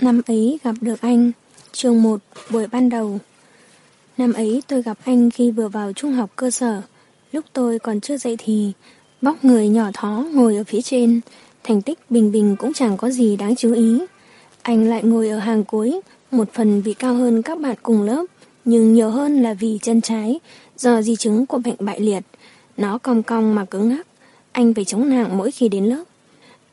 Năm ấy gặp được anh, chương 1, buổi ban đầu. Năm ấy tôi gặp anh khi vừa vào trung học cơ sở. Lúc tôi còn chưa dậy thì, bóc người nhỏ thó ngồi ở phía trên. Thành tích bình bình cũng chẳng có gì đáng chú ý. Anh lại ngồi ở hàng cuối, một phần vì cao hơn các bạn cùng lớp, nhưng nhiều hơn là vì chân trái, do di chứng của bệnh bại liệt. Nó cong cong mà cứng ngắc. Anh phải chống nặng mỗi khi đến lớp.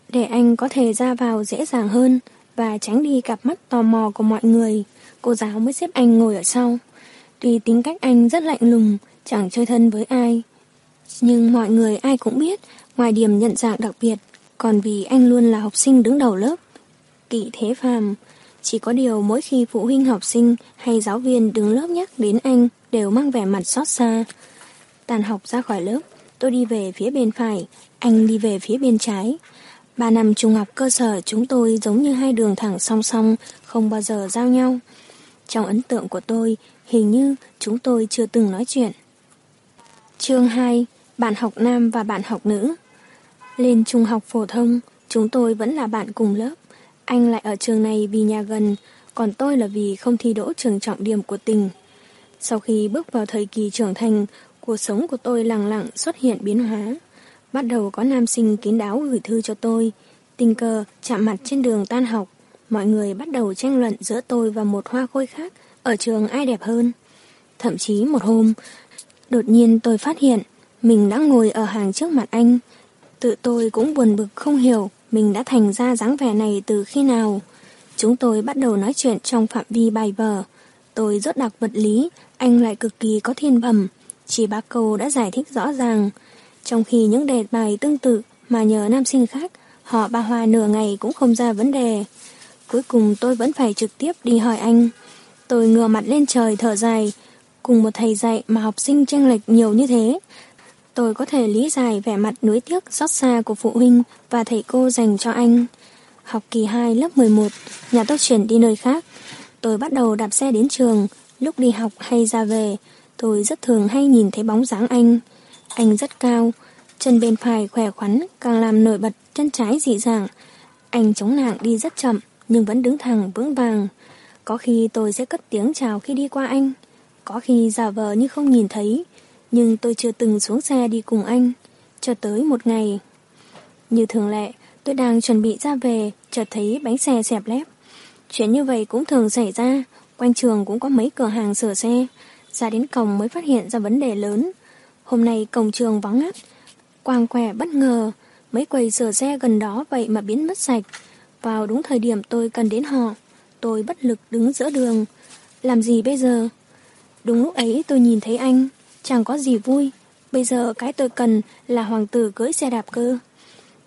Để anh có thể ra vào dễ dàng hơn, và tránh đi cặp mắt tò mò của mọi người, cô giáo mới xếp anh ngồi ở sau. Tuy tính cách anh rất lạnh lùng, chẳng chơi thân với ai, nhưng mọi người ai cũng biết, ngoài điểm nhận dạng đặc biệt, còn vì anh luôn là học sinh đứng đầu lớp. Kỵ thế phàm, chỉ có điều mỗi khi phụ huynh học sinh hay giáo viên đứng lớp nhắc đến anh đều mang vẻ mặt xót xa. Tàn học ra khỏi lớp, tôi đi về phía bên phải, anh đi về phía bên trái. Ba năm trung học cơ sở chúng tôi giống như hai đường thẳng song song, không bao giờ giao nhau. Trong ấn tượng của tôi, hình như chúng tôi chưa từng nói chuyện. Chương 2. Bạn học nam và bạn học nữ Lên trung học phổ thông, chúng tôi vẫn là bạn cùng lớp. Anh lại ở trường này vì nhà gần, còn tôi là vì không thi đỗ trường trọng điểm của tỉnh. Sau khi bước vào thời kỳ trưởng thành, cuộc sống của tôi lặng lặng xuất hiện biến hóa. Bắt đầu có nam sinh kín đáo gửi thư cho tôi. Tình cờ chạm mặt trên đường tan học. Mọi người bắt đầu tranh luận giữa tôi và một hoa khôi khác ở trường ai đẹp hơn. Thậm chí một hôm, đột nhiên tôi phát hiện mình đã ngồi ở hàng trước mặt anh. Tự tôi cũng buồn bực không hiểu mình đã thành ra dáng vẻ này từ khi nào. Chúng tôi bắt đầu nói chuyện trong phạm vi bài vở. Tôi rất đặc vật lý, anh lại cực kỳ có thiên bẩm. Chỉ ba câu đã giải thích rõ ràng. Trong khi những đề bài tương tự mà nhờ nam sinh khác, họ ba hoa nửa ngày cũng không ra vấn đề. Cuối cùng tôi vẫn phải trực tiếp đi hỏi anh. Tôi ngửa mặt lên trời thở dài, cùng một thầy dạy mà học sinh tranh lệch nhiều như thế. Tôi có thể lý giải vẻ mặt nuối tiếc xót xa của phụ huynh và thầy cô dành cho anh. Học kỳ 2 lớp 11, nhà tôi chuyển đi nơi khác. Tôi bắt đầu đạp xe đến trường, lúc đi học hay ra về, tôi rất thường hay nhìn thấy bóng dáng anh. Anh rất cao, chân bên phải khỏe khoắn càng làm nổi bật chân trái dị dạng. Anh chống nạng đi rất chậm nhưng vẫn đứng thẳng vững vàng. Có khi tôi sẽ cất tiếng chào khi đi qua anh. Có khi giả vờ như không nhìn thấy. Nhưng tôi chưa từng xuống xe đi cùng anh. Cho tới một ngày. Như thường lệ, tôi đang chuẩn bị ra về, chợt thấy bánh xe xẹp lép. Chuyện như vậy cũng thường xảy ra. Quanh trường cũng có mấy cửa hàng sửa xe. Ra đến cổng mới phát hiện ra vấn đề lớn. Hôm nay cổng trường vắng ngắt. Quang quẻ bất ngờ, mấy quầy sửa xe gần đó vậy mà biến mất sạch. Vào đúng thời điểm tôi cần đến họ, tôi bất lực đứng giữa đường. Làm gì bây giờ? Đúng lúc ấy tôi nhìn thấy anh, chẳng có gì vui. Bây giờ cái tôi cần là hoàng tử cưỡi xe đạp cơ.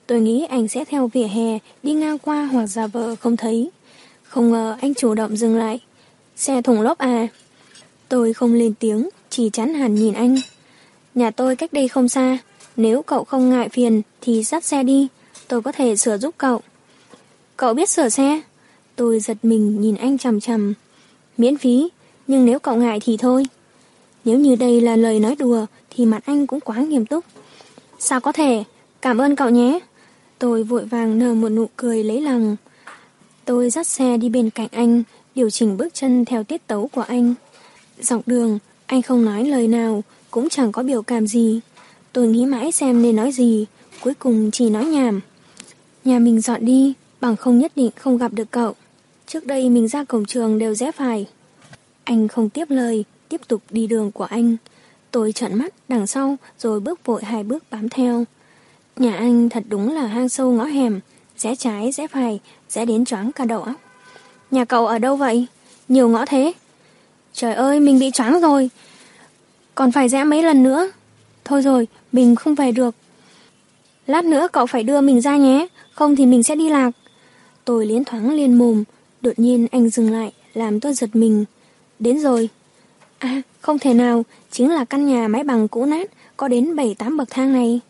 Tôi nghĩ anh sẽ theo vỉa hè, đi ngang qua hoặc giả vờ không thấy. Không ngờ anh chủ động dừng lại. Xe thùng lốp à? Tôi không lên tiếng, chỉ chán hẳn nhìn anh. Nhà tôi cách đây không xa. Nếu cậu không ngại phiền thì dắt xe đi. Tôi có thể sửa giúp cậu. Cậu biết sửa xe? Tôi giật mình nhìn anh chầm chầm. Miễn phí, nhưng nếu cậu ngại thì thôi. Nếu như đây là lời nói đùa thì mặt anh cũng quá nghiêm túc. Sao có thể? Cảm ơn cậu nhé. Tôi vội vàng nở một nụ cười lấy lòng. Tôi dắt xe đi bên cạnh anh, điều chỉnh bước chân theo tiết tấu của anh. Dọc đường, anh không nói lời nào, cũng chẳng có biểu cảm gì. Tôi nghĩ mãi xem nên nói gì, cuối cùng chỉ nói nhảm. Nhà mình dọn đi, bằng không nhất định không gặp được cậu. Trước đây mình ra cổng trường đều dép phải. Anh không tiếp lời, tiếp tục đi đường của anh. Tôi trợn mắt đằng sau rồi bước vội hai bước bám theo. Nhà anh thật đúng là hang sâu ngõ hẻm, rẽ trái rẽ phải, rẽ đến choáng cả đầu óc. Nhà cậu ở đâu vậy? Nhiều ngõ thế. Trời ơi, mình bị choáng rồi. Còn phải rẽ mấy lần nữa. Thôi rồi, mình không về được. Lát nữa cậu phải đưa mình ra nhé, không thì mình sẽ đi lạc. Tôi liến thoáng liên mồm, đột nhiên anh dừng lại, làm tôi giật mình. Đến rồi. À, không thể nào, chính là căn nhà máy bằng cũ nát, có đến 7-8 bậc thang này.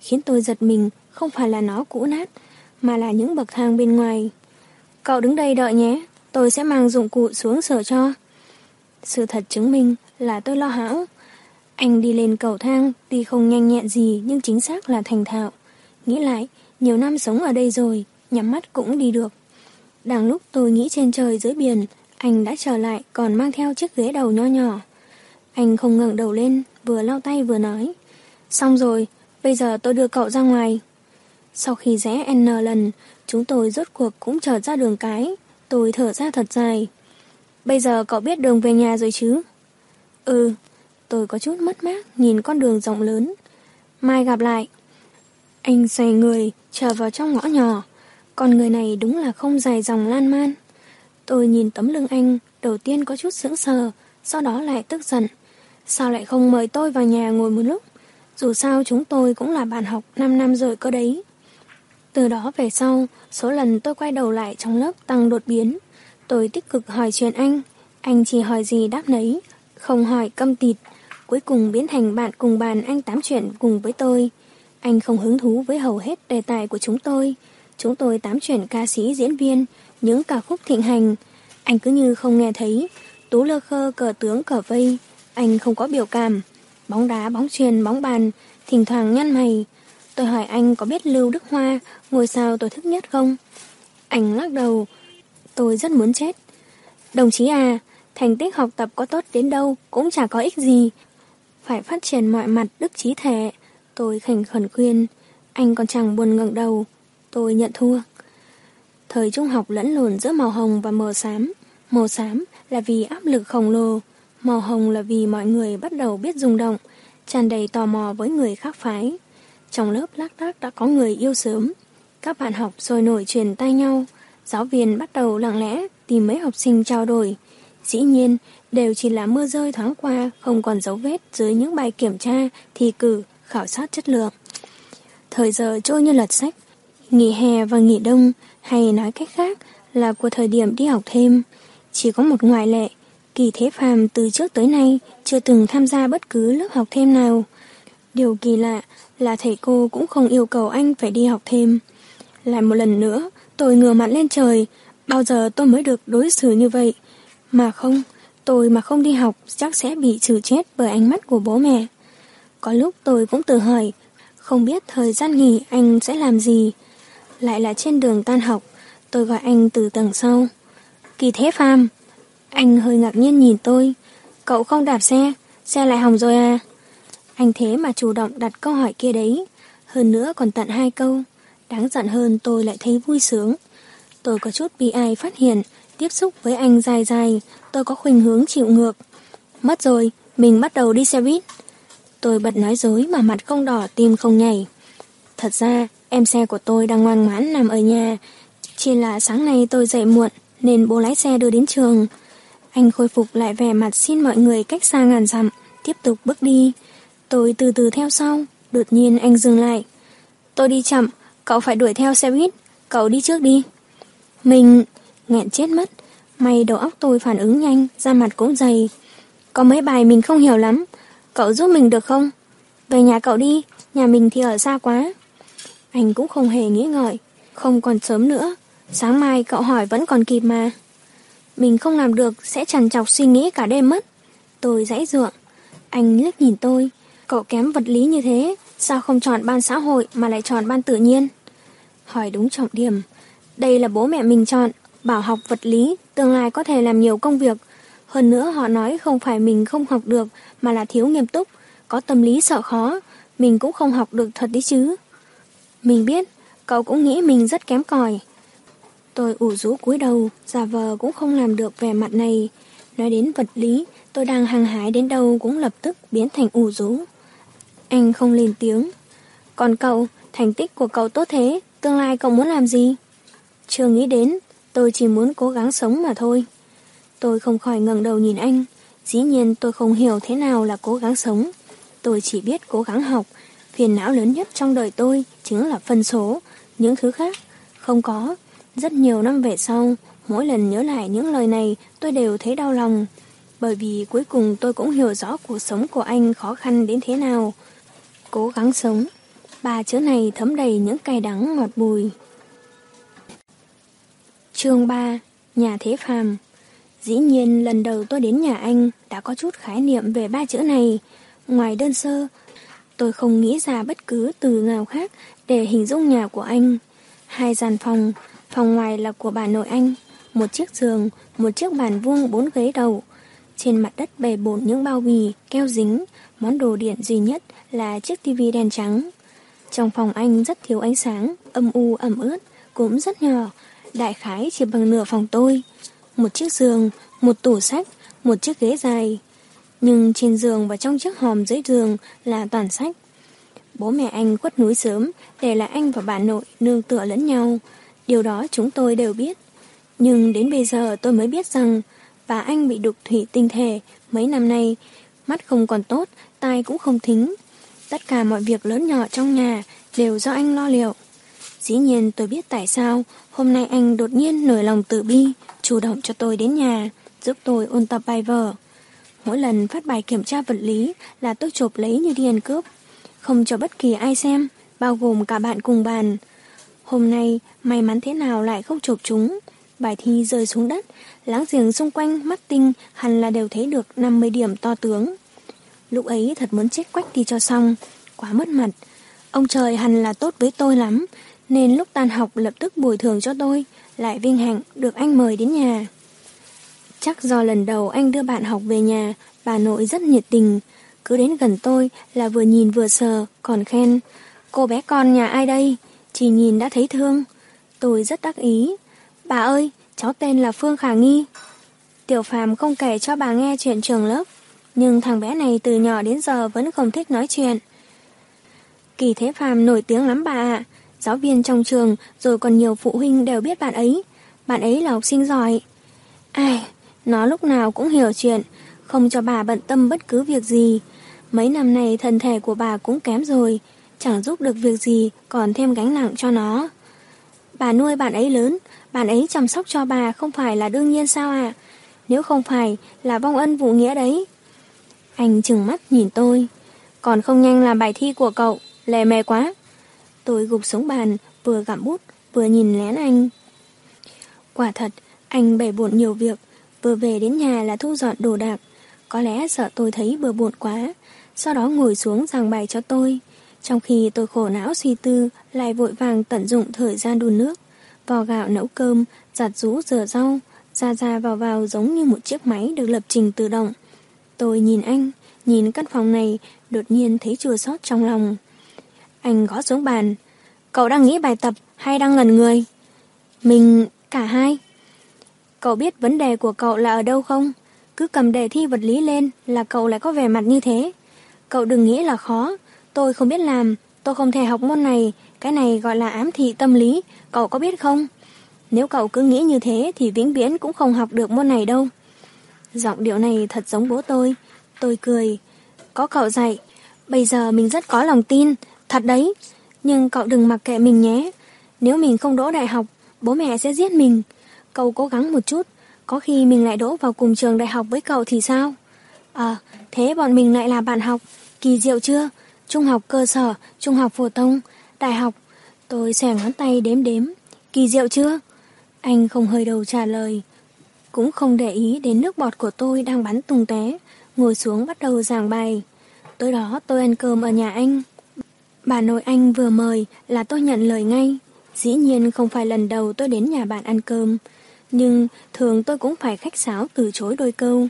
Khiến tôi giật mình, không phải là nó cũ nát, mà là những bậc thang bên ngoài. Cậu đứng đây đợi nhé, tôi sẽ mang dụng cụ xuống sửa cho. Sự thật chứng minh là tôi lo hão. Anh đi lên cầu thang, tuy không nhanh nhẹn gì nhưng chính xác là thành thạo. Nghĩ lại, nhiều năm sống ở đây rồi, nhắm mắt cũng đi được. Đang lúc tôi nghĩ trên trời dưới biển, anh đã trở lại còn mang theo chiếc ghế đầu nho nhỏ. Anh không ngẩng đầu lên, vừa lau tay vừa nói. Xong rồi, bây giờ tôi đưa cậu ra ngoài. Sau khi rẽ N lần, chúng tôi rốt cuộc cũng trở ra đường cái. Tôi thở ra thật dài. Bây giờ cậu biết đường về nhà rồi chứ? Ừ, tôi có chút mất mát nhìn con đường rộng lớn. Mai gặp lại. Anh xoay người, trở vào trong ngõ nhỏ. Con người này đúng là không dài dòng lan man. Tôi nhìn tấm lưng anh, đầu tiên có chút sững sờ, sau đó lại tức giận. Sao lại không mời tôi vào nhà ngồi một lúc? Dù sao chúng tôi cũng là bạn học 5 năm rồi cơ đấy. Từ đó về sau, số lần tôi quay đầu lại trong lớp tăng đột biến. Tôi tích cực hỏi chuyện anh, anh chỉ hỏi gì đáp nấy, không hỏi câm tịt. Cuối cùng biến thành bạn cùng bàn anh tám chuyện cùng với tôi. Anh không hứng thú với hầu hết đề tài của chúng tôi. Chúng tôi tám chuyện ca sĩ diễn viên, những ca khúc thịnh hành. Anh cứ như không nghe thấy. Tú lơ khơ cờ tướng cờ vây. Anh không có biểu cảm. Bóng đá, bóng truyền, bóng bàn, thỉnh thoảng nhăn mày. Tôi hỏi anh có biết Lưu Đức Hoa, ngôi sao tôi thích nhất không? Anh lắc đầu. Tôi rất muốn chết. Đồng chí à, thành tích học tập có tốt đến đâu cũng chả có ích gì. Phải phát triển mọi mặt đức trí thể. Tôi khẩn khẩn khuyên. Anh còn chẳng buồn ngẩng đầu. Tôi nhận thua. Thời trung học lẫn lộn giữa màu hồng và màu xám. Màu xám là vì áp lực khổng lồ. Màu hồng là vì mọi người bắt đầu biết rung động, tràn đầy tò mò với người khác phái. Trong lớp lác đác đã có người yêu sớm. Các bạn học sôi nổi truyền tay nhau. Giáo viên bắt đầu lặng lẽ tìm mấy học sinh trao đổi. Dĩ nhiên, đều chỉ là mưa rơi thoáng qua, không còn dấu vết dưới những bài kiểm tra, thi cử, khảo sát chất lượng. Thời giờ trôi như lật sách, nghỉ hè và nghỉ đông, hay nói cách khác là của thời điểm đi học thêm. Chỉ có một ngoại lệ, Kỳ Thế Phàm từ trước tới nay chưa từng tham gia bất cứ lớp học thêm nào. Điều kỳ lạ là thầy cô cũng không yêu cầu anh phải đi học thêm. Lại một lần nữa, tôi ngửa mặt lên trời, bao giờ tôi mới được đối xử như vậy. Mà không, tôi mà không đi học chắc sẽ bị trừ chết bởi ánh mắt của bố mẹ. Có lúc tôi cũng tự hỏi, không biết thời gian nghỉ anh sẽ làm gì. Lại là trên đường tan học, tôi gọi anh từ tầng sau. Kỳ thế phàm. Anh hơi ngạc nhiên nhìn tôi. Cậu không đạp xe, xe lại hỏng rồi à? Anh thế mà chủ động đặt câu hỏi kia đấy. Hơn nữa còn tận hai câu. Đáng giận hơn tôi lại thấy vui sướng. Tôi có chút bị ai phát hiện, tiếp xúc với anh dài dài, tôi có khuynh hướng chịu ngược. Mất rồi, mình bắt đầu đi xe buýt. Tôi bật nói dối mà mặt không đỏ tim không nhảy. Thật ra, em xe của tôi đang ngoan ngoãn nằm ở nhà. Chỉ là sáng nay tôi dậy muộn, nên bố lái xe đưa đến trường. Anh khôi phục lại vẻ mặt xin mọi người cách xa ngàn dặm, tiếp tục bước đi. Tôi từ từ theo sau, đột nhiên anh dừng lại. Tôi đi chậm, cậu phải đuổi theo xe buýt, cậu đi trước đi. Mình nghẹn chết mất. May đầu óc tôi phản ứng nhanh, da mặt cũng dày. Có mấy bài mình không hiểu lắm, cậu giúp mình được không? Về nhà cậu đi, nhà mình thì ở xa quá. Anh cũng không hề nghĩ ngợi, không còn sớm nữa. Sáng mai cậu hỏi vẫn còn kịp mà. Mình không làm được sẽ trằn trọc suy nghĩ cả đêm mất. Tôi dãy dượng. Anh liếc nhìn tôi. Cậu kém vật lý như thế, sao không chọn ban xã hội mà lại chọn ban tự nhiên? Hỏi đúng trọng điểm. Đây là bố mẹ mình chọn, bảo học vật lý, tương lai có thể làm nhiều công việc. Hơn nữa họ nói không phải mình không học được mà là thiếu nghiêm túc, có tâm lý sợ khó, mình cũng không học được thật đấy chứ. Mình biết, cậu cũng nghĩ mình rất kém cỏi. Tôi ủ rũ cúi đầu, giả vờ cũng không làm được vẻ mặt này. Nói đến vật lý, tôi đang hăng hái đến đâu cũng lập tức biến thành ủ rũ. Anh không lên tiếng. Còn cậu, thành tích của cậu tốt thế, tương lai cậu muốn làm gì? Chưa nghĩ đến, tôi chỉ muốn cố gắng sống mà thôi. Tôi không khỏi ngẩng đầu nhìn anh. Dĩ nhiên tôi không hiểu thế nào là cố gắng sống. Tôi chỉ biết cố gắng học. Phiền não lớn nhất trong đời tôi chính là phân số. Những thứ khác, không có. Rất nhiều năm về sau, mỗi lần nhớ lại những lời này tôi đều thấy đau lòng. Bởi vì cuối cùng tôi cũng hiểu rõ cuộc sống của anh khó khăn đến thế nào. Cố gắng sống. Ba chữ này thấm đầy những cay đắng ngọt bùi. Chương 3 Nhà Thế Phàm Dĩ nhiên lần đầu tôi đến nhà anh đã có chút khái niệm về ba chữ này. Ngoài đơn sơ, tôi không nghĩ ra bất cứ từ nào khác để hình dung nhà của anh. Hai gian phòng, Phòng ngoài là của bà nội anh, một chiếc giường, một chiếc bàn vuông bốn ghế đầu. Trên mặt đất bề bộn những bao bì, keo dính, món đồ điện duy nhất là chiếc tivi đèn trắng. Trong phòng anh rất thiếu ánh sáng, âm u ẩm ướt, cũng rất nhỏ, đại khái chỉ bằng nửa phòng tôi. Một chiếc giường, một tủ sách, một chiếc ghế dài. Nhưng trên giường và trong chiếc hòm dưới giường là toàn sách. Bố mẹ anh quất núi sớm để lại anh và bà nội nương tựa lẫn nhau. Điều đó chúng tôi đều biết. Nhưng đến bây giờ tôi mới biết rằng bà anh bị đục thủy tinh thể mấy năm nay. Mắt không còn tốt, tai cũng không thính. Tất cả mọi việc lớn nhỏ trong nhà đều do anh lo liệu. Dĩ nhiên tôi biết tại sao hôm nay anh đột nhiên nổi lòng tự bi, chủ động cho tôi đến nhà, giúp tôi ôn tập bài vở. Mỗi lần phát bài kiểm tra vật lý là tôi chộp lấy như đi ăn cướp, không cho bất kỳ ai xem, bao gồm cả bạn cùng bàn. Hôm nay, may mắn thế nào lại không chộp chúng. Bài thi rơi xuống đất, láng giềng xung quanh mắt tinh hẳn là đều thấy được 50 điểm to tướng. Lúc ấy thật muốn chết quách đi cho xong, quá mất mặt. Ông trời hẳn là tốt với tôi lắm, nên lúc tan học lập tức bồi thường cho tôi, lại vinh hạnh được anh mời đến nhà. Chắc do lần đầu anh đưa bạn học về nhà, bà nội rất nhiệt tình, cứ đến gần tôi là vừa nhìn vừa sờ, còn khen. Cô bé con nhà ai đây? Chỉ nhìn đã thấy thương. Tôi rất đắc ý. Bà ơi, cháu tên là Phương Khả Nghi. Tiểu Phàm không kể cho bà nghe chuyện trường lớp, nhưng thằng bé này từ nhỏ đến giờ vẫn không thích nói chuyện. Kỳ Thế Phàm nổi tiếng lắm bà ạ. Giáo viên trong trường rồi còn nhiều phụ huynh đều biết bạn ấy. Bạn ấy là học sinh giỏi. Ai, nó lúc nào cũng hiểu chuyện, không cho bà bận tâm bất cứ việc gì. Mấy năm nay thân thể của bà cũng kém rồi, chẳng giúp được việc gì còn thêm gánh nặng cho nó. Bà nuôi bạn ấy lớn, bạn ấy chăm sóc cho bà không phải là đương nhiên sao ạ? Nếu không phải là vong ân vụ nghĩa đấy. Anh chừng mắt nhìn tôi, còn không nhanh làm bài thi của cậu, lè mè quá. Tôi gục xuống bàn, vừa gặm bút, vừa nhìn lén anh. Quả thật, anh bể bộn nhiều việc, vừa về đến nhà là thu dọn đồ đạc. Có lẽ sợ tôi thấy bừa bộn quá, sau đó ngồi xuống giảng bài cho tôi. Trong khi tôi khổ não suy tư, lại vội vàng tận dụng thời gian đun nước, vò gạo nấu cơm, giặt rũ rửa rau, ra ra vào vào giống như một chiếc máy được lập trình tự động. Tôi nhìn anh, nhìn căn phòng này, đột nhiên thấy chua xót trong lòng. Anh gõ xuống bàn. Cậu đang nghĩ bài tập hay đang ngẩn người? Mình... cả hai. Cậu biết vấn đề của cậu là ở đâu không? Cứ cầm đề thi vật lý lên là cậu lại có vẻ mặt như thế. Cậu đừng nghĩ là khó. Tôi không biết làm. Tôi không thể học môn này. Cái này gọi là ám thị tâm lý. Cậu có biết không? Nếu cậu cứ nghĩ như thế thì vĩnh viễn cũng không học được môn này đâu. Giọng điệu này thật giống bố tôi. Tôi cười. Có cậu dạy. Bây giờ mình rất có lòng tin. Thật đấy. Nhưng cậu đừng mặc kệ mình nhé. Nếu mình không đỗ đại học, bố mẹ sẽ giết mình. Cậu cố gắng một chút. Có khi mình lại đỗ vào cùng trường đại học với cậu thì sao? À, thế bọn mình lại là bạn học. Kỳ diệu chưa? Trung học cơ sở, trung học phổ thông, đại học. Tôi xẻ ngón tay đếm đếm. Kỳ diệu chưa? Anh không hơi đầu trả lời. Cũng không để ý đến nước bọt của tôi đang bắn tung té. Ngồi xuống bắt đầu giảng bài. Tối đó tôi ăn cơm ở nhà anh. Bà nội anh vừa mời là tôi nhận lời ngay. Dĩ nhiên không phải lần đầu tôi đến nhà bạn ăn cơm. Nhưng thường tôi cũng phải khách sáo từ chối đôi câu.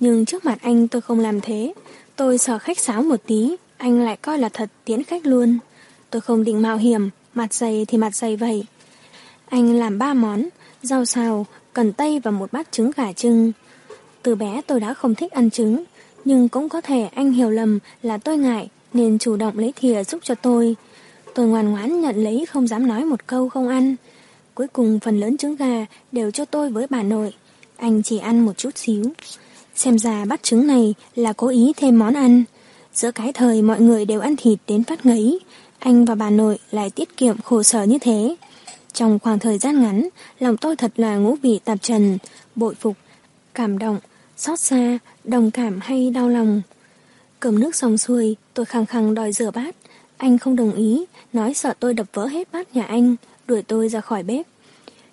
Nhưng trước mặt anh tôi không làm thế. Tôi sợ khách sáo một tí, anh lại coi là thật tiến khách luôn. Tôi không định mạo hiểm, mặt dày thì mặt dày vậy. Anh làm ba món, rau xào, cần tây và một bát trứng gà trưng. Từ bé tôi đã không thích ăn trứng, nhưng cũng có thể anh hiểu lầm là tôi ngại nên chủ động lấy thìa giúp cho tôi. Tôi ngoan ngoãn nhận lấy không dám nói một câu không ăn. Cuối cùng phần lớn trứng gà đều cho tôi với bà nội. Anh chỉ ăn một chút xíu. Xem ra bắt trứng này là cố ý thêm món ăn. Giữa cái thời mọi người đều ăn thịt đến phát ngấy, anh và bà nội lại tiết kiệm khổ sở như thế. Trong khoảng thời gian ngắn, lòng tôi thật là ngũ vị tạp trần, bội phục, cảm động, xót xa, đồng cảm hay đau lòng. Cầm nước xong xuôi, tôi khăng khăng đòi rửa bát. Anh không đồng ý, nói sợ tôi đập vỡ hết bát nhà anh, đuổi tôi ra khỏi bếp.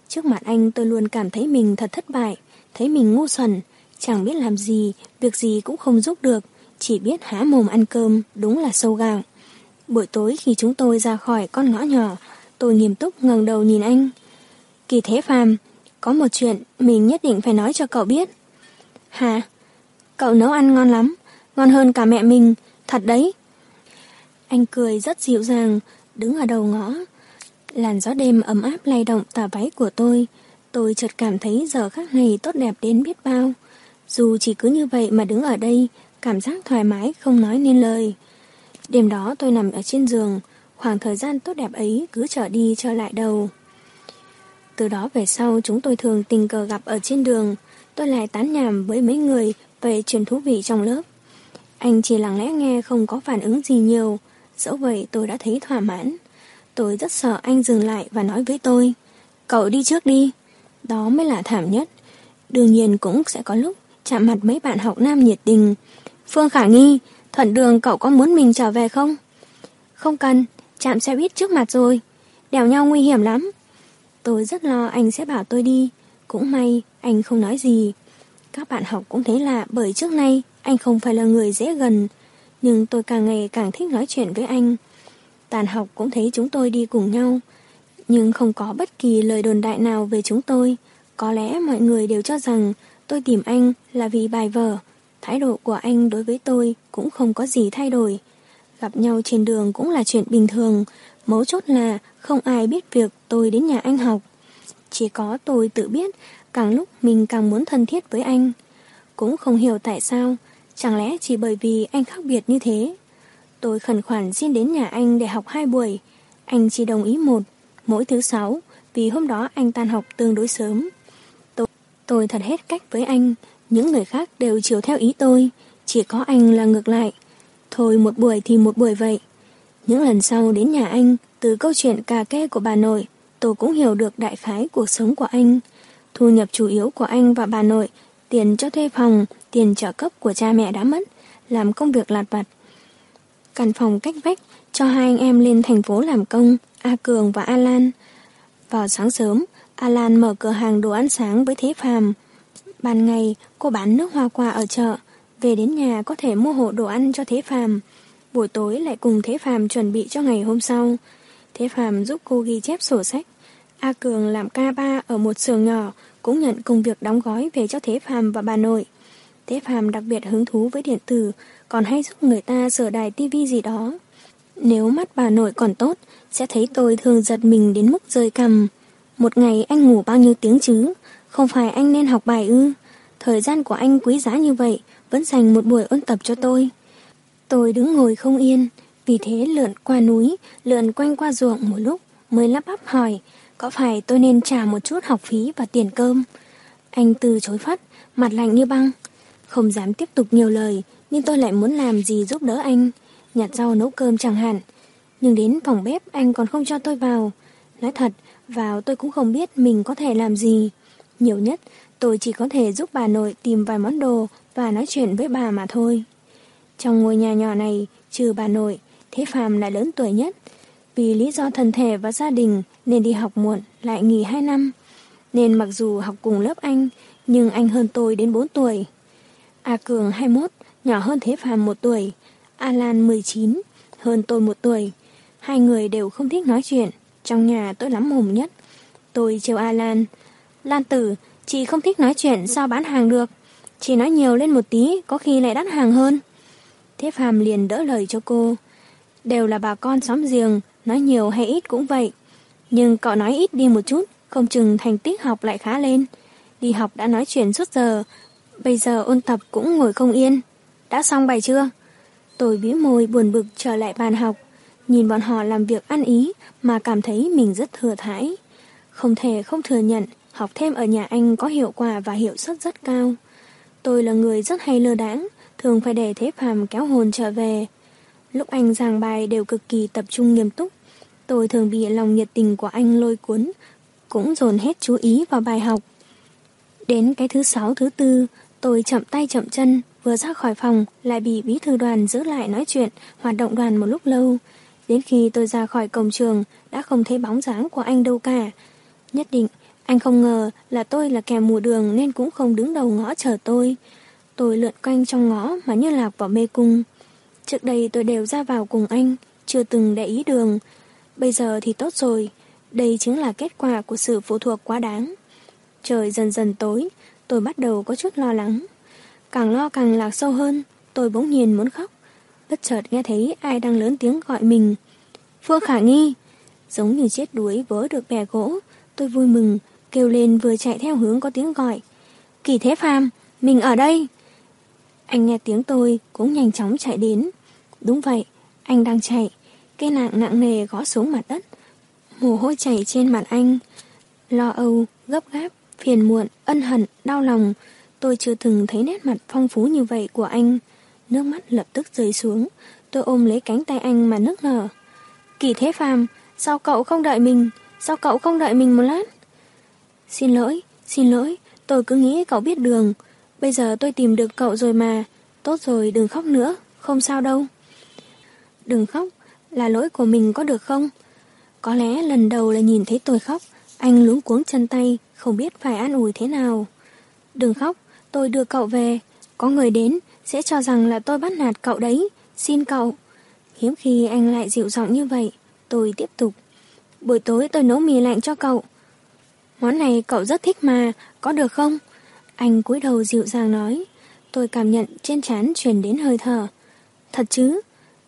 Trước mặt anh tôi luôn cảm thấy mình thật thất bại, thấy mình ngu xuẩn, chẳng biết làm gì, việc gì cũng không giúp được, chỉ biết há mồm ăn cơm, đúng là sâu gạo. Buổi tối khi chúng tôi ra khỏi con ngõ nhỏ, tôi nghiêm túc ngẩng đầu nhìn anh. Kỳ Thế Phàm, có một chuyện mình nhất định phải nói cho cậu biết. Hả? Cậu nấu ăn ngon lắm, ngon hơn cả mẹ mình, thật đấy. Anh cười rất dịu dàng, đứng ở đầu ngõ. Làn gió đêm ấm áp lay động tà váy của tôi. Tôi chợt cảm thấy giờ khắc này tốt đẹp đến biết bao. Dù chỉ cứ như vậy mà đứng ở đây, cảm giác thoải mái không nói nên lời. Đêm đó tôi nằm ở trên giường, khoảng thời gian tốt đẹp ấy cứ trở đi trở lại đầu. Từ đó về sau chúng tôi thường tình cờ gặp ở trên đường, tôi lại tán nhảm với mấy người về chuyện thú vị trong lớp. Anh chỉ lặng lẽ nghe không có phản ứng gì nhiều, dẫu vậy tôi đã thấy thỏa mãn. Tôi rất sợ anh dừng lại và nói với tôi, cậu đi trước đi. Đó mới là thảm nhất. Đương nhiên cũng sẽ có lúc chạm mặt mấy bạn học nam nhiệt tình. Phương Khả Nghi, thuận đường cậu có muốn mình trở về không? Không cần, chạm xe buýt trước mặt rồi. Đèo nhau nguy hiểm lắm. Tôi rất lo anh sẽ bảo tôi đi. Cũng may, anh không nói gì. Các bạn học cũng thấy lạ bởi trước nay anh không phải là người dễ gần. Nhưng tôi càng ngày càng thích nói chuyện với anh. Tàn học cũng thấy chúng tôi đi cùng nhau. Nhưng không có bất kỳ lời đồn đại nào về chúng tôi. Có lẽ mọi người đều cho rằng tôi tìm anh là vì bài vở. Thái độ của anh đối với tôi cũng không có gì thay đổi. Gặp nhau trên đường cũng là chuyện bình thường. Mấu chốt là không ai biết việc tôi đến nhà anh học. Chỉ có tôi tự biết càng lúc mình càng muốn thân thiết với anh. Cũng không hiểu tại sao, chẳng lẽ chỉ bởi vì anh khác biệt như thế. Tôi khẩn khoản xin đến nhà anh để học hai buổi. Anh chỉ đồng ý một, mỗi thứ sáu, vì hôm đó anh tan học tương đối sớm. Tôi, tôi thật hết cách với anh, những người khác đều chiều theo ý tôi, chỉ có anh là ngược lại. Thôi một buổi thì một buổi vậy. Những lần sau đến nhà anh, từ câu chuyện cà kê của bà nội, tôi cũng hiểu được đại khái cuộc sống của anh. Thu nhập chủ yếu của anh và bà nội, tiền cho thuê phòng, tiền trợ cấp của cha mẹ đã mất, làm công việc lạt vặt. Căn phòng cách vách cho hai anh em lên thành phố làm công, A Cường và A Lan. Vào sáng sớm, A Lan mở cửa hàng đồ ăn sáng với Thế Phàm. Ban ngày, cô bán nước hoa quả ở chợ, về đến nhà có thể mua hộ đồ ăn cho Thế Phàm. Buổi tối lại cùng Thế Phàm chuẩn bị cho ngày hôm sau. Thế Phàm giúp cô ghi chép sổ sách. A Cường làm ca ba ở một xưởng nhỏ, cũng nhận công việc đóng gói về cho Thế Phàm và bà nội. Tế Phàm đặc biệt hứng thú với điện tử, còn hay giúp người ta sửa đài tivi gì đó. Nếu mắt bà nội còn tốt, sẽ thấy tôi thường giật mình đến mức rơi cầm. Một ngày anh ngủ bao nhiêu tiếng chứ? Không phải anh nên học bài ư? Thời gian của anh quý giá như vậy, vẫn dành một buổi ôn tập cho tôi. Tôi đứng ngồi không yên, vì thế lượn qua núi, lượn quanh qua ruộng một lúc, mới lắp bắp hỏi, có phải tôi nên trả một chút học phí và tiền cơm? Anh từ chối phát, mặt lạnh như băng. Không dám tiếp tục nhiều lời, nhưng tôi lại muốn làm gì giúp đỡ anh. Nhặt rau nấu cơm chẳng hạn. Nhưng đến phòng bếp anh còn không cho tôi vào. Nói thật, vào tôi cũng không biết mình có thể làm gì. Nhiều nhất, tôi chỉ có thể giúp bà nội tìm vài món đồ và nói chuyện với bà mà thôi. Trong ngôi nhà nhỏ này, trừ bà nội, Thế Phàm là lớn tuổi nhất. Vì lý do thân thể và gia đình nên đi học muộn, lại nghỉ 2 năm. Nên mặc dù học cùng lớp anh, nhưng anh hơn tôi đến 4 tuổi. A Cường 21, nhỏ hơn Thế Phàm 1 tuổi. A Lan 19, hơn tôi 1 tuổi. Hai người đều không thích nói chuyện. Trong nhà tôi lắm mồm nhất. Tôi trêu A Lan. Lan tử, chị không thích nói chuyện sao bán hàng được? Chị nói nhiều lên một tí, có khi lại đắt hàng hơn. Thế Phàm liền đỡ lời cho cô. Đều là bà con xóm giềng, nói nhiều hay ít cũng vậy. Nhưng cậu nói ít đi một chút, không chừng thành tích học lại khá lên. Đi học đã nói chuyện suốt giờ, bây giờ ôn tập cũng ngồi không yên. Đã xong bài chưa? Tôi bĩu môi buồn bực trở lại bàn học, nhìn bọn họ làm việc ăn ý mà cảm thấy mình rất thừa thãi. Không thể không thừa nhận, học thêm ở nhà anh có hiệu quả và hiệu suất rất cao. Tôi là người rất hay lơ đãng, thường phải để thế phàm kéo hồn trở về. Lúc anh giảng bài đều cực kỳ tập trung nghiêm túc. Tôi thường bị lòng nhiệt tình của anh lôi cuốn, cũng dồn hết chú ý vào bài học. Đến cái thứ sáu thứ tư, tôi chậm tay chậm chân, vừa ra khỏi phòng lại bị bí thư đoàn giữ lại nói chuyện, hoạt động đoàn một lúc lâu. Đến khi tôi ra khỏi cổng trường, đã không thấy bóng dáng của anh đâu cả. Nhất định, anh không ngờ là tôi là kẻ mù đường nên cũng không đứng đầu ngõ chờ tôi. Tôi lượn quanh trong ngõ mà như lạc vào mê cung. Trước đây tôi đều ra vào cùng anh, chưa từng để ý đường. Bây giờ thì tốt rồi, Đây chính là kết quả của sự phụ thuộc quá đáng. Trời dần dần tối, tôi bắt đầu có chút lo lắng. Càng lo càng lạc sâu hơn, tôi bỗng nhiên muốn khóc. Bất chợt nghe thấy ai đang lớn tiếng gọi mình. Phương Khả Nghi! Giống như chết đuối vớ được bè gỗ, tôi vui mừng, kêu lên vừa chạy theo hướng có tiếng gọi. Kỳ Thế Phàm, mình ở đây! Anh nghe tiếng tôi cũng nhanh chóng chạy đến. Đúng vậy, anh đang chạy. Cây nặng nặng nề gõ xuống mặt đất. Mồ hôi chảy trên mặt anh. Lo âu, gấp gáp, phiền muộn, ân hận, đau lòng. Tôi chưa từng thấy nét mặt phong phú như vậy của anh. Nước mắt lập tức rơi xuống. Tôi ôm lấy cánh tay anh mà nước nở. Kỳ thế phàm, sao cậu không đợi mình? Sao cậu không đợi mình một lát? Xin lỗi, xin lỗi, tôi cứ nghĩ cậu biết đường. Bây giờ tôi tìm được cậu rồi mà. Tốt rồi, đừng khóc nữa, không sao đâu. Đừng khóc, là lỗi của mình có được không? Có lẽ lần đầu là nhìn thấy tôi khóc, anh luống cuống chân tay, không biết phải an ủi thế nào. Đừng khóc, tôi đưa cậu về. Có người đến, sẽ cho rằng là tôi bắt nạt cậu đấy. Xin cậu. Hiếm khi anh lại dịu giọng như vậy, tôi tiếp tục. Buổi tối tôi nấu mì lạnh cho cậu. Món này cậu rất thích mà, có được không? Anh cúi đầu dịu dàng nói. Tôi cảm nhận trên trán truyền đến hơi thở. Thật chứ?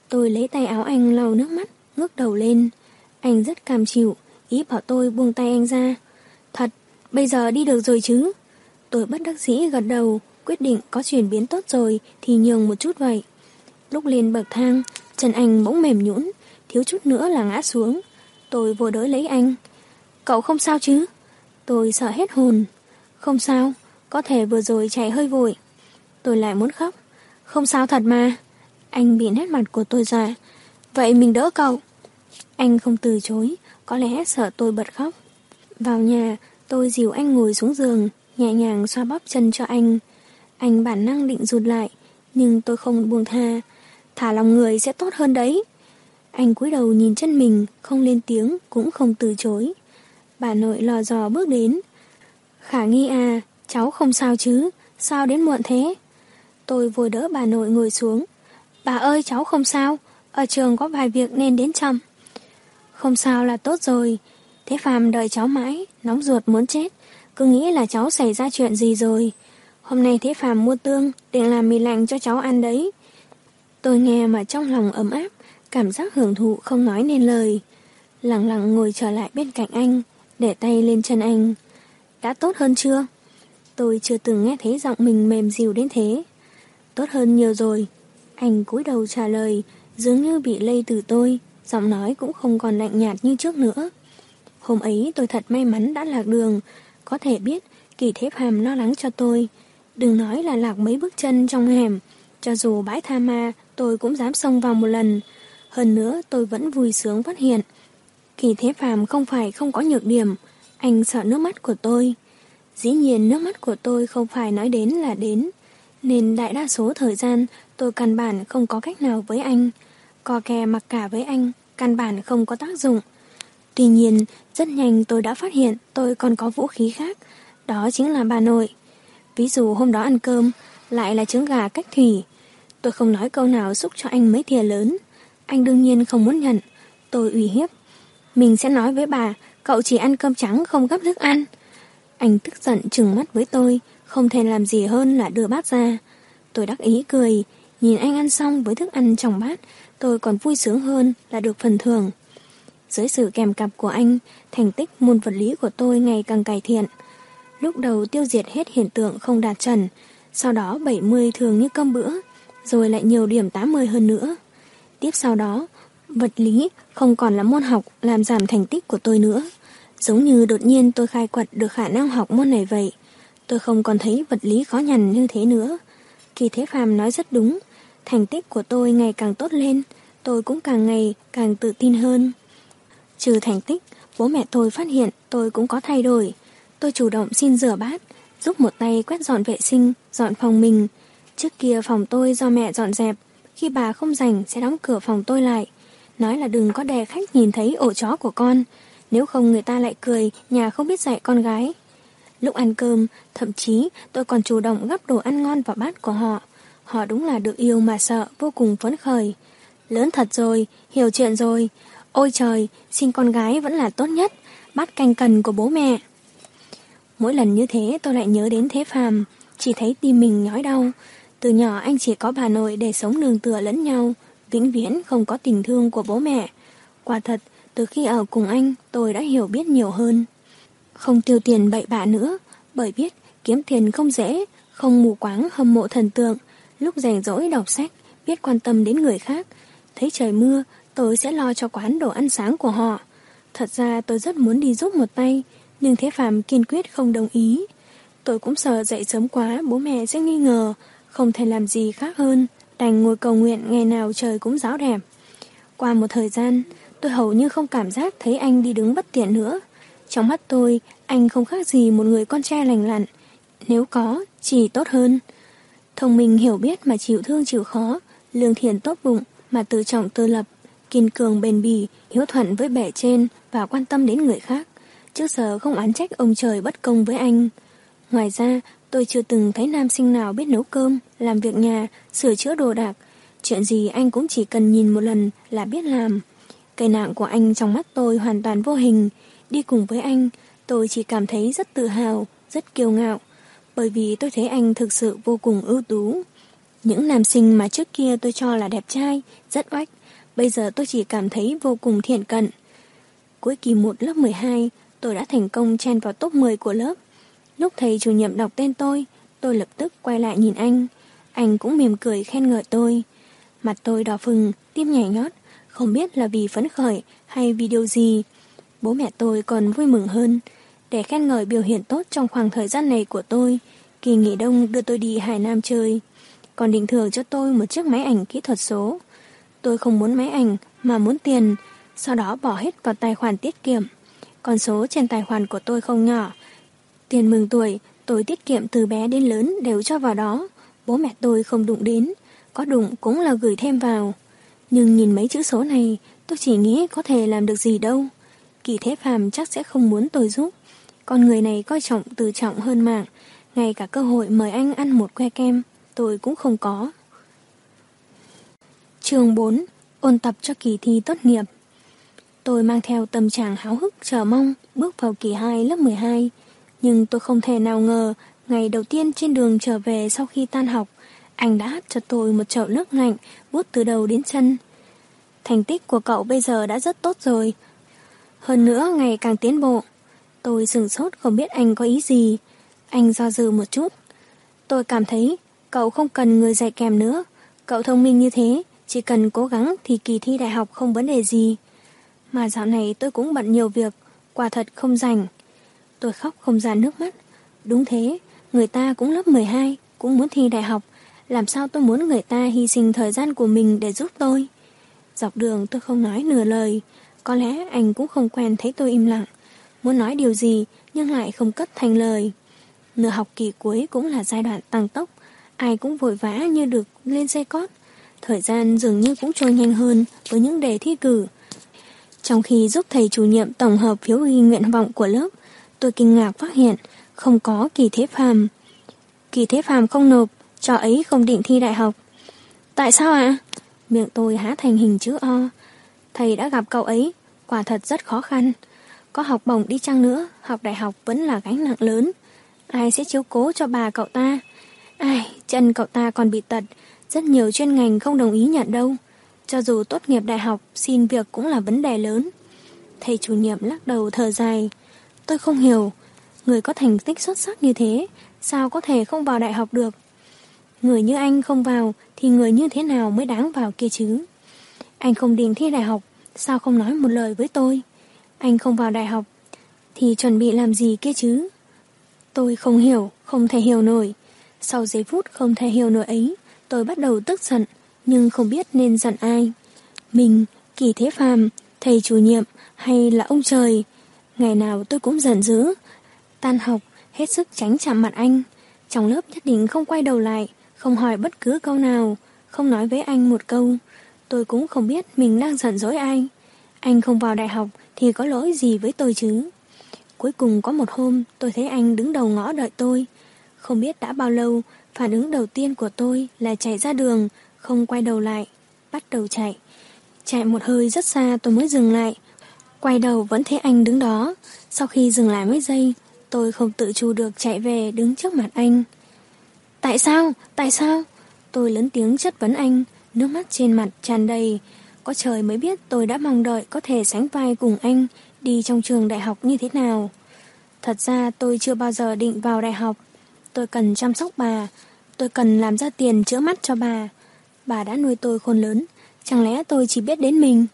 Tôi lấy tay áo anh lau nước mắt, ngước đầu lên. Anh rất cam chịu, ý bảo tôi buông tay anh ra. Thật, bây giờ đi được rồi chứ? Tôi bất đắc dĩ gật đầu, quyết định có chuyển biến tốt rồi thì nhường một chút vậy. Lúc lên bậc thang, chân anh bỗng mềm nhũn, thiếu chút nữa là ngã xuống. Tôi vội đỡ lấy anh. Cậu không sao chứ? Tôi sợ hết hồn. Không sao, có thể vừa rồi chạy hơi vội. Tôi lại muốn khóc. Không sao thật mà. Anh bị nét mặt của tôi ra. Vậy mình đỡ cậu. Anh không từ chối, có lẽ sợ tôi bật khóc. Vào nhà, tôi dìu anh ngồi xuống giường, nhẹ nhàng xoa bóp chân cho anh. Anh bản năng định rụt lại, nhưng tôi không buông tha. Thả lòng người sẽ tốt hơn đấy. Anh cúi đầu nhìn chân mình, không lên tiếng, cũng không từ chối. Bà nội lò dò bước đến. Khả nghi à, cháu không sao chứ, sao đến muộn thế? Tôi vội đỡ bà nội ngồi xuống. Bà ơi cháu không sao, ở trường có vài việc nên đến chậm. Không sao là tốt rồi. Thế Phạm đợi cháu mãi, nóng ruột muốn chết. Cứ nghĩ là cháu xảy ra chuyện gì rồi. Hôm nay Thế Phạm mua tương, định làm mì lạnh cho cháu ăn đấy. Tôi nghe mà trong lòng ấm áp, cảm giác hưởng thụ không nói nên lời. Lặng lặng ngồi trở lại bên cạnh anh, để tay lên chân anh. Đã tốt hơn chưa? Tôi chưa từng nghe thấy giọng mình mềm dịu đến thế. Tốt hơn nhiều rồi. Anh cúi đầu trả lời, dường như bị lây từ tôi giọng nói cũng không còn lạnh nhạt như trước nữa. Hôm ấy tôi thật may mắn đã lạc đường, có thể biết kỳ thế hàm lo lắng cho tôi. Đừng nói là lạc mấy bước chân trong hẻm, cho dù bãi tha ma tôi cũng dám xông vào một lần. Hơn nữa tôi vẫn vui sướng phát hiện. Kỳ thế phàm không phải không có nhược điểm, anh sợ nước mắt của tôi. Dĩ nhiên nước mắt của tôi không phải nói đến là đến, nên đại đa số thời gian tôi căn bản không có cách nào với anh. Co kè mặc cả với anh, căn bản không có tác dụng. Tuy nhiên, rất nhanh tôi đã phát hiện tôi còn có vũ khí khác, đó chính là bà nội. Ví dụ hôm đó ăn cơm, lại là trứng gà cách thủy. Tôi không nói câu nào xúc cho anh mấy thìa lớn. Anh đương nhiên không muốn nhận. Tôi ủy hiếp. Mình sẽ nói với bà, cậu chỉ ăn cơm trắng không gấp thức ăn. Anh tức giận trừng mắt với tôi, không thể làm gì hơn là đưa bát ra. Tôi đắc ý cười, nhìn anh ăn xong với thức ăn trong bát, tôi còn vui sướng hơn là được phần thưởng. Dưới sự kèm cặp của anh, thành tích môn vật lý của tôi ngày càng cải thiện. Lúc đầu tiêu diệt hết hiện tượng không đạt trần, sau đó 70 thường như cơm bữa, rồi lại nhiều điểm 80 hơn nữa. Tiếp sau đó, vật lý không còn là môn học làm giảm thành tích của tôi nữa. Giống như đột nhiên tôi khai quật được khả năng học môn này vậy. Tôi không còn thấy vật lý khó nhằn như thế nữa. Kỳ Thế Phàm nói rất đúng. Thành tích của tôi ngày càng tốt lên, tôi cũng càng ngày càng tự tin hơn. Trừ thành tích, bố mẹ tôi phát hiện tôi cũng có thay đổi. Tôi chủ động xin rửa bát, giúp một tay quét dọn vệ sinh, dọn phòng mình. Trước kia phòng tôi do mẹ dọn dẹp, khi bà không rảnh sẽ đóng cửa phòng tôi lại. Nói là đừng có đè khách nhìn thấy ổ chó của con, nếu không người ta lại cười nhà không biết dạy con gái. Lúc ăn cơm, thậm chí tôi còn chủ động gắp đồ ăn ngon vào bát của họ. Họ đúng là được yêu mà sợ, vô cùng phấn khởi. Lớn thật rồi, hiểu chuyện rồi. Ôi trời, sinh con gái vẫn là tốt nhất. bắt canh cần của bố mẹ. Mỗi lần như thế tôi lại nhớ đến Thế Phàm, chỉ thấy tim mình nhói đau. Từ nhỏ anh chỉ có bà nội để sống nương tựa lẫn nhau, vĩnh viễn không có tình thương của bố mẹ. Quả thật, từ khi ở cùng anh, tôi đã hiểu biết nhiều hơn. Không tiêu tiền bậy bạ nữa, bởi biết kiếm tiền không dễ, không mù quáng hâm mộ thần tượng. Lúc rảnh rỗi đọc sách, biết quan tâm đến người khác. Thấy trời mưa, tôi sẽ lo cho quán đồ ăn sáng của họ. Thật ra tôi rất muốn đi giúp một tay, nhưng Thế Phạm kiên quyết không đồng ý. Tôi cũng sợ dậy sớm quá bố mẹ sẽ nghi ngờ, không thể làm gì khác hơn, đành ngồi cầu nguyện ngày nào trời cũng giáo đẹp. Qua một thời gian, tôi hầu như không cảm giác thấy anh đi đứng bất tiện nữa. Trong mắt tôi, anh không khác gì một người con trai lành lặn. Nếu có, chỉ tốt hơn. Thông minh hiểu biết mà chịu thương chịu khó, lương thiện tốt bụng mà tự trọng tự lập, kiên cường bền bỉ, hiếu thuận với bẻ trên và quan tâm đến người khác. Trước giờ không án trách ông trời bất công với anh. Ngoài ra, tôi chưa từng thấy nam sinh nào biết nấu cơm, làm việc nhà, sửa chữa đồ đạc. Chuyện gì anh cũng chỉ cần nhìn một lần là biết làm. Cây nạng của anh trong mắt tôi hoàn toàn vô hình. Đi cùng với anh, tôi chỉ cảm thấy rất tự hào, rất kiêu ngạo. Bởi vì tôi thấy anh thực sự vô cùng ưu tú. Những nam sinh mà trước kia tôi cho là đẹp trai, rất oách, bây giờ tôi chỉ cảm thấy vô cùng thiện cận. Cuối kỳ 1 lớp 12, tôi đã thành công chen vào top 10 của lớp. Lúc thầy chủ nhiệm đọc tên tôi, tôi lập tức quay lại nhìn anh. Anh cũng mỉm cười khen ngợi tôi. Mặt tôi đỏ phừng, tim nhảy nhót, không biết là vì phấn khởi hay vì điều gì. Bố mẹ tôi còn vui mừng hơn. Để khen ngợi biểu hiện tốt trong khoảng thời gian này của tôi, kỳ nghỉ đông đưa tôi đi Hải Nam chơi. Còn định thưởng cho tôi một chiếc máy ảnh kỹ thuật số. Tôi không muốn máy ảnh mà muốn tiền, sau đó bỏ hết vào tài khoản tiết kiệm. Con số trên tài khoản của tôi không nhỏ. Tiền mừng tuổi, tôi tiết kiệm từ bé đến lớn đều cho vào đó. Bố mẹ tôi không đụng đến, có đụng cũng là gửi thêm vào. Nhưng nhìn mấy chữ số này, tôi chỉ nghĩ có thể làm được gì đâu. Kỳ thế phàm chắc sẽ không muốn tôi giúp. Con người này coi trọng từ trọng hơn mạng. Ngay cả cơ hội mời anh ăn một que kem, tôi cũng không có. Trường 4. Ôn tập cho kỳ thi tốt nghiệp Tôi mang theo tâm trạng háo hức chờ mong bước vào kỳ 2 lớp 12. Nhưng tôi không thể nào ngờ ngày đầu tiên trên đường trở về sau khi tan học, anh đã hát cho tôi một chậu nước lạnh vuốt từ đầu đến chân. Thành tích của cậu bây giờ đã rất tốt rồi. Hơn nữa ngày càng tiến bộ. Tôi sừng sốt không biết anh có ý gì. Anh do dự một chút. Tôi cảm thấy cậu không cần người dạy kèm nữa. Cậu thông minh như thế, chỉ cần cố gắng thì kỳ thi đại học không vấn đề gì. Mà dạo này tôi cũng bận nhiều việc, quả thật không rảnh. Tôi khóc không ra nước mắt. Đúng thế, người ta cũng lớp 12, cũng muốn thi đại học. Làm sao tôi muốn người ta hy sinh thời gian của mình để giúp tôi? Dọc đường tôi không nói nửa lời. Có lẽ anh cũng không quen thấy tôi im lặng. Muốn nói điều gì nhưng lại không cất thành lời. Nửa học kỳ cuối cũng là giai đoạn tăng tốc. Ai cũng vội vã như được lên xe cót. Thời gian dường như cũng trôi nhanh hơn với những đề thi cử. Trong khi giúp thầy chủ nhiệm tổng hợp phiếu ghi nguyện vọng của lớp, tôi kinh ngạc phát hiện không có kỳ thế phàm. Kỳ thế phàm không nộp, cho ấy không định thi đại học. Tại sao ạ? Miệng tôi há thành hình chữ O. Thầy đã gặp cậu ấy, quả thật rất khó khăn. Có học bổng đi chăng nữa, học đại học vẫn là gánh nặng lớn. Ai sẽ chiếu cố cho bà cậu ta? Ai, chân cậu ta còn bị tật, rất nhiều chuyên ngành không đồng ý nhận đâu. Cho dù tốt nghiệp đại học, xin việc cũng là vấn đề lớn. Thầy chủ nhiệm lắc đầu thở dài. Tôi không hiểu, người có thành tích xuất sắc như thế, sao có thể không vào đại học được? Người như anh không vào, thì người như thế nào mới đáng vào kia chứ? Anh không định thi đại học, sao không nói một lời với tôi? Anh không vào đại học, thì chuẩn bị làm gì kia chứ? Tôi không hiểu, không thể hiểu nổi. Sau giây phút không thể hiểu nổi ấy, tôi bắt đầu tức giận nhưng không biết nên giận ai. Mình, kỳ thế phàm, thầy chủ nhiệm hay là ông trời. Ngày nào tôi cũng giận dữ. Tan học, hết sức tránh chạm mặt anh. Trong lớp nhất định không quay đầu lại, không hỏi bất cứ câu nào, không nói với anh một câu. Tôi cũng không biết mình đang giận dỗi ai. Anh không vào đại học thì có lỗi gì với tôi chứ. Cuối cùng có một hôm tôi thấy anh đứng đầu ngõ đợi tôi. Không biết đã bao lâu, phản ứng đầu tiên của tôi là chạy ra đường, không quay đầu lại, bắt đầu chạy. Chạy một hơi rất xa tôi mới dừng lại. Quay đầu vẫn thấy anh đứng đó. Sau khi dừng lại mấy giây, tôi không tự chủ được chạy về đứng trước mặt anh. Tại sao? Tại sao? Tôi lớn tiếng chất vấn anh, nước mắt trên mặt tràn đầy. Có trời mới biết tôi đã mong đợi có thể sánh vai cùng anh đi trong trường đại học như thế nào. Thật ra tôi chưa bao giờ định vào đại học. Tôi cần chăm sóc bà. Tôi cần làm ra tiền chữa mắt cho bà. Bà đã nuôi tôi khôn lớn. Chẳng lẽ tôi chỉ biết đến mình?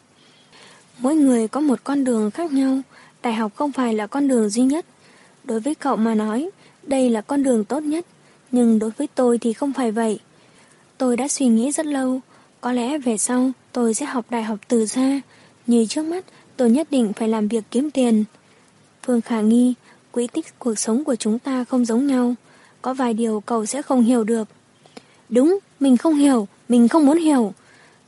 Mỗi người có một con đường khác nhau. Đại học không phải là con đường duy nhất. Đối với cậu mà nói, đây là con đường tốt nhất. Nhưng đối với tôi thì không phải vậy. Tôi đã suy nghĩ rất lâu. Có lẽ về sau tôi sẽ học đại học từ xa. Như trước mắt tôi nhất định phải làm việc kiếm tiền. Phương Khả nghi, quỹ tích cuộc sống của chúng ta không giống nhau. Có vài điều cậu sẽ không hiểu được. Đúng, mình không hiểu, mình không muốn hiểu.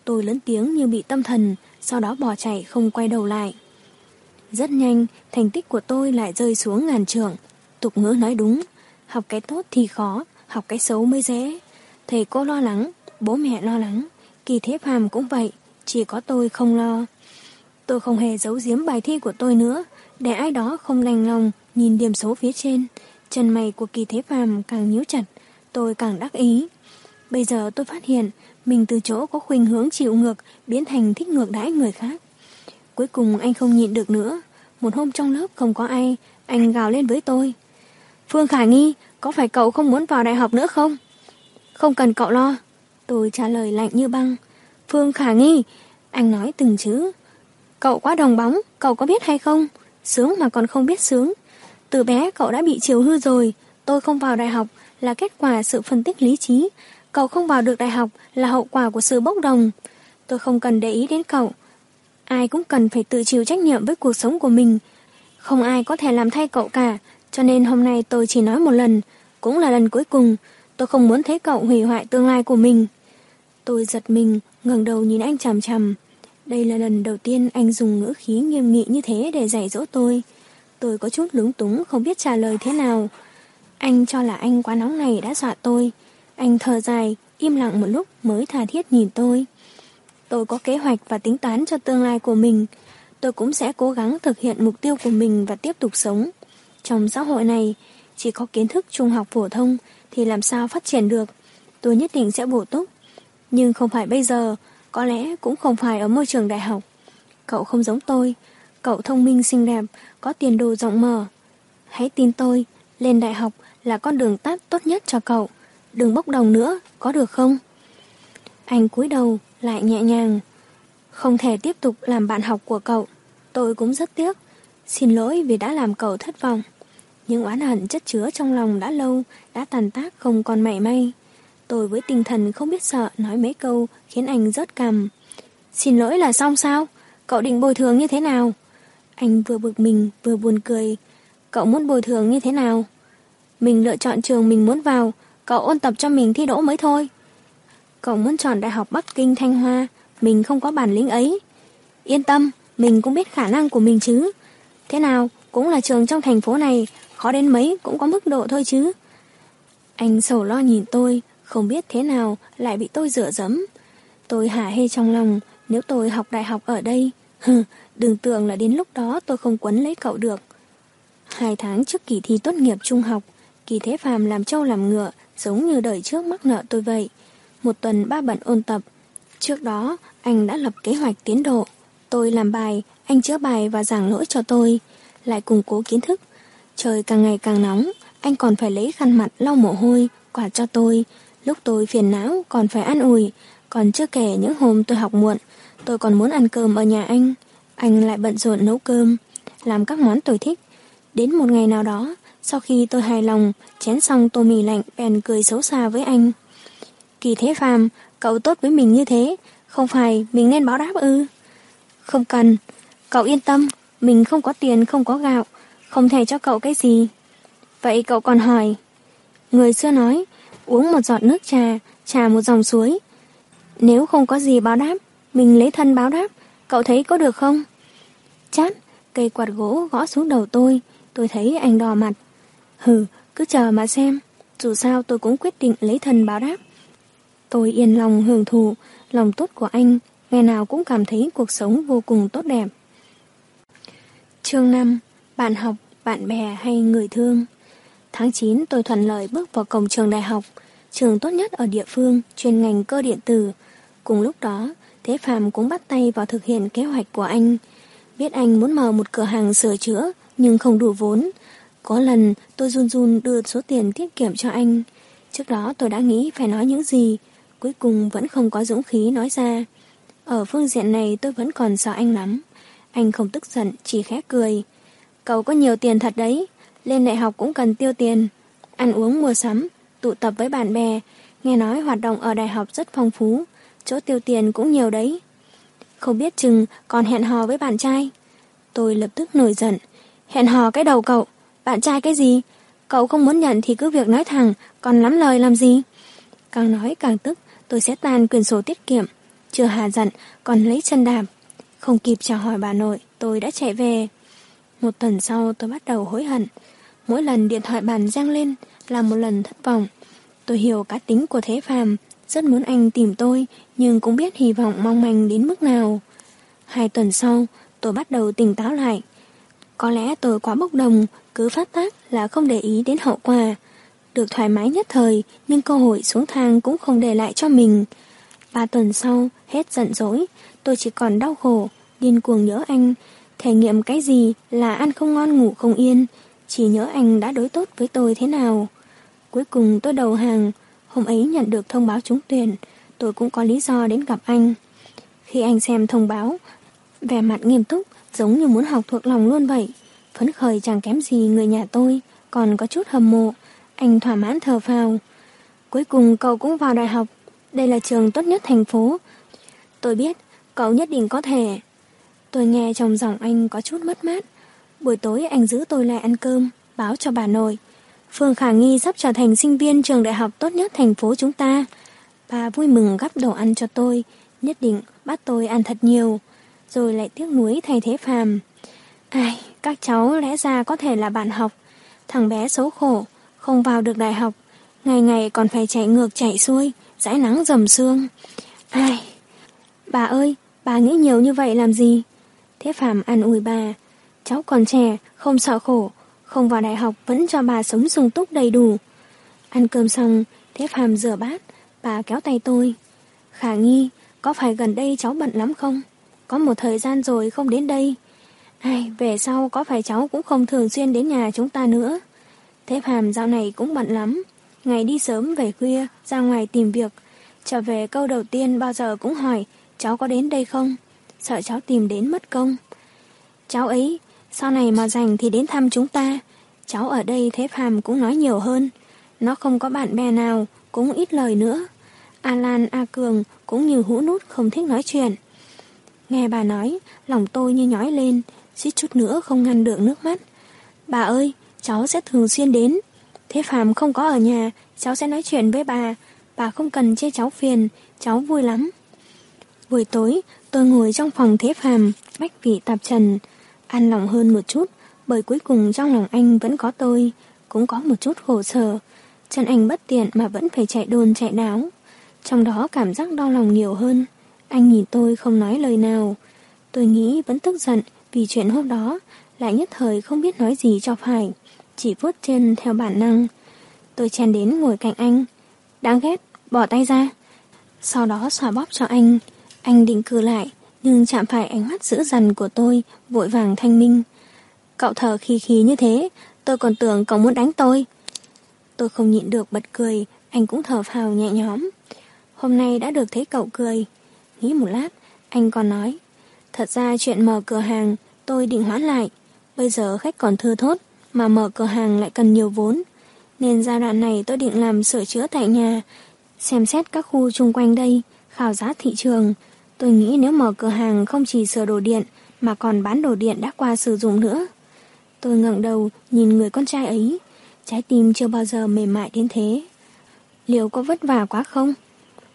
Tôi lớn tiếng như bị tâm thần, sau đó bỏ chạy không quay đầu lại. Rất nhanh, thành tích của tôi lại rơi xuống ngàn trường. Tục ngữ nói đúng, học cái tốt thì khó, học cái xấu mới dễ. Thầy cô lo lắng, bố mẹ lo lắng, kỳ thế phàm cũng vậy, chỉ có tôi không lo. Tôi không hề giấu giếm bài thi của tôi nữa, để ai đó không đành lòng nhìn điểm số phía trên. Chân mày của kỳ thế phàm càng nhíu chặt, tôi càng đắc ý. Bây giờ tôi phát hiện mình từ chỗ có khuynh hướng chịu ngược biến thành thích ngược đãi người khác. Cuối cùng anh không nhịn được nữa. Một hôm trong lớp không có ai, anh gào lên với tôi. Phương Khả Nghi, có phải cậu không muốn vào đại học nữa không? Không cần cậu lo. Tôi trả lời lạnh như băng. Phương Khả Nghi, anh nói từng chữ. Cậu quá đồng bóng, cậu có biết hay không? Sướng mà còn không biết sướng. Từ bé cậu đã bị chiều hư rồi. Tôi không vào đại học là kết quả sự phân tích lý trí. Cậu không vào được đại học là hậu quả của sự bốc đồng. Tôi không cần để ý đến cậu. Ai cũng cần phải tự chịu trách nhiệm với cuộc sống của mình. Không ai có thể làm thay cậu cả. Cho nên hôm nay tôi chỉ nói một lần. Cũng là lần cuối cùng. Tôi không muốn thấy cậu hủy hoại tương lai của mình. Tôi giật mình, ngẩng đầu nhìn anh chằm chằm. Đây là lần đầu tiên anh dùng ngữ khí nghiêm nghị như thế để dạy dỗ tôi. Tôi có chút lúng túng không biết trả lời thế nào. Anh cho là anh quá nóng này đã dọa tôi. Anh thở dài, im lặng một lúc mới tha thiết nhìn tôi. Tôi có kế hoạch và tính toán cho tương lai của mình. Tôi cũng sẽ cố gắng thực hiện mục tiêu của mình và tiếp tục sống. Trong xã hội này, chỉ có kiến thức trung học phổ thông thì làm sao phát triển được. Tôi nhất định sẽ bổ túc. Nhưng không phải bây giờ, có lẽ cũng không phải ở môi trường đại học. Cậu không giống tôi. Cậu thông minh xinh đẹp, có tiền đồ rộng mở. Hãy tin tôi, lên đại học là con đường tắt tốt nhất cho cậu. Đừng bốc đồng nữa, có được không? Anh cúi đầu, lại nhẹ nhàng. Không thể tiếp tục làm bạn học của cậu. Tôi cũng rất tiếc. Xin lỗi vì đã làm cậu thất vọng. Những oán hận chất chứa trong lòng đã lâu, đã tàn tác không còn mảy may. Tôi với tinh thần không biết sợ nói mấy câu khiến anh rớt cằm. Xin lỗi là xong sao? Cậu định bồi thường như thế nào? Anh vừa bực mình vừa buồn cười. Cậu muốn bồi thường như thế nào? Mình lựa chọn trường mình muốn vào, cậu ôn tập cho mình thi đỗ mới thôi. Cậu muốn chọn Đại học Bắc Kinh Thanh Hoa, mình không có bản lĩnh ấy. Yên tâm, mình cũng biết khả năng của mình chứ. Thế nào, cũng là trường trong thành phố này, khó đến mấy cũng có mức độ thôi chứ. Anh sầu lo nhìn tôi, không biết thế nào lại bị tôi rửa dẫm. Tôi hả hê trong lòng, nếu tôi học đại học ở đây, hừ, đừng tưởng là đến lúc đó tôi không quấn lấy cậu được. Hai tháng trước kỳ thi tốt nghiệp trung học, kỳ thế phàm làm trâu làm ngựa, giống như đời trước mắc nợ tôi vậy. Một tuần ba bận ôn tập. Trước đó, anh đã lập kế hoạch tiến độ. Tôi làm bài, anh chữa bài và giảng lỗi cho tôi, lại củng cố kiến thức. Trời càng ngày càng nóng, anh còn phải lấy khăn mặt lau mồ hôi, quạt cho tôi. Lúc tôi phiền não còn phải ăn ủi, còn chưa kể những hôm tôi học muộn, tôi còn muốn ăn cơm ở nhà anh. Anh lại bận rộn nấu cơm, làm các món tôi thích. Đến một ngày nào đó, sau khi tôi hài lòng, chén xong tô mì lạnh bèn cười xấu xa với anh. Kỳ thế phàm, cậu tốt với mình như thế, không phải mình nên báo đáp ư? Không cần, cậu yên tâm, mình không có tiền không có gạo, không thể cho cậu cái gì. Vậy cậu còn hỏi. Người xưa nói, uống một giọt nước trà, trà một dòng suối. Nếu không có gì báo đáp, mình lấy thân báo đáp, cậu thấy có được không? Chát, cây quạt gỗ gõ xuống đầu tôi, tôi thấy anh đỏ mặt. Hừ, cứ chờ mà xem, dù sao tôi cũng quyết định lấy thân báo đáp. Tôi yên lòng hưởng thụ, lòng tốt của anh, ngày nào cũng cảm thấy cuộc sống vô cùng tốt đẹp. Chương 5 Bạn học, bạn bè hay người thương Tháng 9 tôi thuận lợi bước vào cổng trường đại học, trường tốt nhất ở địa phương, chuyên ngành cơ điện tử. Cùng lúc đó, Thế Phạm cũng bắt tay vào thực hiện kế hoạch của anh. Biết anh muốn mở một cửa hàng sửa chữa, nhưng không đủ vốn. Có lần tôi run run đưa số tiền tiết kiệm cho anh. Trước đó tôi đã nghĩ phải nói những gì, cuối cùng vẫn không có dũng khí nói ra. Ở phương diện này tôi vẫn còn sợ anh lắm. Anh không tức giận, chỉ khẽ cười. Cậu có nhiều tiền thật đấy, lên đại học cũng cần tiêu tiền. Ăn uống mua sắm, tụ tập với bạn bè, nghe nói hoạt động ở đại học rất phong phú, chỗ tiêu tiền cũng nhiều đấy. Không biết chừng còn hẹn hò với bạn trai. Tôi lập tức nổi giận. Hẹn hò cái đầu cậu, bạn trai cái gì? Cậu không muốn nhận thì cứ việc nói thẳng, còn lắm lời làm gì? Càng nói càng tức, tôi sẽ tan quyền sổ tiết kiệm. Chưa hà giận, còn lấy chân đạp. Không kịp chào hỏi bà nội, tôi đã chạy về. Một tuần sau tôi bắt đầu hối hận. Mỗi lần điện thoại bàn rang lên là một lần thất vọng. Tôi hiểu cá tính của Thế Phàm, rất muốn anh tìm tôi, nhưng cũng biết hy vọng mong manh đến mức nào. Hai tuần sau, tôi bắt đầu tỉnh táo lại. Có lẽ tôi quá bốc đồng, cứ phát tác là không để ý đến hậu quả. Được thoải mái nhất thời, nhưng cơ hội xuống thang cũng không để lại cho mình. Ba tuần sau, hết giận dỗi, tôi chỉ còn đau khổ, điên cuồng nhớ anh. Thể nghiệm cái gì là ăn không ngon ngủ không yên, chỉ nhớ anh đã đối tốt với tôi thế nào. Cuối cùng tôi đầu hàng, hôm ấy nhận được thông báo trúng tuyển, tôi cũng có lý do đến gặp anh. Khi anh xem thông báo, vẻ mặt nghiêm túc, giống như muốn học thuộc lòng luôn vậy. Phấn khởi chẳng kém gì người nhà tôi, còn có chút hâm mộ. Anh thỏa mãn thở phào. Cuối cùng cậu cũng vào đại học. Đây là trường tốt nhất thành phố. Tôi biết, cậu nhất định có thể. Tôi nghe trong giọng anh có chút mất mát. Buổi tối anh giữ tôi lại ăn cơm, báo cho bà nội. Phương Khả Nghi sắp trở thành sinh viên trường đại học tốt nhất thành phố chúng ta. Bà vui mừng gắp đồ ăn cho tôi, nhất định bắt tôi ăn thật nhiều, rồi lại tiếc nuối thay thế phàm. Ai, các cháu lẽ ra có thể là bạn học. Thằng bé xấu khổ, không vào được đại học, ngày ngày còn phải chạy ngược chạy xuôi, dãi nắng dầm sương. Ai? Bà ơi, bà nghĩ nhiều như vậy làm gì? Thế Phạm ăn ủi bà. Cháu còn trẻ, không sợ khổ, không vào đại học vẫn cho bà sống sung túc đầy đủ. Ăn cơm xong, thép hàm rửa bát, bà kéo tay tôi. Khả nghi, có phải gần đây cháu bận lắm không? Có một thời gian rồi không đến đây. Ai, về sau có phải cháu cũng không thường xuyên đến nhà chúng ta nữa. thép hàm dạo này cũng bận lắm. Ngày đi sớm về khuya, ra ngoài tìm việc. Trở về câu đầu tiên bao giờ cũng hỏi cháu có đến đây không? Sợ cháu tìm đến mất công. Cháu ấy, sau này mà rảnh thì đến thăm chúng ta. Cháu ở đây Thế Phạm cũng nói nhiều hơn. Nó không có bạn bè nào, cũng ít lời nữa. Alan A Cường cũng như hũ nút không thích nói chuyện. Nghe bà nói, lòng tôi như nhói lên, suýt chút nữa không ngăn được nước mắt. Bà ơi, cháu sẽ thường xuyên đến. Thế Phạm không có ở nhà, cháu sẽ nói chuyện với bà. Bà không cần chê cháu phiền, cháu vui lắm. Buổi tối, tôi ngồi trong phòng Thế Phạm, bách vị tạp trần. An lòng hơn một chút, bởi cuối cùng trong lòng anh vẫn có tôi, cũng có một chút khổ sở. Chân anh bất tiện mà vẫn phải chạy đồn chạy đáo. Trong đó cảm giác đau lòng nhiều hơn. Anh nhìn tôi không nói lời nào. Tôi nghĩ vẫn tức giận vì chuyện hôm đó, lại nhất thời không biết nói gì cho phải. Chỉ vuốt chân theo bản năng. Tôi chen đến ngồi cạnh anh. Đáng ghét, bỏ tay ra. Sau đó xòa bóp cho anh. Anh định cử lại, nhưng chạm phải ánh mắt dữ dằn của tôi, vội vàng thanh minh. Cậu thở khi khí như thế, tôi còn tưởng cậu muốn đánh tôi. Tôi không nhịn được bật cười, anh cũng thở phào nhẹ nhõm. Hôm nay đã được thấy cậu cười. Nghĩ một lát, anh còn nói. Thật ra chuyện mở cửa hàng, tôi định hoãn lại. Bây giờ khách còn thưa thốt, mà mở cửa hàng lại cần nhiều vốn. Nên giai đoạn này tôi định làm sửa chữa tại nhà, xem xét các khu chung quanh đây, khảo giá thị trường. Tôi nghĩ nếu mở cửa hàng không chỉ sửa đồ điện, mà còn bán đồ điện đã qua sử dụng nữa. Tôi ngẩng đầu nhìn người con trai ấy, trái tim chưa bao giờ mềm mại đến thế. Liệu có vất vả quá không?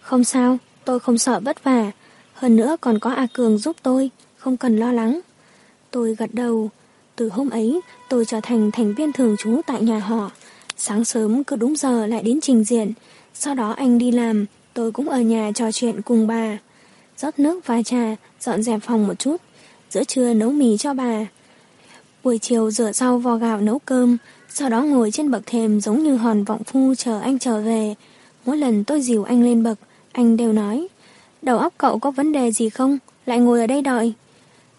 Không sao, tôi không sợ vất vả. Hơn nữa còn có A Cường giúp tôi, không cần lo lắng. Tôi gật đầu. Từ hôm ấy, tôi trở thành thành viên thường trú tại nhà họ. Sáng sớm cứ đúng giờ lại đến trình diện. Sau đó anh đi làm, tôi cũng ở nhà trò chuyện cùng bà rót nước pha trà, dọn dẹp phòng một chút. Giữa trưa nấu mì cho bà. Buổi chiều rửa rau vò gạo nấu cơm, sau đó ngồi trên bậc thềm giống như hòn vọng phu chờ anh trở về. Mỗi lần tôi dìu anh lên bậc, anh đều nói, đầu óc cậu có vấn đề gì không, lại ngồi ở đây đợi.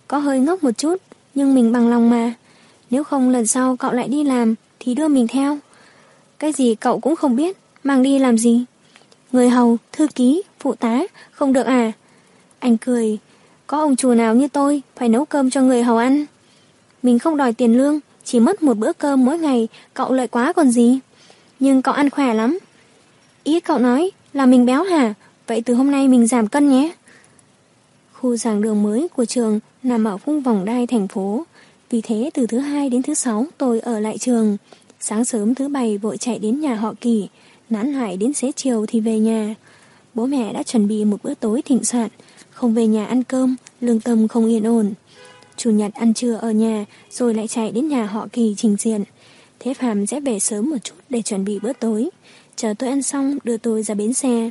Có hơi ngốc một chút, nhưng mình bằng lòng mà. Nếu không lần sau cậu lại đi làm, thì đưa mình theo. Cái gì cậu cũng không biết, mang đi làm gì? Người hầu, thư ký, phụ tá, không được à? Anh cười, có ông chủ nào như tôi phải nấu cơm cho người hầu ăn? Mình không đòi tiền lương, chỉ mất một bữa cơm mỗi ngày, cậu lợi quá còn gì. Nhưng cậu ăn khỏe lắm. Ý cậu nói là mình béo hả? Vậy từ hôm nay mình giảm cân nhé. Khu giảng đường mới của trường nằm ở khung vòng đai thành phố. Vì thế từ thứ hai đến thứ sáu tôi ở lại trường. Sáng sớm thứ bảy vội chạy đến nhà họ kỳ, nán lại đến xế chiều thì về nhà. Bố mẹ đã chuẩn bị một bữa tối thịnh soạn, không về nhà ăn cơm, lương tâm không yên ổn. Chủ nhật ăn trưa ở nhà, rồi lại chạy đến nhà họ kỳ trình diện. Thế Phạm sẽ về sớm một chút để chuẩn bị bữa tối. Chờ tôi ăn xong đưa tôi ra bến xe.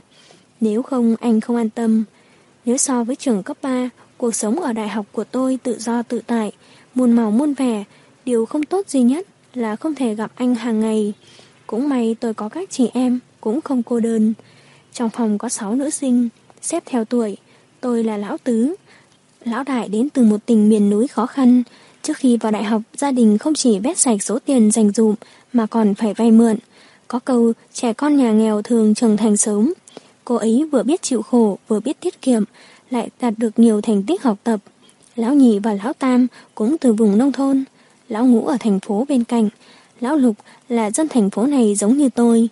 Nếu không anh không an tâm. Nếu so với trường cấp 3, cuộc sống ở đại học của tôi tự do tự tại, muôn màu muôn vẻ, điều không tốt duy nhất là không thể gặp anh hàng ngày. Cũng may tôi có các chị em, cũng không cô đơn. Trong phòng có 6 nữ sinh, xếp theo tuổi, tôi là lão tứ. Lão đại đến từ một tỉnh miền núi khó khăn. Trước khi vào đại học, gia đình không chỉ vét sạch số tiền dành dụm mà còn phải vay mượn. Có câu trẻ con nhà nghèo thường trưởng thành sớm. Cô ấy vừa biết chịu khổ, vừa biết tiết kiệm, lại đạt được nhiều thành tích học tập. Lão nhị và lão tam cũng từ vùng nông thôn. Lão ngũ ở thành phố bên cạnh. Lão lục là dân thành phố này giống như tôi.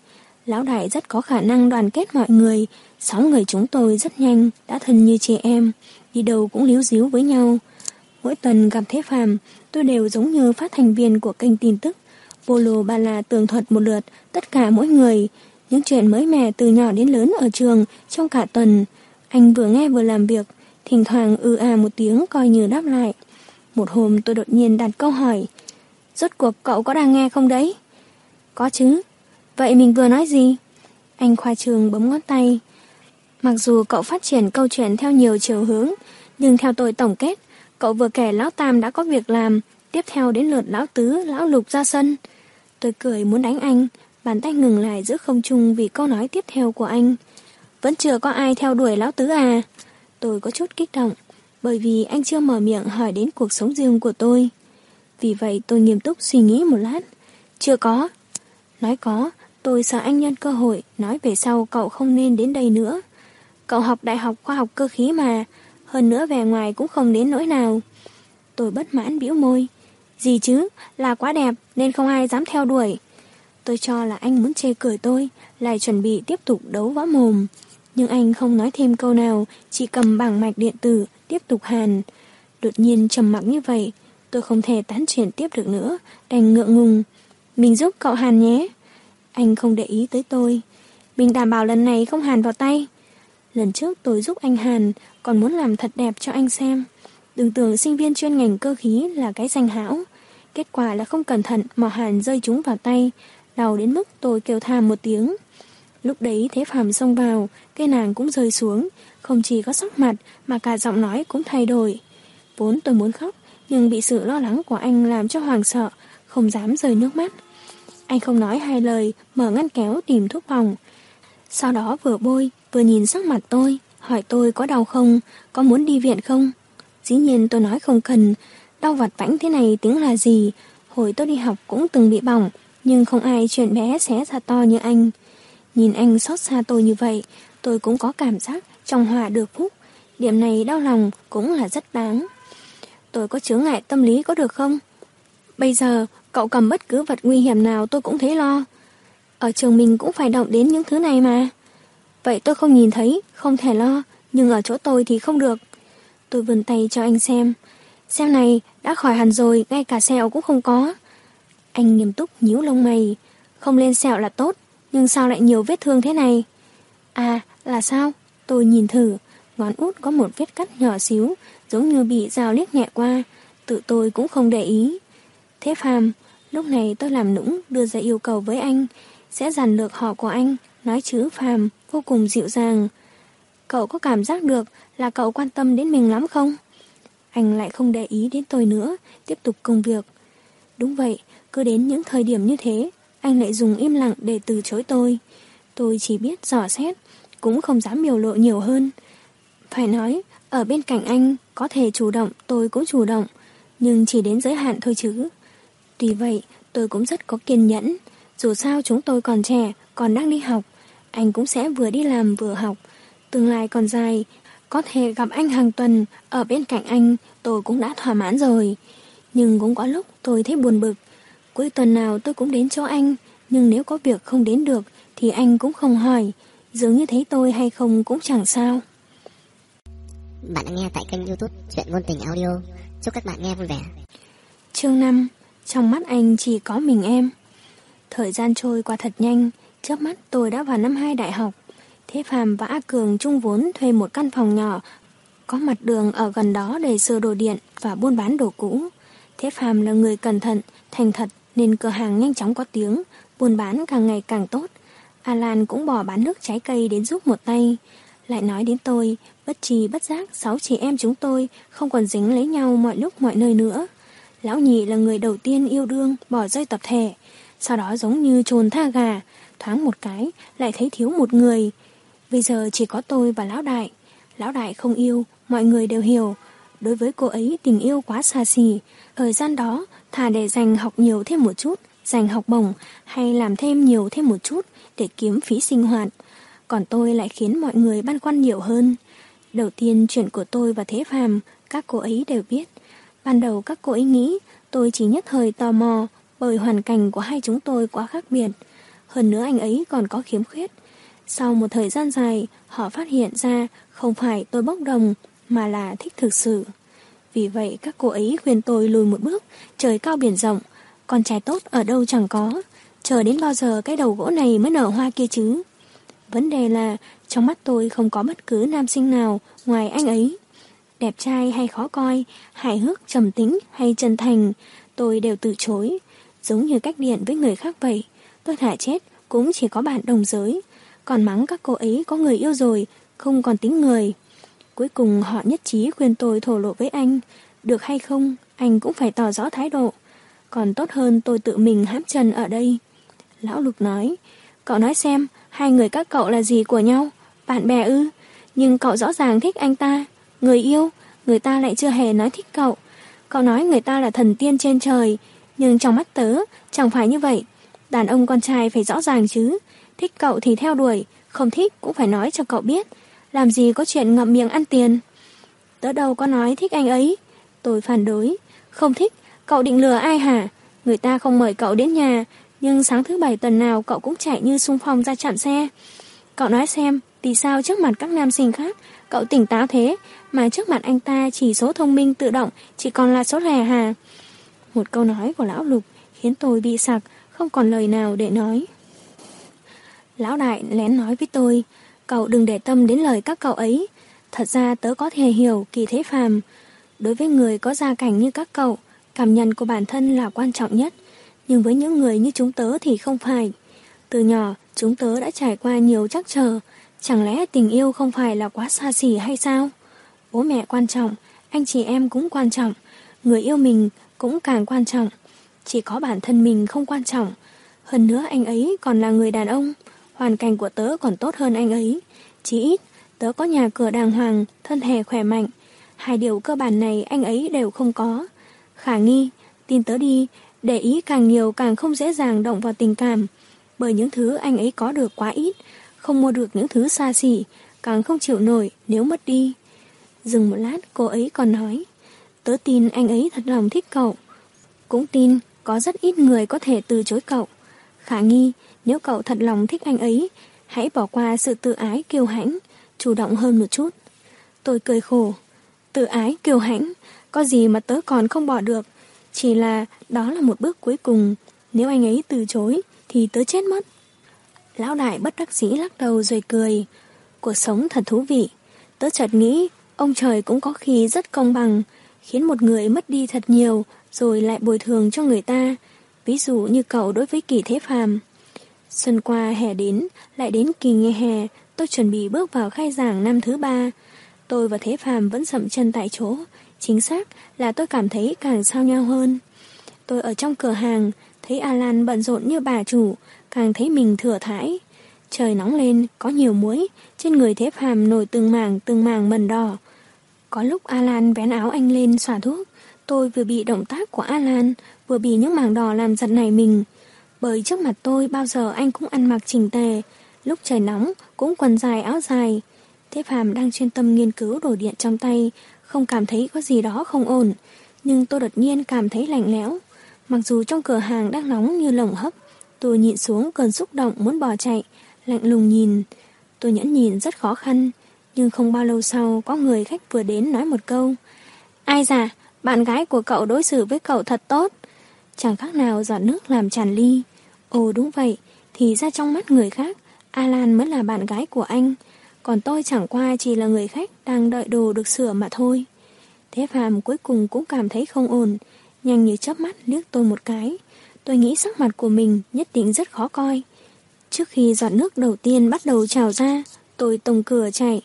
Lão đại rất có khả năng đoàn kết mọi người. Sáu người chúng tôi rất nhanh, đã thân như chị em đi đâu cũng líu díu với nhau. Mỗi tuần gặp Thế phạm, tôi đều giống như phát thành viên của kênh tin tức. Vô lồ bà là tường thuật một lượt, tất cả mỗi người. Những chuyện mới mẻ từ nhỏ đến lớn ở trường trong cả tuần. Anh vừa nghe vừa làm việc, thỉnh thoảng ư à một tiếng coi như đáp lại. Một hôm tôi đột nhiên đặt câu hỏi. Rốt cuộc cậu có đang nghe không đấy? Có chứ. Vậy mình vừa nói gì? Anh khoa trường bấm ngón tay. Mặc dù cậu phát triển câu chuyện theo nhiều chiều hướng, nhưng theo tôi tổng kết, cậu vừa kể lão Tam đã có việc làm, tiếp theo đến lượt lão Tứ, lão Lục ra sân. Tôi cười muốn đánh anh, bàn tay ngừng lại giữa không trung vì câu nói tiếp theo của anh. Vẫn chưa có ai theo đuổi lão Tứ à? Tôi có chút kích động, bởi vì anh chưa mở miệng hỏi đến cuộc sống riêng của tôi. Vì vậy tôi nghiêm túc suy nghĩ một lát. Chưa có. Nói có, tôi sợ anh nhân cơ hội nói về sau cậu không nên đến đây nữa. Cậu học đại học khoa học cơ khí mà, hơn nữa về ngoài cũng không đến nỗi nào. Tôi bất mãn biểu môi. Gì chứ, là quá đẹp nên không ai dám theo đuổi. Tôi cho là anh muốn chê cười tôi, lại chuẩn bị tiếp tục đấu võ mồm. Nhưng anh không nói thêm câu nào, chỉ cầm bảng mạch điện tử, tiếp tục hàn. Đột nhiên trầm mặc như vậy, tôi không thể tán chuyển tiếp được nữa, đành ngượng ngùng. Mình giúp cậu hàn nhé. Anh không để ý tới tôi. Mình đảm bảo lần này không hàn vào tay. Lần trước tôi giúp anh Hàn, còn muốn làm thật đẹp cho anh xem. Đừng tưởng sinh viên chuyên ngành cơ khí là cái danh hão. Kết quả là không cẩn thận mà Hàn rơi chúng vào tay, đau đến mức tôi kêu thảm một tiếng. Lúc đấy Thế Phạm xông vào, cây nàng cũng rơi xuống, không chỉ có sắc mặt mà cả giọng nói cũng thay đổi. Vốn tôi muốn khóc, nhưng bị sự lo lắng của anh làm cho hoàng sợ, không dám rơi nước mắt. Anh không nói hai lời, mở ngăn kéo tìm thuốc phòng. Sau đó vừa bôi, vừa nhìn sắc mặt tôi, hỏi tôi có đau không, có muốn đi viện không. Dĩ nhiên tôi nói không cần, đau vặt vãnh thế này tiếng là gì, hồi tôi đi học cũng từng bị bỏng, nhưng không ai chuyện bé xé ra to như anh. Nhìn anh xót xa tôi như vậy, tôi cũng có cảm giác trong hòa được phúc, điểm này đau lòng cũng là rất đáng. Tôi có chướng ngại tâm lý có được không? Bây giờ, cậu cầm bất cứ vật nguy hiểm nào tôi cũng thấy lo. Ở trường mình cũng phải động đến những thứ này mà. Vậy tôi không nhìn thấy, không thể lo, nhưng ở chỗ tôi thì không được. Tôi vươn tay cho anh xem. Xem này, đã khỏi hẳn rồi, ngay cả sẹo cũng không có. Anh nghiêm túc nhíu lông mày. Không lên sẹo là tốt, nhưng sao lại nhiều vết thương thế này? À, là sao? Tôi nhìn thử, ngón út có một vết cắt nhỏ xíu, giống như bị dao liếc nhẹ qua. Tự tôi cũng không để ý. Thế phàm, lúc này tôi làm nũng đưa ra yêu cầu với anh, sẽ giàn lược họ của anh, nói chứ phàm vô cùng dịu dàng. Cậu có cảm giác được là cậu quan tâm đến mình lắm không? Anh lại không để ý đến tôi nữa, tiếp tục công việc. Đúng vậy, cứ đến những thời điểm như thế, anh lại dùng im lặng để từ chối tôi. Tôi chỉ biết dò xét, cũng không dám biểu lộ nhiều hơn. Phải nói, ở bên cạnh anh, có thể chủ động, tôi cũng chủ động, nhưng chỉ đến giới hạn thôi chứ. Tuy vậy, tôi cũng rất có kiên nhẫn. Dù sao chúng tôi còn trẻ, còn đang đi học. Anh cũng sẽ vừa đi làm vừa học. Tương lai còn dài, có thể gặp anh hàng tuần, ở bên cạnh anh, tôi cũng đã thỏa mãn rồi. Nhưng cũng có lúc tôi thấy buồn bực. Cuối tuần nào tôi cũng đến chỗ anh, nhưng nếu có việc không đến được, thì anh cũng không hỏi. Dường như thấy tôi hay không cũng chẳng sao. Bạn đang nghe tại kênh youtube Chuyện Ngôn Tình Audio. Chúc các bạn nghe vui vẻ. Chương 5 Trong mắt anh chỉ có mình em. Thời gian trôi qua thật nhanh, chớp mắt tôi đã vào năm 2 đại học. Thế Phạm và A Cường chung vốn thuê một căn phòng nhỏ, có mặt đường ở gần đó để sửa đồ điện và buôn bán đồ cũ. Thế Phạm là người cẩn thận, thành thật nên cửa hàng nhanh chóng có tiếng, buôn bán càng ngày càng tốt. Alan cũng bỏ bán nước trái cây đến giúp một tay. Lại nói đến tôi, bất trì bất giác sáu chị em chúng tôi không còn dính lấy nhau mọi lúc mọi nơi nữa. Lão nhị là người đầu tiên yêu đương bỏ rơi tập thể, sau đó giống như trồn tha gà, thoáng một cái lại thấy thiếu một người. Bây giờ chỉ có tôi và lão đại. Lão đại không yêu, mọi người đều hiểu. Đối với cô ấy tình yêu quá xa xỉ, thời gian đó thà để dành học nhiều thêm một chút, dành học bổng hay làm thêm nhiều thêm một chút để kiếm phí sinh hoạt. Còn tôi lại khiến mọi người băn khoăn nhiều hơn. Đầu tiên chuyện của tôi và Thế Phàm, các cô ấy đều biết. Ban đầu các cô ấy nghĩ tôi chỉ nhất thời tò mò bởi hoàn cảnh của hai chúng tôi quá khác biệt. Hơn nữa anh ấy còn có khiếm khuyết. Sau một thời gian dài, họ phát hiện ra không phải tôi bốc đồng mà là thích thực sự. Vì vậy các cô ấy khuyên tôi lùi một bước, trời cao biển rộng, con trai tốt ở đâu chẳng có, chờ đến bao giờ cái đầu gỗ này mới nở hoa kia chứ. Vấn đề là trong mắt tôi không có bất cứ nam sinh nào ngoài anh ấy. Đẹp trai hay khó coi, hài hước, trầm tính hay chân thành, tôi đều từ chối. Giống như cách điện với người khác vậy, tôi thả chết cũng chỉ có bạn đồng giới. Còn mắng các cô ấy có người yêu rồi, không còn tính người. Cuối cùng họ nhất trí khuyên tôi thổ lộ với anh. Được hay không, anh cũng phải tỏ rõ thái độ. Còn tốt hơn tôi tự mình hãm chân ở đây. Lão Lục nói, cậu nói xem, hai người các cậu là gì của nhau? Bạn bè ư? Nhưng cậu rõ ràng thích anh ta. Người yêu, người ta lại chưa hề nói thích cậu. Cậu nói người ta là thần tiên trên trời, nhưng trong mắt tớ, chẳng phải như vậy. Đàn ông con trai phải rõ ràng chứ. Thích cậu thì theo đuổi, không thích cũng phải nói cho cậu biết. Làm gì có chuyện ngậm miệng ăn tiền. Tớ đâu có nói thích anh ấy. Tôi phản đối. Không thích, cậu định lừa ai hả? Người ta không mời cậu đến nhà, nhưng sáng thứ bảy tuần nào cậu cũng chạy như sung phong ra chạm xe. Cậu nói xem, vì sao trước mặt các nam sinh khác, cậu tỉnh táo thế, mà trước mặt anh ta chỉ số thông minh tự động, chỉ còn là số lẻ hà. Một câu nói của lão lục khiến tôi bị sặc, không còn lời nào để nói. Lão đại lén nói với tôi, cậu đừng để tâm đến lời các cậu ấy. Thật ra tớ có thể hiểu kỳ thế phàm. Đối với người có gia cảnh như các cậu, cảm nhận của bản thân là quan trọng nhất. Nhưng với những người như chúng tớ thì không phải. Từ nhỏ, chúng tớ đã trải qua nhiều trắc trở. Chẳng lẽ tình yêu không phải là quá xa xỉ hay sao? Bố mẹ quan trọng, anh chị em cũng quan trọng. Người yêu mình cũng càng quan trọng. Chỉ có bản thân mình không quan trọng. Hơn nữa anh ấy còn là người đàn ông. Hoàn cảnh của tớ còn tốt hơn anh ấy. Chỉ ít, tớ có nhà cửa đàng hoàng, thân thể khỏe mạnh. Hai điều cơ bản này anh ấy đều không có. Khả nghi, tin tớ đi, để ý càng nhiều càng không dễ dàng động vào tình cảm. Bởi những thứ anh ấy có được quá ít, không mua được những thứ xa xỉ, càng không chịu nổi nếu mất đi. Dừng một lát cô ấy còn nói, tớ tin anh ấy thật lòng thích cậu. Cũng tin có rất ít người có thể từ chối cậu. Khả nghi, nếu cậu thật lòng thích anh ấy, hãy bỏ qua sự tự ái kiêu hãnh, chủ động hơn một chút. Tôi cười khổ. Tự ái kiêu hãnh, có gì mà tớ còn không bỏ được. Chỉ là đó là một bước cuối cùng. Nếu anh ấy từ chối, thì tớ chết mất. Lão đại bất đắc dĩ lắc đầu rồi cười. Cuộc sống thật thú vị. Tớ chợt nghĩ, ông trời cũng có khi rất công bằng, khiến một người mất đi thật nhiều, rồi lại bồi thường cho người ta. Ví dụ như cậu đối với kỳ thế phàm. Xuân qua hè đến, lại đến kỳ nghề hè, tôi chuẩn bị bước vào khai giảng năm thứ ba. Tôi và Thế Phàm vẫn sậm chân tại chỗ, chính xác là tôi cảm thấy càng sao nhau hơn. Tôi ở trong cửa hàng, thấy Alan bận rộn như bà chủ, càng thấy mình thừa thãi. Trời nóng lên, có nhiều muối, trên người thế phàm nổi từng mảng từng mảng mần đỏ. Có lúc Alan vén áo anh lên xòa thuốc, tôi vừa bị động tác của Alan, vừa bị những mảng đỏ làm giật nảy mình. Bởi trước mặt tôi bao giờ anh cũng ăn mặc chỉnh tề, lúc trời nóng cũng quần dài áo dài. Thế Phạm đang chuyên tâm nghiên cứu đồ điện trong tay, không cảm thấy có gì đó không ổn, nhưng tôi đột nhiên cảm thấy lạnh lẽo. Mặc dù trong cửa hàng đang nóng như lồng hấp, tôi nhịn xuống cơn xúc động muốn bỏ chạy, lạnh lùng nhìn. Tôi nhẫn nhìn rất khó khăn, nhưng không bao lâu sau có người khách vừa đến nói một câu. Ai già, bạn gái của cậu đối xử với cậu thật tốt. Chẳng khác nào giọt nước làm tràn ly. Ồ đúng vậy, thì ra trong mắt người khác, Alan mới là bạn gái của anh, còn tôi chẳng qua chỉ là người khách đang đợi đồ được sửa mà thôi. Thế Phạm cuối cùng cũng cảm thấy không ổn, nhanh như chớp mắt liếc tôi một cái. Tôi nghĩ sắc mặt của mình nhất định rất khó coi. Trước khi giọt nước đầu tiên bắt đầu trào ra, tôi tông cửa chạy.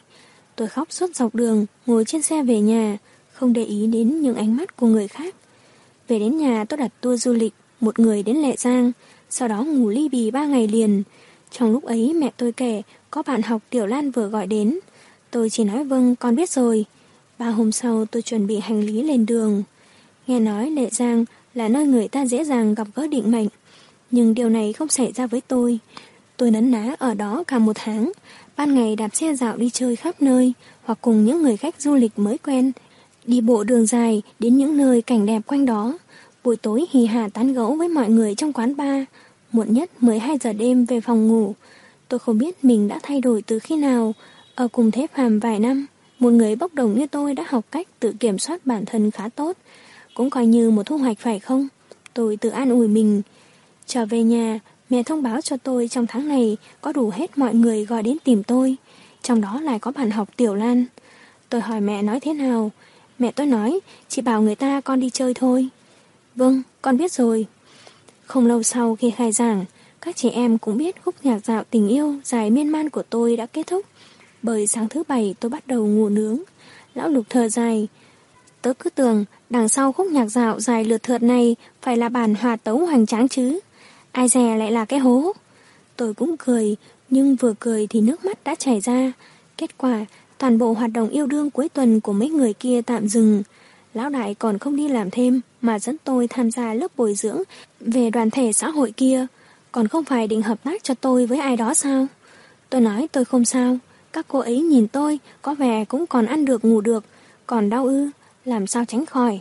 Tôi khóc suốt dọc đường, ngồi trên xe về nhà, không để ý đến những ánh mắt của người khác. Về đến nhà tôi đặt tour du lịch, một người đến Lệ Giang, sau đó ngủ ly bì ba ngày liền. Trong lúc ấy mẹ tôi kể có bạn học Tiểu Lan vừa gọi đến. Tôi chỉ nói vâng con biết rồi. Ba hôm sau tôi chuẩn bị hành lý lên đường. Nghe nói Lệ Giang là nơi người ta dễ dàng gặp gỡ định mệnh. Nhưng điều này không xảy ra với tôi. Tôi nấn ná ở đó cả một tháng. Ban ngày đạp xe dạo đi chơi khắp nơi hoặc cùng những người khách du lịch mới quen. Đi bộ đường dài đến những nơi cảnh đẹp quanh đó. Buổi tối hì hà tán gẫu với mọi người trong quán bar. Muộn nhất 12 giờ đêm về phòng ngủ. Tôi không biết mình đã thay đổi từ khi nào. Ở cùng Thế Phàm vài năm, một người bốc đồng như tôi đã học cách tự kiểm soát bản thân khá tốt. Cũng coi như một thu hoạch phải không? Tôi tự an ủi mình. Trở về nhà, mẹ thông báo cho tôi trong tháng này có đủ hết mọi người gọi đến tìm tôi. Trong đó lại có bạn học Tiểu Lan. Tôi hỏi mẹ nói thế nào. Mẹ tôi nói, chỉ bảo người ta con đi chơi thôi. Vâng, con biết rồi. Không lâu sau khi khai giảng, các chị em cũng biết khúc nhạc dạo tình yêu dài miên man của tôi đã kết thúc. Bởi sáng thứ bảy tôi bắt đầu ngủ nướng. Lão lục thở dài. Tớ cứ tưởng đằng sau khúc nhạc dạo dài lượt thượt này phải là bản hòa tấu hoành tráng chứ. Ai dè lại là cái hố. Tôi cũng cười, nhưng vừa cười thì nước mắt đã chảy ra. Kết quả, toàn bộ hoạt động yêu đương cuối tuần của mấy người kia tạm dừng. Lão đại còn không đi làm thêm mà dẫn tôi tham gia lớp bồi dưỡng về đoàn thể xã hội kia. Còn không phải định hợp tác cho tôi với ai đó sao? Tôi nói tôi không sao. Các cô ấy nhìn tôi có vẻ cũng còn ăn được ngủ được. Còn đau ư, làm sao tránh khỏi.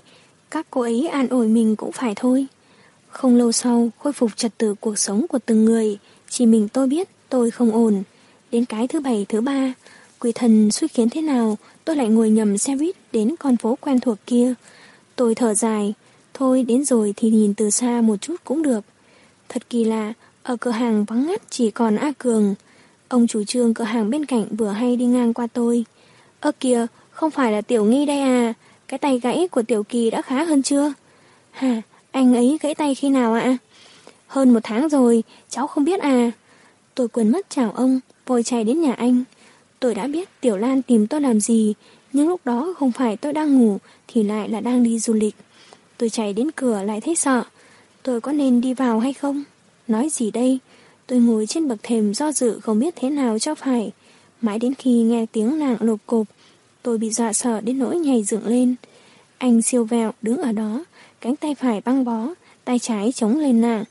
Các cô ấy an ủi mình cũng phải thôi. Không lâu sau, khôi phục trật tự cuộc sống của từng người. Chỉ mình tôi biết tôi không ổn. Đến cái thứ bảy thứ ba, quỷ thần suy khiến thế nào, tôi lại ngồi nhầm xe buýt đến con phố quen thuộc kia. Tôi thở dài, thôi đến rồi thì nhìn từ xa một chút cũng được. Thật kỳ lạ, ở cửa hàng vắng ngắt chỉ còn A Cường. Ông chủ trương cửa hàng bên cạnh vừa hay đi ngang qua tôi. Ơ kìa, không phải là Tiểu Nghi đây à, cái tay gãy của Tiểu Kỳ đã khá hơn chưa? Hả, anh ấy gãy tay khi nào ạ? Hơn một tháng rồi, cháu không biết à. Tôi quên mất chào ông, vội chạy đến nhà anh. Tôi đã biết Tiểu Lan tìm tôi làm gì, nhưng lúc đó không phải tôi đang ngủ thì lại là đang đi du lịch. Tôi chạy đến cửa lại thấy sợ. Tôi có nên đi vào hay không? Nói gì đây? Tôi ngồi trên bậc thềm do dự không biết thế nào cho phải. Mãi đến khi nghe tiếng nàng lột cộp, tôi bị dọa sợ đến nỗi nhảy dựng lên. Anh siêu vẹo đứng ở đó, cánh tay phải băng bó, tay trái chống lên nàng.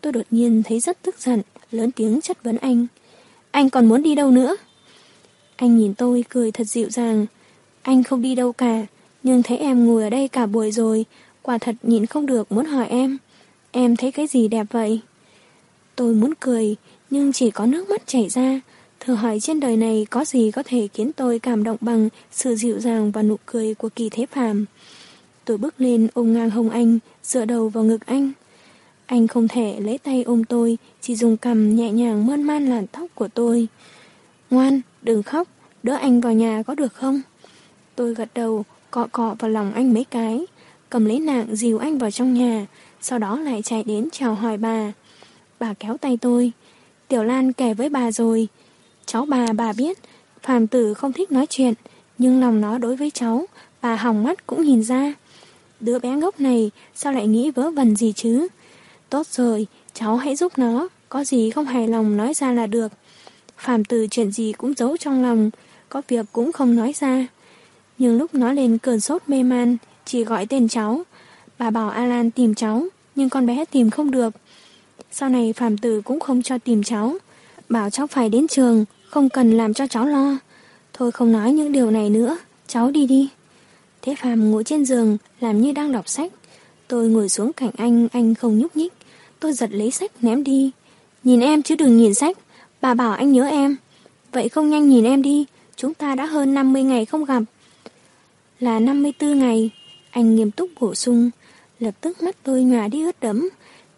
Tôi đột nhiên thấy rất tức giận, lớn tiếng chất vấn anh. Anh còn muốn đi đâu nữa? Anh nhìn tôi cười thật dịu dàng. Anh không đi đâu cả, nhưng thấy em ngồi ở đây cả buổi rồi, quả thật nhìn không được muốn hỏi em. Em thấy cái gì đẹp vậy? Tôi muốn cười, nhưng chỉ có nước mắt chảy ra. Thử hỏi trên đời này có gì có thể khiến tôi cảm động bằng sự dịu dàng và nụ cười của kỳ thế phàm. Tôi bước lên ôm ngang hông anh, dựa đầu vào ngực anh. Anh không thể lấy tay ôm tôi, chỉ dùng cầm nhẹ nhàng mơn man làn tóc của tôi. Ngoan, đừng khóc, đỡ anh vào nhà có được không? Tôi gật đầu, cọ cọ vào lòng anh mấy cái, cầm lấy nạng dìu anh vào trong nhà, sau đó lại chạy đến chào hỏi bà. Bà kéo tay tôi. Tiểu Lan kể với bà rồi. Cháu bà bà biết, phàm tử không thích nói chuyện, nhưng lòng nó đối với cháu, bà hỏng mắt cũng nhìn ra đứa bé ngốc này sao lại nghĩ vớ vẩn gì chứ? Tốt rồi, cháu hãy giúp nó, có gì không hài lòng nói ra là được. Phạm từ chuyện gì cũng giấu trong lòng, có việc cũng không nói ra. Nhưng lúc nó lên cơn sốt mê man, chỉ gọi tên cháu. Bà bảo Alan tìm cháu, nhưng con bé tìm không được. Sau này Phạm Tử cũng không cho tìm cháu. Bảo cháu phải đến trường, không cần làm cho cháu lo. Thôi không nói những điều này nữa, cháu đi đi. Thế Phàm ngồi trên giường, làm như đang đọc sách. Tôi ngồi xuống cạnh anh, anh không nhúc nhích. Tôi giật lấy sách ném đi. Nhìn em chứ đừng nhìn sách. Bà bảo anh nhớ em. Vậy không nhanh nhìn em đi. Chúng ta đã hơn 50 ngày không gặp. Là 54 ngày. Anh nghiêm túc bổ sung. Lập tức mắt tôi nhòa đi ướt đẫm.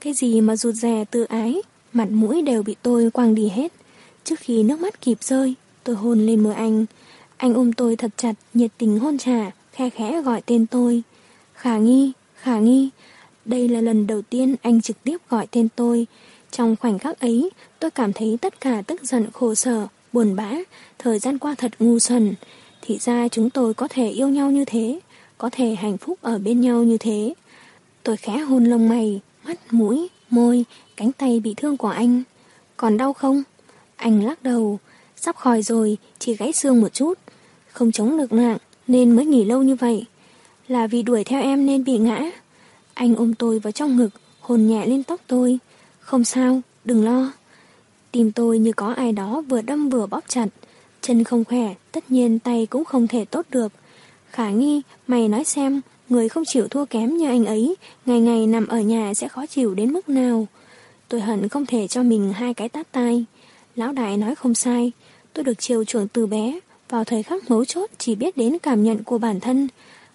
Cái gì mà rụt rè tự ái. Mặt mũi đều bị tôi quăng đi hết. Trước khi nước mắt kịp rơi, tôi hôn lên môi anh. Anh ôm tôi thật chặt, nhiệt tình hôn trả, khe khẽ gọi tên tôi. Khả nghi, khả nghi. Đây là lần đầu tiên anh trực tiếp gọi tên tôi. Trong khoảnh khắc ấy, tôi cảm thấy tất cả tức giận khổ sở, buồn bã, thời gian qua thật ngu xuẩn. Thì ra chúng tôi có thể yêu nhau như thế, có thể hạnh phúc ở bên nhau như thế. Tôi khẽ hôn lông mày, mắt, mũi, môi, cánh tay bị thương của anh. Còn đau không? Anh lắc đầu, sắp khỏi rồi, chỉ gãy xương một chút. Không chống được nặng, nên mới nghỉ lâu như vậy. Là vì đuổi theo em nên bị ngã. Anh ôm tôi vào trong ngực, hồn nhẹ lên tóc tôi. Không sao, đừng lo. Tim tôi như có ai đó vừa đâm vừa bóp chặt. Chân không khỏe, tất nhiên tay cũng không thể tốt được. Khả nghi, mày nói xem, người không chịu thua kém như anh ấy, ngày ngày nằm ở nhà sẽ khó chịu đến mức nào. Tôi hận không thể cho mình hai cái tát tay. Lão đại nói không sai, tôi được chiều chuộng từ bé, vào thời khắc mấu chốt chỉ biết đến cảm nhận của bản thân.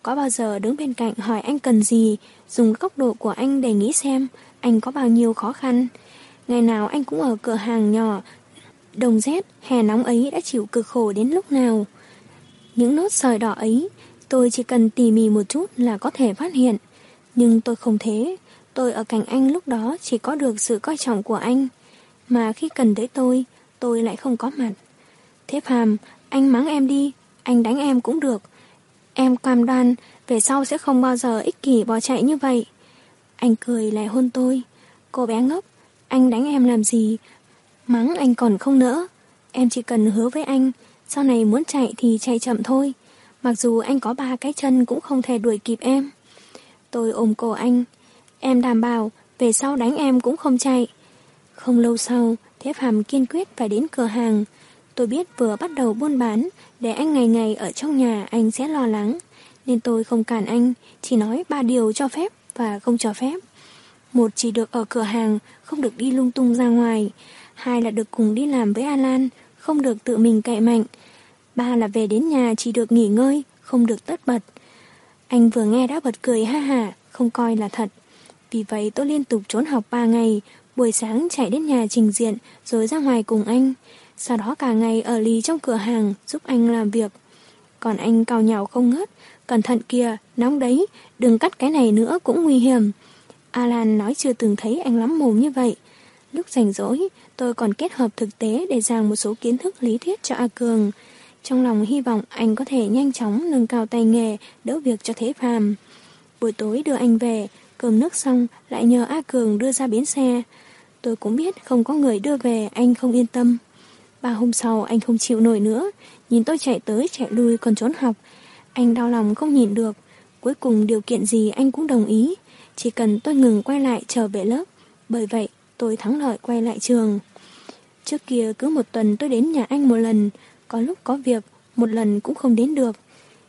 Có bao giờ đứng bên cạnh hỏi anh cần gì, dùng góc độ của anh để nghĩ xem anh có bao nhiêu khó khăn. Ngày nào anh cũng ở cửa hàng nhỏ, đồng rét, hè nóng ấy đã chịu cực khổ đến lúc nào. Những nốt sợi đỏ ấy, tôi chỉ cần tỉ mỉ một chút là có thể phát hiện. Nhưng tôi không thế, tôi ở cạnh anh lúc đó chỉ có được sự coi trọng của anh. Mà khi cần tới tôi, tôi lại không có mặt. Thế Phàm, anh mắng em đi, anh đánh em cũng được. Em cam đoan, về sau sẽ không bao giờ ích kỷ bỏ chạy như vậy. Anh cười lại hôn tôi. Cô bé ngốc, anh đánh em làm gì? Mắng anh còn không nỡ. Em chỉ cần hứa với anh, sau này muốn chạy thì chạy chậm thôi. Mặc dù anh có ba cái chân cũng không thể đuổi kịp em. Tôi ôm cổ anh. Em đảm bảo, về sau đánh em cũng không chạy. Không lâu sau, Thế Phạm kiên quyết phải đến cửa hàng. Tôi biết vừa bắt đầu buôn bán, để anh ngày ngày ở trong nhà anh sẽ lo lắng. Nên tôi không cản anh, chỉ nói ba điều cho phép và không cho phép. Một chỉ được ở cửa hàng, không được đi lung tung ra ngoài. Hai là được cùng đi làm với Alan, không được tự mình cậy mạnh. Ba là về đến nhà chỉ được nghỉ ngơi, không được tất bật. Anh vừa nghe đã bật cười ha ha, không coi là thật. Vì vậy tôi liên tục trốn học ba ngày, buổi sáng chạy đến nhà trình diện rồi ra ngoài cùng anh. Sau đó cả ngày ở lì trong cửa hàng giúp anh làm việc. Còn anh cào nhào không ngớt, cẩn thận kìa, nóng đấy, đừng cắt cái này nữa cũng nguy hiểm. Alan nói chưa từng thấy anh lắm mồm như vậy. Lúc rảnh rỗi, tôi còn kết hợp thực tế để giảng một số kiến thức lý thuyết cho A Cường. Trong lòng hy vọng anh có thể nhanh chóng nâng cao tay nghề, đỡ việc cho thế phàm. Buổi tối đưa anh về, cơm nước xong lại nhờ A Cường đưa ra bến xe. Tôi cũng biết không có người đưa về anh không yên tâm. Ba hôm sau anh không chịu nổi nữa, nhìn tôi chạy tới chạy lui còn trốn học. Anh đau lòng không nhìn được, cuối cùng điều kiện gì anh cũng đồng ý, chỉ cần tôi ngừng quay lại trở về lớp. Bởi vậy tôi thắng lợi quay lại trường. Trước kia cứ một tuần tôi đến nhà anh một lần, có lúc có việc, một lần cũng không đến được.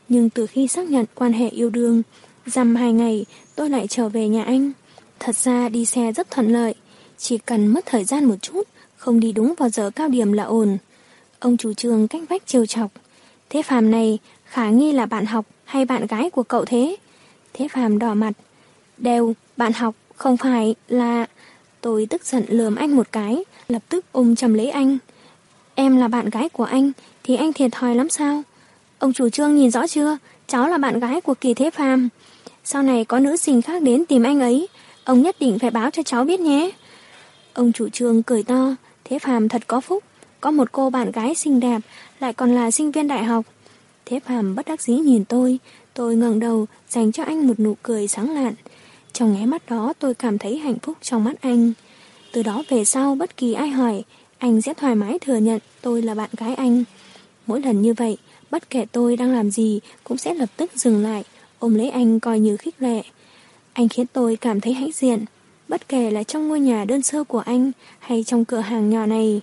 Nhưng từ khi xác nhận quan hệ yêu đương, dằm hai ngày tôi lại trở về nhà anh. Thật ra đi xe rất thuận lợi, chỉ cần mất thời gian một chút, không đi đúng vào giờ cao điểm là ổn. Ông chủ trường cách vách chiều chọc. Thế phàm này, khả nghi là bạn học hay bạn gái của cậu thế? Thế phàm đỏ mặt. Đều, bạn học, không phải là... Tôi tức giận lườm anh một cái, lập tức ôm chầm lấy anh. Em là bạn gái của anh, thì anh thiệt thòi lắm sao? Ông chủ trương nhìn rõ chưa? Cháu là bạn gái của kỳ thế phàm. Sau này có nữ sinh khác đến tìm anh ấy, ông nhất định phải báo cho cháu biết nhé. Ông chủ trương cười to, thế phàm thật có phúc, có một cô bạn gái xinh đẹp, lại còn là sinh viên đại học. Thế phàm bất đắc dĩ nhìn tôi, Tôi ngẩng đầu, dành cho anh một nụ cười sáng lạn. Trong nháy mắt đó tôi cảm thấy hạnh phúc trong mắt anh. Từ đó về sau bất kỳ ai hỏi, anh sẽ thoải mái thừa nhận tôi là bạn gái anh. Mỗi lần như vậy, bất kể tôi đang làm gì cũng sẽ lập tức dừng lại, ôm lấy anh coi như khích lệ. Anh khiến tôi cảm thấy hãnh diện, bất kể là trong ngôi nhà đơn sơ của anh hay trong cửa hàng nhỏ này.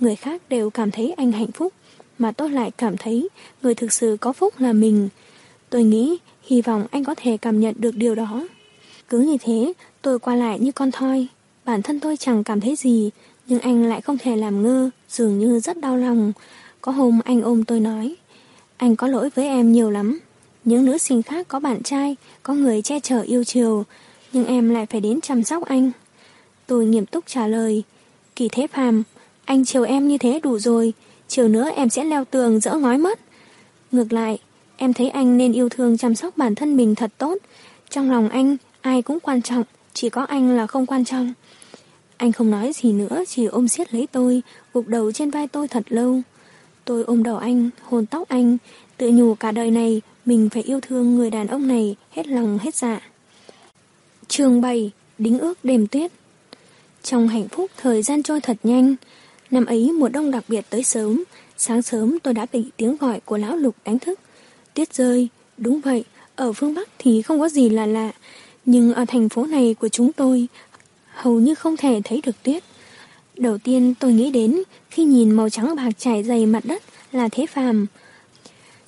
Người khác đều cảm thấy anh hạnh phúc, mà tôi lại cảm thấy người thực sự có phúc là mình. Tôi nghĩ, hy vọng anh có thể cảm nhận được điều đó. Cứ như thế, tôi qua lại như con thoi. Bản thân tôi chẳng cảm thấy gì, nhưng anh lại không thể làm ngơ, dường như rất đau lòng. Có hôm anh ôm tôi nói, anh có lỗi với em nhiều lắm. Những nữ sinh khác có bạn trai, có người che chở yêu chiều, nhưng em lại phải đến chăm sóc anh. Tôi nghiêm túc trả lời, kỳ thế phàm, anh chiều em như thế đủ rồi, chiều nữa em sẽ leo tường dỡ ngói mất. Ngược lại, em thấy anh nên yêu thương chăm sóc bản thân mình thật tốt. Trong lòng anh, ai cũng quan trọng, chỉ có anh là không quan trọng. Anh không nói gì nữa, chỉ ôm siết lấy tôi, gục đầu trên vai tôi thật lâu. Tôi ôm đầu anh, hôn tóc anh, tự nhủ cả đời này mình phải yêu thương người đàn ông này hết lòng hết dạ. Trường 7 Đính ước đêm tuyết. Trong hạnh phúc thời gian trôi thật nhanh, Năm ấy mùa đông đặc biệt tới sớm, Sáng sớm tôi đã bị tiếng gọi của lão lục đánh thức. Tuyết rơi, Đúng vậy, Ở phương Bắc thì không có gì là lạ, Nhưng ở thành phố này của chúng tôi, Hầu như không thể thấy được tuyết. Đầu tiên tôi nghĩ đến Khi nhìn màu trắng bạc trải dày mặt đất Là thế phàm.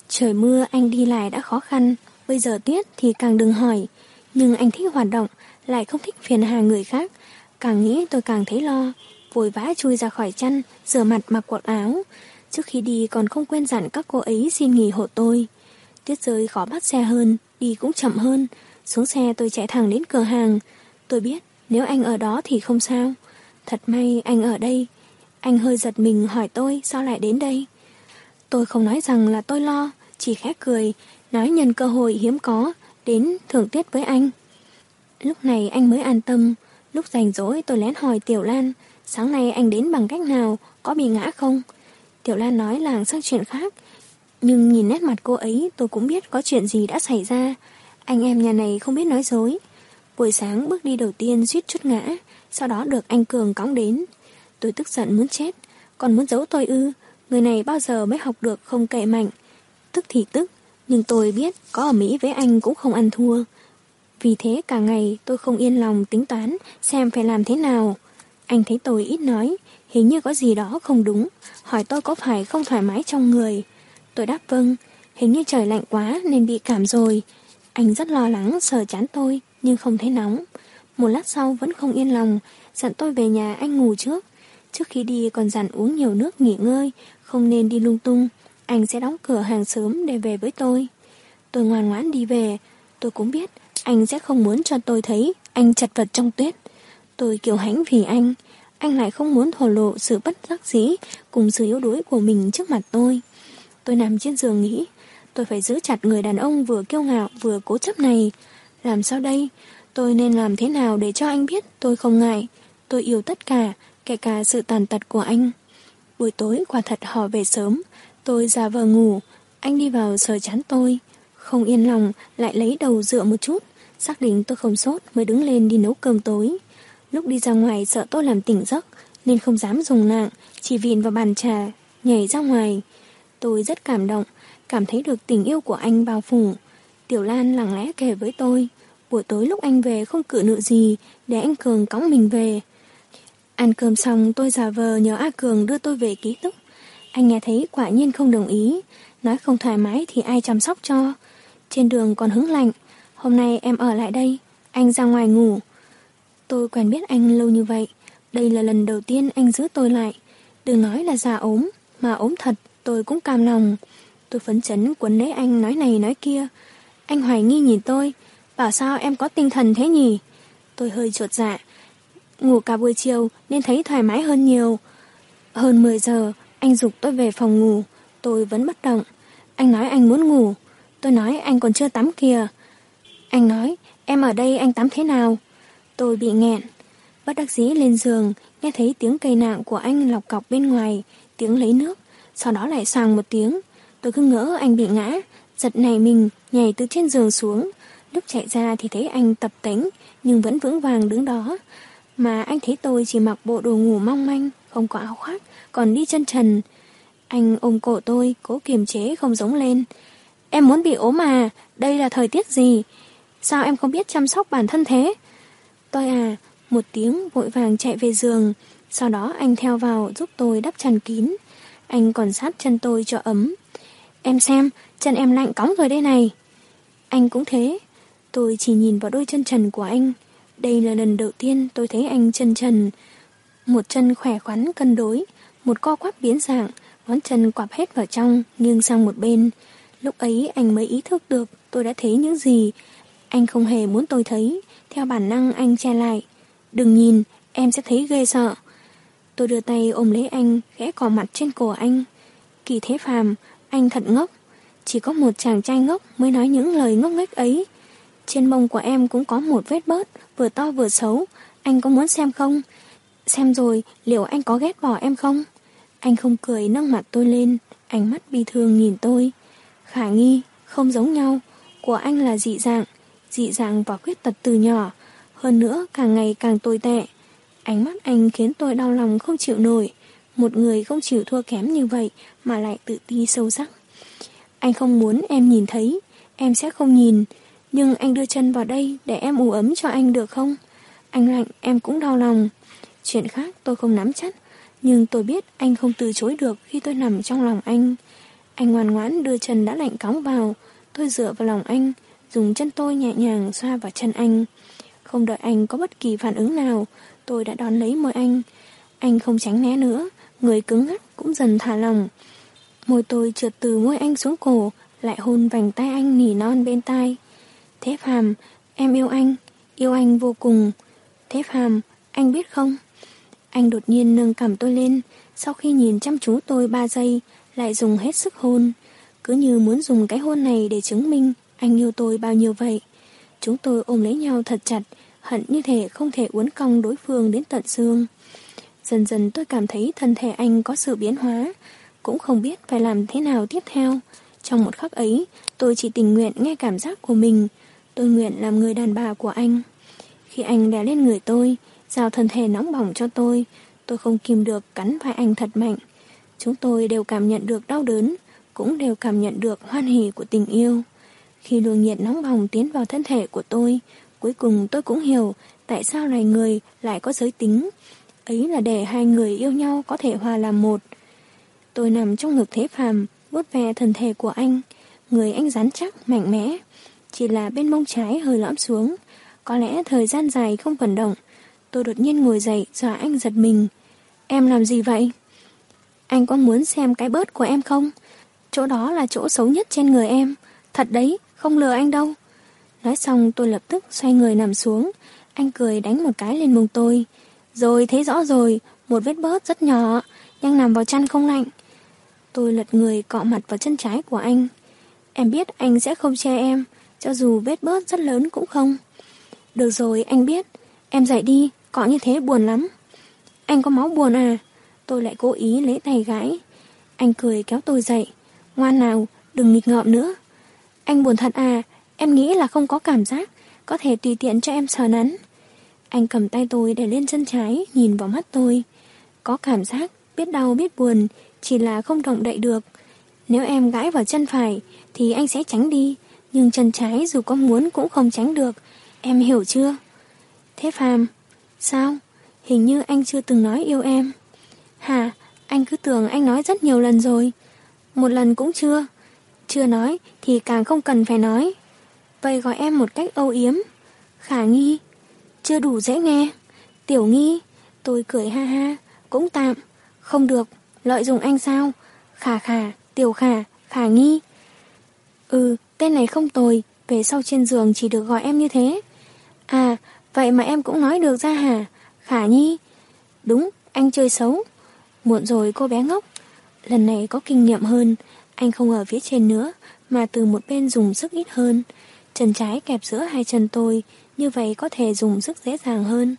Trời mưa anh đi lại đã khó khăn, Bây giờ tuyết thì càng đừng hỏi nhưng anh thích hoạt động, lại không thích phiền hà người khác. Càng nghĩ tôi càng thấy lo, vội vã chui ra khỏi chăn, rửa mặt mặc quần áo. Trước khi đi còn không quên dặn các cô ấy xin nghỉ hộ tôi. tiết rơi khó bắt xe hơn, đi cũng chậm hơn. Xuống xe tôi chạy thẳng đến cửa hàng. Tôi biết nếu anh ở đó thì không sao. Thật may anh ở đây. Anh hơi giật mình hỏi tôi sao lại đến đây. Tôi không nói rằng là tôi lo, chỉ khẽ cười, nói nhân cơ hội hiếm có, đến thưởng tiết với anh. Lúc này anh mới an tâm, lúc rảnh rỗi tôi lén hỏi Tiểu Lan, sáng nay anh đến bằng cách nào, có bị ngã không? Tiểu Lan nói là sang chuyện khác, nhưng nhìn nét mặt cô ấy tôi cũng biết có chuyện gì đã xảy ra. Anh em nhà này không biết nói dối. Buổi sáng bước đi đầu tiên suýt chút ngã, sau đó được anh Cường cõng đến. Tôi tức giận muốn chết, còn muốn giấu tôi ư, người này bao giờ mới học được không cậy mạnh. Tức thì tức, nhưng tôi biết có ở Mỹ với anh cũng không ăn thua. Vì thế cả ngày tôi không yên lòng tính toán xem phải làm thế nào. Anh thấy tôi ít nói, hình như có gì đó không đúng, hỏi tôi có phải không thoải mái trong người. Tôi đáp vâng, hình như trời lạnh quá nên bị cảm rồi. Anh rất lo lắng sờ chán tôi, nhưng không thấy nóng. Một lát sau vẫn không yên lòng, dặn tôi về nhà anh ngủ trước. Trước khi đi còn dặn uống nhiều nước nghỉ ngơi, không nên đi lung tung anh sẽ đóng cửa hàng sớm để về với tôi. Tôi ngoan ngoãn đi về, tôi cũng biết anh sẽ không muốn cho tôi thấy anh chật vật trong tuyết. Tôi kiều hãnh vì anh, anh lại không muốn thổ lộ sự bất đắc dĩ cùng sự yếu đuối của mình trước mặt tôi. Tôi nằm trên giường nghĩ, tôi phải giữ chặt người đàn ông vừa kiêu ngạo vừa cố chấp này. Làm sao đây? Tôi nên làm thế nào để cho anh biết tôi không ngại? Tôi yêu tất cả, kể cả sự tàn tật của anh. Buổi tối quả thật họ về sớm, Tôi giả vờ ngủ, anh đi vào sờ chán tôi. Không yên lòng, lại lấy đầu dựa một chút. Xác định tôi không sốt mới đứng lên đi nấu cơm tối. Lúc đi ra ngoài sợ tôi làm tỉnh giấc, nên không dám dùng nặng, chỉ vịn vào bàn trà, nhảy ra ngoài. Tôi rất cảm động, cảm thấy được tình yêu của anh bao phủ. Tiểu Lan lặng lẽ kể với tôi, buổi tối lúc anh về không cự nữ gì, để anh Cường cõng mình về. Ăn cơm xong tôi giả vờ nhờ A Cường đưa tôi về ký túc. Anh nghe thấy quả nhiên không đồng ý, nói không thoải mái thì ai chăm sóc cho. Trên đường còn hứng lạnh, hôm nay em ở lại đây, anh ra ngoài ngủ. Tôi quen biết anh lâu như vậy, đây là lần đầu tiên anh giữ tôi lại. Đừng nói là già ốm, mà ốm thật, tôi cũng cam lòng. Tôi phấn chấn quấn lấy anh nói này nói kia. Anh hoài nghi nhìn tôi, bảo sao em có tinh thần thế nhỉ? Tôi hơi chuột dạ. Ngủ cả buổi chiều nên thấy thoải mái hơn nhiều. Hơn 10 giờ, anh dục tôi về phòng ngủ, tôi vẫn bất động. Anh nói anh muốn ngủ, tôi nói anh còn chưa tắm kìa. Anh nói, em ở đây anh tắm thế nào? Tôi bị nghẹn. Bất đắc dĩ lên giường, nghe thấy tiếng cây nạng của anh lọc cọc bên ngoài, tiếng lấy nước, sau đó lại xoàng một tiếng. Tôi cứ ngỡ anh bị ngã, giật nảy mình, nhảy từ trên giường xuống. Lúc chạy ra thì thấy anh tập tính, nhưng vẫn vững vàng đứng đó. Mà anh thấy tôi chỉ mặc bộ đồ ngủ mong manh, không có áo khoác, còn đi chân trần. Anh ôm cổ tôi, cố kiềm chế không giống lên. Em muốn bị ốm à, đây là thời tiết gì? Sao em không biết chăm sóc bản thân thế? Tôi à, một tiếng vội vàng chạy về giường, sau đó anh theo vào giúp tôi đắp chăn kín. Anh còn sát chân tôi cho ấm. Em xem, chân em lạnh cóng rồi đây này. Anh cũng thế. Tôi chỉ nhìn vào đôi chân trần của anh. Đây là lần đầu tiên tôi thấy anh chân trần. Một chân khỏe khoắn cân đối, một co quắp biến dạng, ngón chân quặp hết vào trong, nghiêng sang một bên. Lúc ấy anh mới ý thức được tôi đã thấy những gì. Anh không hề muốn tôi thấy, theo bản năng anh che lại. Đừng nhìn, em sẽ thấy ghê sợ. Tôi đưa tay ôm lấy anh, khẽ cò mặt trên cổ anh. Kỳ thế phàm, anh thật ngốc. Chỉ có một chàng trai ngốc mới nói những lời ngốc nghếch ấy. Trên mông của em cũng có một vết bớt, vừa to vừa xấu. Anh có muốn xem không? Xem rồi, liệu anh có ghét bỏ em không? Anh không cười nâng mặt tôi lên, ánh mắt bi thương nhìn tôi. Khả nghi, không giống nhau. Của anh là dị dạng, dị dạng và khuyết tật từ nhỏ. Hơn nữa, càng ngày càng tồi tệ. Ánh mắt anh khiến tôi đau lòng không chịu nổi. Một người không chịu thua kém như vậy mà lại tự ti sâu sắc. Anh không muốn em nhìn thấy, em sẽ không nhìn. Nhưng anh đưa chân vào đây để em ủ ấm cho anh được không? Anh lạnh, em cũng đau lòng. Chuyện khác tôi không nắm chắc, nhưng tôi biết anh không từ chối được khi tôi nằm trong lòng anh. Anh ngoan ngoãn đưa chân đã lạnh cóng vào, tôi dựa vào lòng anh, dùng chân tôi nhẹ nhàng xoa vào chân anh. Không đợi anh có bất kỳ phản ứng nào, tôi đã đón lấy môi anh. Anh không tránh né nữa, người cứng ngắc cũng dần thả lòng. Môi tôi trượt từ môi anh xuống cổ, lại hôn vành tay anh nỉ non bên tai. Thế Phàm, em yêu anh, yêu anh vô cùng. Thế Phàm, anh biết không? Anh đột nhiên nâng cầm tôi lên, sau khi nhìn chăm chú tôi ba giây, lại dùng hết sức hôn. Cứ như muốn dùng cái hôn này để chứng minh anh yêu tôi bao nhiêu vậy. Chúng tôi ôm lấy nhau thật chặt, hận như thể không thể uốn cong đối phương đến tận xương. Dần dần tôi cảm thấy thân thể anh có sự biến hóa, cũng không biết phải làm thế nào tiếp theo. Trong một khắc ấy, tôi chỉ tình nguyện nghe cảm giác của mình. Tôi nguyện làm người đàn bà của anh. Khi anh đè lên người tôi, giao thân thể nóng bỏng cho tôi, tôi không kìm được cắn vai anh thật mạnh. Chúng tôi đều cảm nhận được đau đớn, cũng đều cảm nhận được hoan hỉ của tình yêu. Khi luồng nhiệt nóng bỏng tiến vào thân thể của tôi, cuối cùng tôi cũng hiểu tại sao loài người lại có giới tính. Ấy là để hai người yêu nhau có thể hòa làm một. Tôi nằm trong ngực thế phàm, vuốt ve thân thể của anh. Người anh rắn chắc, mạnh mẽ. Chỉ là bên mông trái hơi lõm xuống. Có lẽ thời gian dài không vận động. Tôi đột nhiên ngồi dậy, dọa anh giật mình. Em làm gì vậy? Anh có muốn xem cái bớt của em không? Chỗ đó là chỗ xấu nhất trên người em. Thật đấy, không lừa anh đâu. Nói xong tôi lập tức xoay người nằm xuống. Anh cười đánh một cái lên mông tôi. Rồi thấy rõ rồi, một vết bớt rất nhỏ, đang nằm vào chăn không lạnh. Tôi lật người cọ mặt vào chân trái của anh. Em biết anh sẽ không che em, cho dù vết bớt rất lớn cũng không. Được rồi, anh biết. Em dậy đi, cọ như thế buồn lắm. Anh có máu buồn à? Tôi lại cố ý lấy tay gãi. Anh cười kéo tôi dậy. Ngoan nào, đừng nghịch ngợm nữa. Anh buồn thật à, em nghĩ là không có cảm giác, có thể tùy tiện cho em sờ nắn. Anh cầm tay tôi để lên chân trái, nhìn vào mắt tôi. Có cảm giác, biết đau biết buồn, chỉ là không động đậy được. Nếu em gãi vào chân phải, thì anh sẽ tránh đi, nhưng chân trái dù có muốn cũng không tránh được. Em hiểu chưa? Thế Phàm, sao? Hình như anh chưa từng nói yêu em. Hả? Anh cứ tưởng anh nói rất nhiều lần rồi. Một lần cũng chưa. Chưa nói thì càng không cần phải nói. Vậy gọi em một cách âu yếm. Khả nghi. Chưa đủ dễ nghe. Tiểu nghi. Tôi cười ha ha. Cũng tạm. Không được. Lợi dụng anh sao? Khả khả. Tiểu khả. Khả nghi. Ừ, tên này không tồi. Về sau trên giường chỉ được gọi em như thế. À, vậy mà em cũng nói được ra hả? Khả nhi. Đúng, anh chơi xấu. Muộn rồi cô bé ngốc. Lần này có kinh nghiệm hơn. Anh không ở phía trên nữa, mà từ một bên dùng sức ít hơn. Chân trái kẹp giữa hai chân tôi, như vậy có thể dùng sức dễ dàng hơn.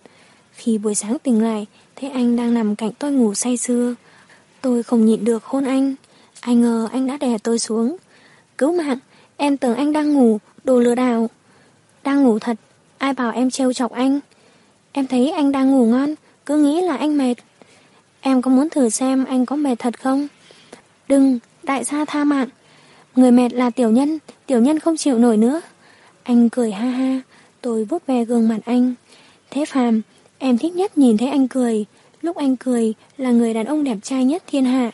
Khi buổi sáng tỉnh lại, thấy anh đang nằm cạnh tôi ngủ say sưa. Tôi không nhịn được hôn anh. anh ngờ anh đã đè tôi xuống. Cứu mạng, Em tưởng anh đang ngủ, đồ lừa đảo. Đang ngủ thật, ai bảo em trêu chọc anh. Em thấy anh đang ngủ ngon, cứ nghĩ là anh mệt. Em có muốn thử xem anh có mệt thật không? Đừng, đại gia tha mạng. Người mệt là tiểu nhân, tiểu nhân không chịu nổi nữa. Anh cười ha ha, tôi vuốt ve gương mặt anh. Thế phàm, em thích nhất nhìn thấy anh cười. Lúc anh cười là người đàn ông đẹp trai nhất thiên hạ.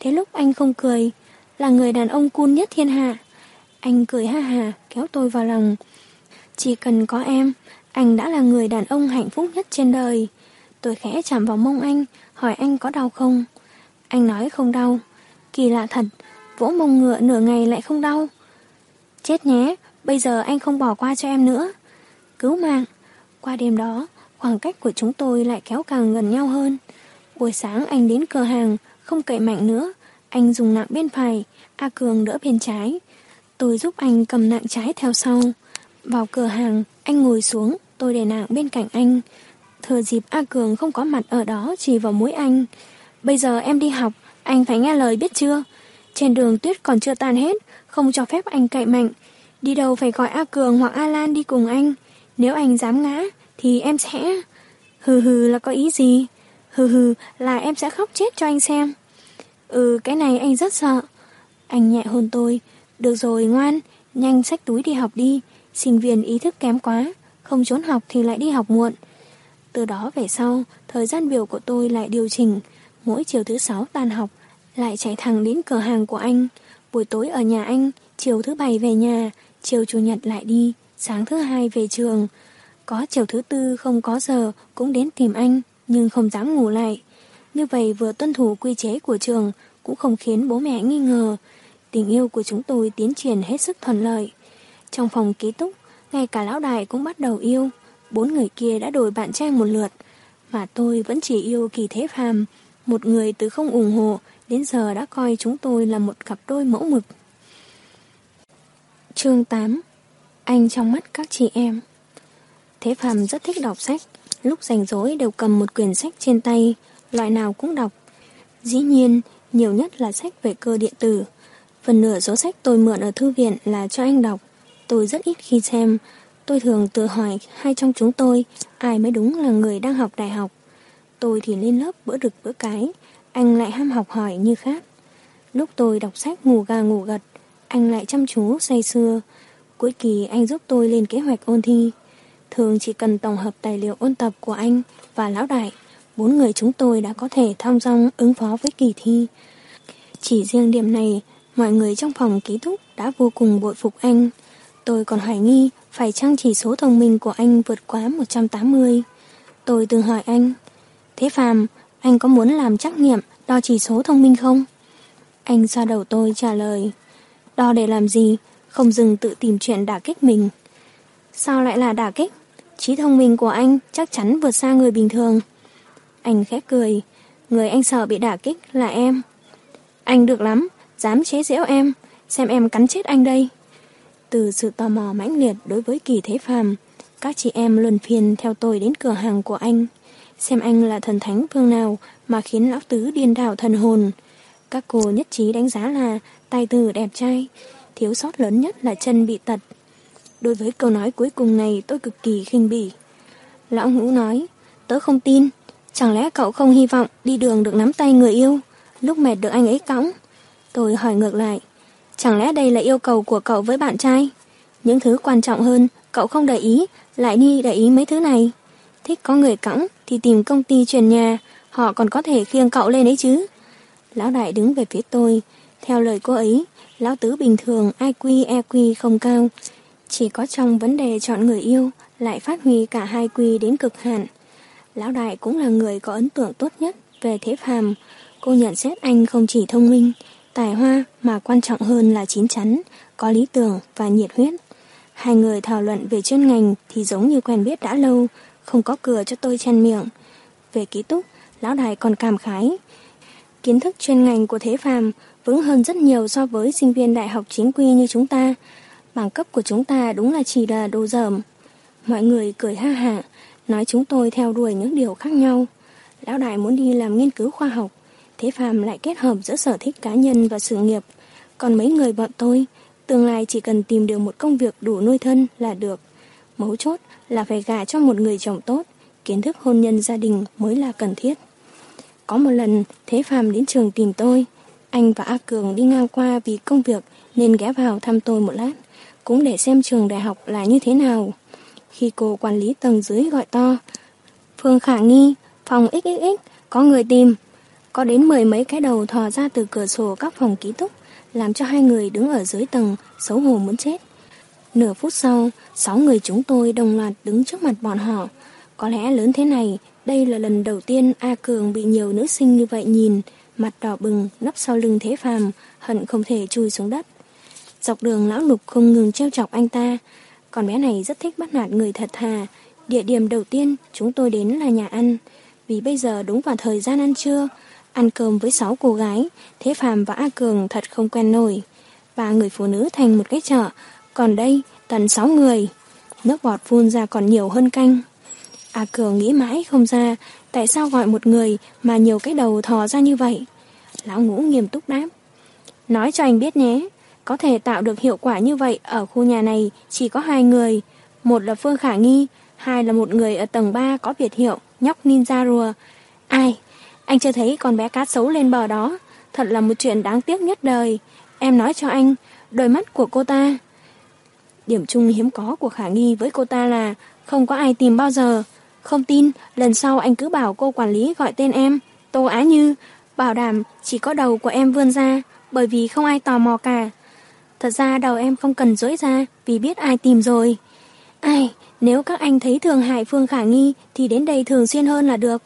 Thế lúc anh không cười là người đàn ông cun nhất thiên hạ. Anh cười ha hà, kéo tôi vào lòng. Chỉ cần có em, anh đã là người đàn ông hạnh phúc nhất trên đời. Tôi khẽ chạm vào mông anh, hỏi anh có đau không? Anh nói không đau. Kỳ lạ thật, vỗ mông ngựa nửa ngày lại không đau. Chết nhé, bây giờ anh không bỏ qua cho em nữa. Cứu mạng. Qua đêm đó, khoảng cách của chúng tôi lại kéo càng gần nhau hơn. Buổi sáng anh đến cửa hàng, không cậy mạnh nữa. Anh dùng nặng bên phải, A Cường đỡ bên trái. Tôi giúp anh cầm nặng trái theo sau. Vào cửa hàng, anh ngồi xuống, tôi để nàng bên cạnh anh. Thừa dịp A Cường không có mặt ở đó chỉ vào mũi anh. Bây giờ em đi học, anh phải nghe lời biết chưa? Trên đường tuyết còn chưa tan hết, không cho phép anh cậy mạnh. Đi đâu phải gọi A Cường hoặc A Lan đi cùng anh. Nếu anh dám ngã, thì em sẽ... Hừ hừ là có ý gì? Hừ hừ là em sẽ khóc chết cho anh xem. Ừ, cái này anh rất sợ. Anh nhẹ hôn tôi. Được rồi, ngoan, nhanh xách túi đi học đi. Sinh viên ý thức kém quá, không trốn học thì lại đi học muộn. Từ đó về sau, thời gian biểu của tôi lại điều chỉnh. Mỗi chiều thứ sáu tan học, lại chạy thẳng đến cửa hàng của anh. Buổi tối ở nhà anh, chiều thứ bảy về nhà, chiều chủ nhật lại đi, sáng thứ hai về trường. Có chiều thứ tư không có giờ cũng đến tìm anh, nhưng không dám ngủ lại. Như vậy vừa tuân thủ quy chế của trường, cũng không khiến bố mẹ nghi ngờ. Tình yêu của chúng tôi tiến triển hết sức thuận lợi. Trong phòng ký túc, ngay cả lão đại cũng bắt đầu yêu. Bốn người kia đã đổi bạn trai một lượt, mà tôi vẫn chỉ yêu kỳ thế phàm. Một người từ không ủng hộ, đến giờ đã coi chúng tôi là một cặp đôi mẫu mực. Chương 8 Anh trong mắt các chị em Thế Phạm rất thích đọc sách, lúc rảnh rỗi đều cầm một quyển sách trên tay, loại nào cũng đọc. Dĩ nhiên, nhiều nhất là sách về cơ điện tử. Phần nửa số sách tôi mượn ở thư viện là cho anh đọc. Tôi rất ít khi xem. Tôi thường tự hỏi hai trong chúng tôi ai mới đúng là người đang học đại học. Tôi thì lên lớp bữa đực bữa cái, anh lại ham học hỏi như khác. Lúc tôi đọc sách ngủ gà ngủ gật, anh lại chăm chú say sưa. Cuối kỳ anh giúp tôi lên kế hoạch ôn thi. Thường chỉ cần tổng hợp tài liệu ôn tập của anh và lão đại, bốn người chúng tôi đã có thể thong dong ứng phó với kỳ thi. Chỉ riêng điểm này, mọi người trong phòng ký túc đã vô cùng bội phục anh. Tôi còn hoài nghi phải chăng chỉ số thông minh của anh vượt quá 180. Tôi từng hỏi anh, Thế Phạm, anh có muốn làm trắc nghiệm đo chỉ số thông minh không? Anh xoa đầu tôi trả lời, đo để làm gì, không dừng tự tìm chuyện đả kích mình. Sao lại là đả kích? trí thông minh của anh chắc chắn vượt xa người bình thường. Anh khép cười, người anh sợ bị đả kích là em. Anh được lắm, dám chế giễu em, xem em cắn chết anh đây. Từ sự tò mò mãnh liệt đối với kỳ thế phàm, các chị em luân phiền theo tôi đến cửa hàng của anh, xem anh là thần thánh phương nào mà khiến lão tứ điên đảo thần hồn. Các cô nhất trí đánh giá là tài tử đẹp trai, thiếu sót lớn nhất là chân bị tật. Đối với câu nói cuối cùng này tôi cực kỳ khinh bỉ. Lão ngũ nói, tớ không tin, chẳng lẽ cậu không hy vọng đi đường được nắm tay người yêu, lúc mệt được anh ấy cõng? Tôi hỏi ngược lại, chẳng lẽ đây là yêu cầu của cậu với bạn trai? Những thứ quan trọng hơn, cậu không để ý, lại đi để ý mấy thứ này. Thích có người cõng thì tìm công ty truyền nhà, họ còn có thể khiêng cậu lên ấy chứ. Lão đại đứng về phía tôi, theo lời cô ấy, lão tứ bình thường IQ EQ không cao, chỉ có trong vấn đề chọn người yêu lại phát huy cả hai quy đến cực hạn. Lão đại cũng là người có ấn tượng tốt nhất về thế phàm. Cô nhận xét anh không chỉ thông minh, tài hoa mà quan trọng hơn là chín chắn, có lý tưởng và nhiệt huyết. Hai người thảo luận về chuyên ngành thì giống như quen biết đã lâu, không có cửa cho tôi chen miệng. Về ký túc, lão đại còn cảm khái. Kiến thức chuyên ngành của thế phàm vững hơn rất nhiều so với sinh viên đại học chính quy như chúng ta. Bằng cấp của chúng ta đúng là chỉ là đồ dởm. Mọi người cười ha hả, nói chúng tôi theo đuổi những điều khác nhau. Lão đại muốn đi làm nghiên cứu khoa học, thế Phạm lại kết hợp giữa sở thích cá nhân và sự nghiệp. Còn mấy người bọn tôi, Tương lai chỉ cần tìm được một công việc đủ nuôi thân là được. Mấu chốt là phải gả cho một người chồng tốt, kiến thức hôn nhân gia đình mới là cần thiết. Có một lần, Thế Phạm đến trường tìm tôi. Anh và A Cường đi ngang qua vì công việc nên ghé vào thăm tôi một lát, cũng để xem trường đại học là như thế nào. Khi cô quản lý tầng dưới gọi to, Phương Khả Nghi, phòng XXX, có người tìm. Có đến mười mấy cái đầu thò ra từ cửa sổ các phòng ký túc, làm cho hai người đứng ở dưới tầng, xấu hổ muốn chết. Nửa phút sau, sáu người chúng tôi đồng loạt đứng trước mặt bọn họ. Có lẽ lớn thế này, đây là lần đầu tiên A Cường bị nhiều nữ sinh như vậy nhìn, mặt đỏ bừng, nấp sau lưng thế phàm, hận không thể chui xuống đất. Dọc đường lão lục không ngừng treo chọc anh ta, còn bé này rất thích bắt nạt người thật thà. Địa điểm đầu tiên chúng tôi đến là nhà ăn, vì bây giờ đúng vào thời gian ăn trưa, ăn cơm với sáu cô gái, Thế Phàm và A Cường thật không quen nổi. Ba người phụ nữ thành một cái chợ, còn đây tận sáu người. Nước bọt phun ra còn nhiều hơn canh. A Cường nghĩ mãi không ra tại sao gọi một người mà nhiều cái đầu thò ra như vậy. Lão ngũ nghiêm túc đáp. Nói cho anh biết nhé, có thể tạo được hiệu quả như vậy ở khu nhà này chỉ có hai người. Một là Phương Khả Nghi, hai là một người ở tầng 3 có biệt hiệu nhóc ninja rùa. Ai? Anh chưa thấy con bé cá xấu lên bờ đó. Thật là một chuyện đáng tiếc nhất đời. Em nói cho anh, đôi mắt của cô ta. Điểm chung hiếm có của Khả Nghi với cô ta là không có ai tìm bao giờ. Không tin, lần sau anh cứ bảo cô quản lý gọi tên em, Tô Á Như, bảo đảm chỉ có đầu của em vươn ra, bởi vì không ai tò mò cả. Thật ra đầu em không cần dối ra, vì biết ai tìm rồi. Ai, nếu các anh thấy thường hại Phương Khả Nghi, thì đến đây thường xuyên hơn là được.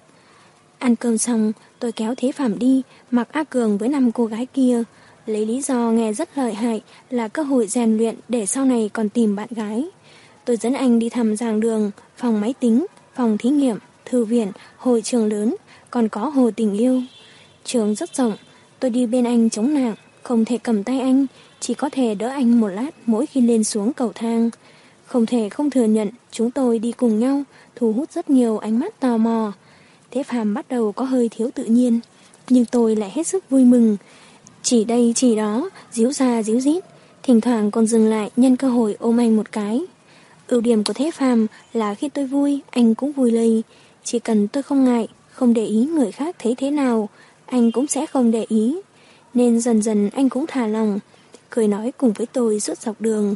Ăn cơm xong, tôi kéo Thế Phạm đi, mặc A Cường với năm cô gái kia. Lấy lý do nghe rất lợi hại là cơ hội rèn luyện để sau này còn tìm bạn gái. Tôi dẫn anh đi thăm giảng đường, phòng máy tính, phòng thí nghiệm, thư viện, hội trường lớn, còn có hồ tình yêu. Trường rất rộng, tôi đi bên anh chống nạng, không thể cầm tay anh, chỉ có thể đỡ anh một lát mỗi khi lên xuống cầu thang. Không thể không thừa nhận chúng tôi đi cùng nhau, thu hút rất nhiều ánh mắt tò mò. Thế phàm bắt đầu có hơi thiếu tự nhiên, nhưng tôi lại hết sức vui mừng. Chỉ đây chỉ đó, díu ra díu dít, thỉnh thoảng còn dừng lại nhân cơ hội ôm anh một cái. Ưu điểm của Thế Phàm là khi tôi vui, anh cũng vui lây. Chỉ cần tôi không ngại, không để ý người khác thấy thế nào, anh cũng sẽ không để ý. Nên dần dần anh cũng thả lòng, cười nói cùng với tôi suốt dọc đường.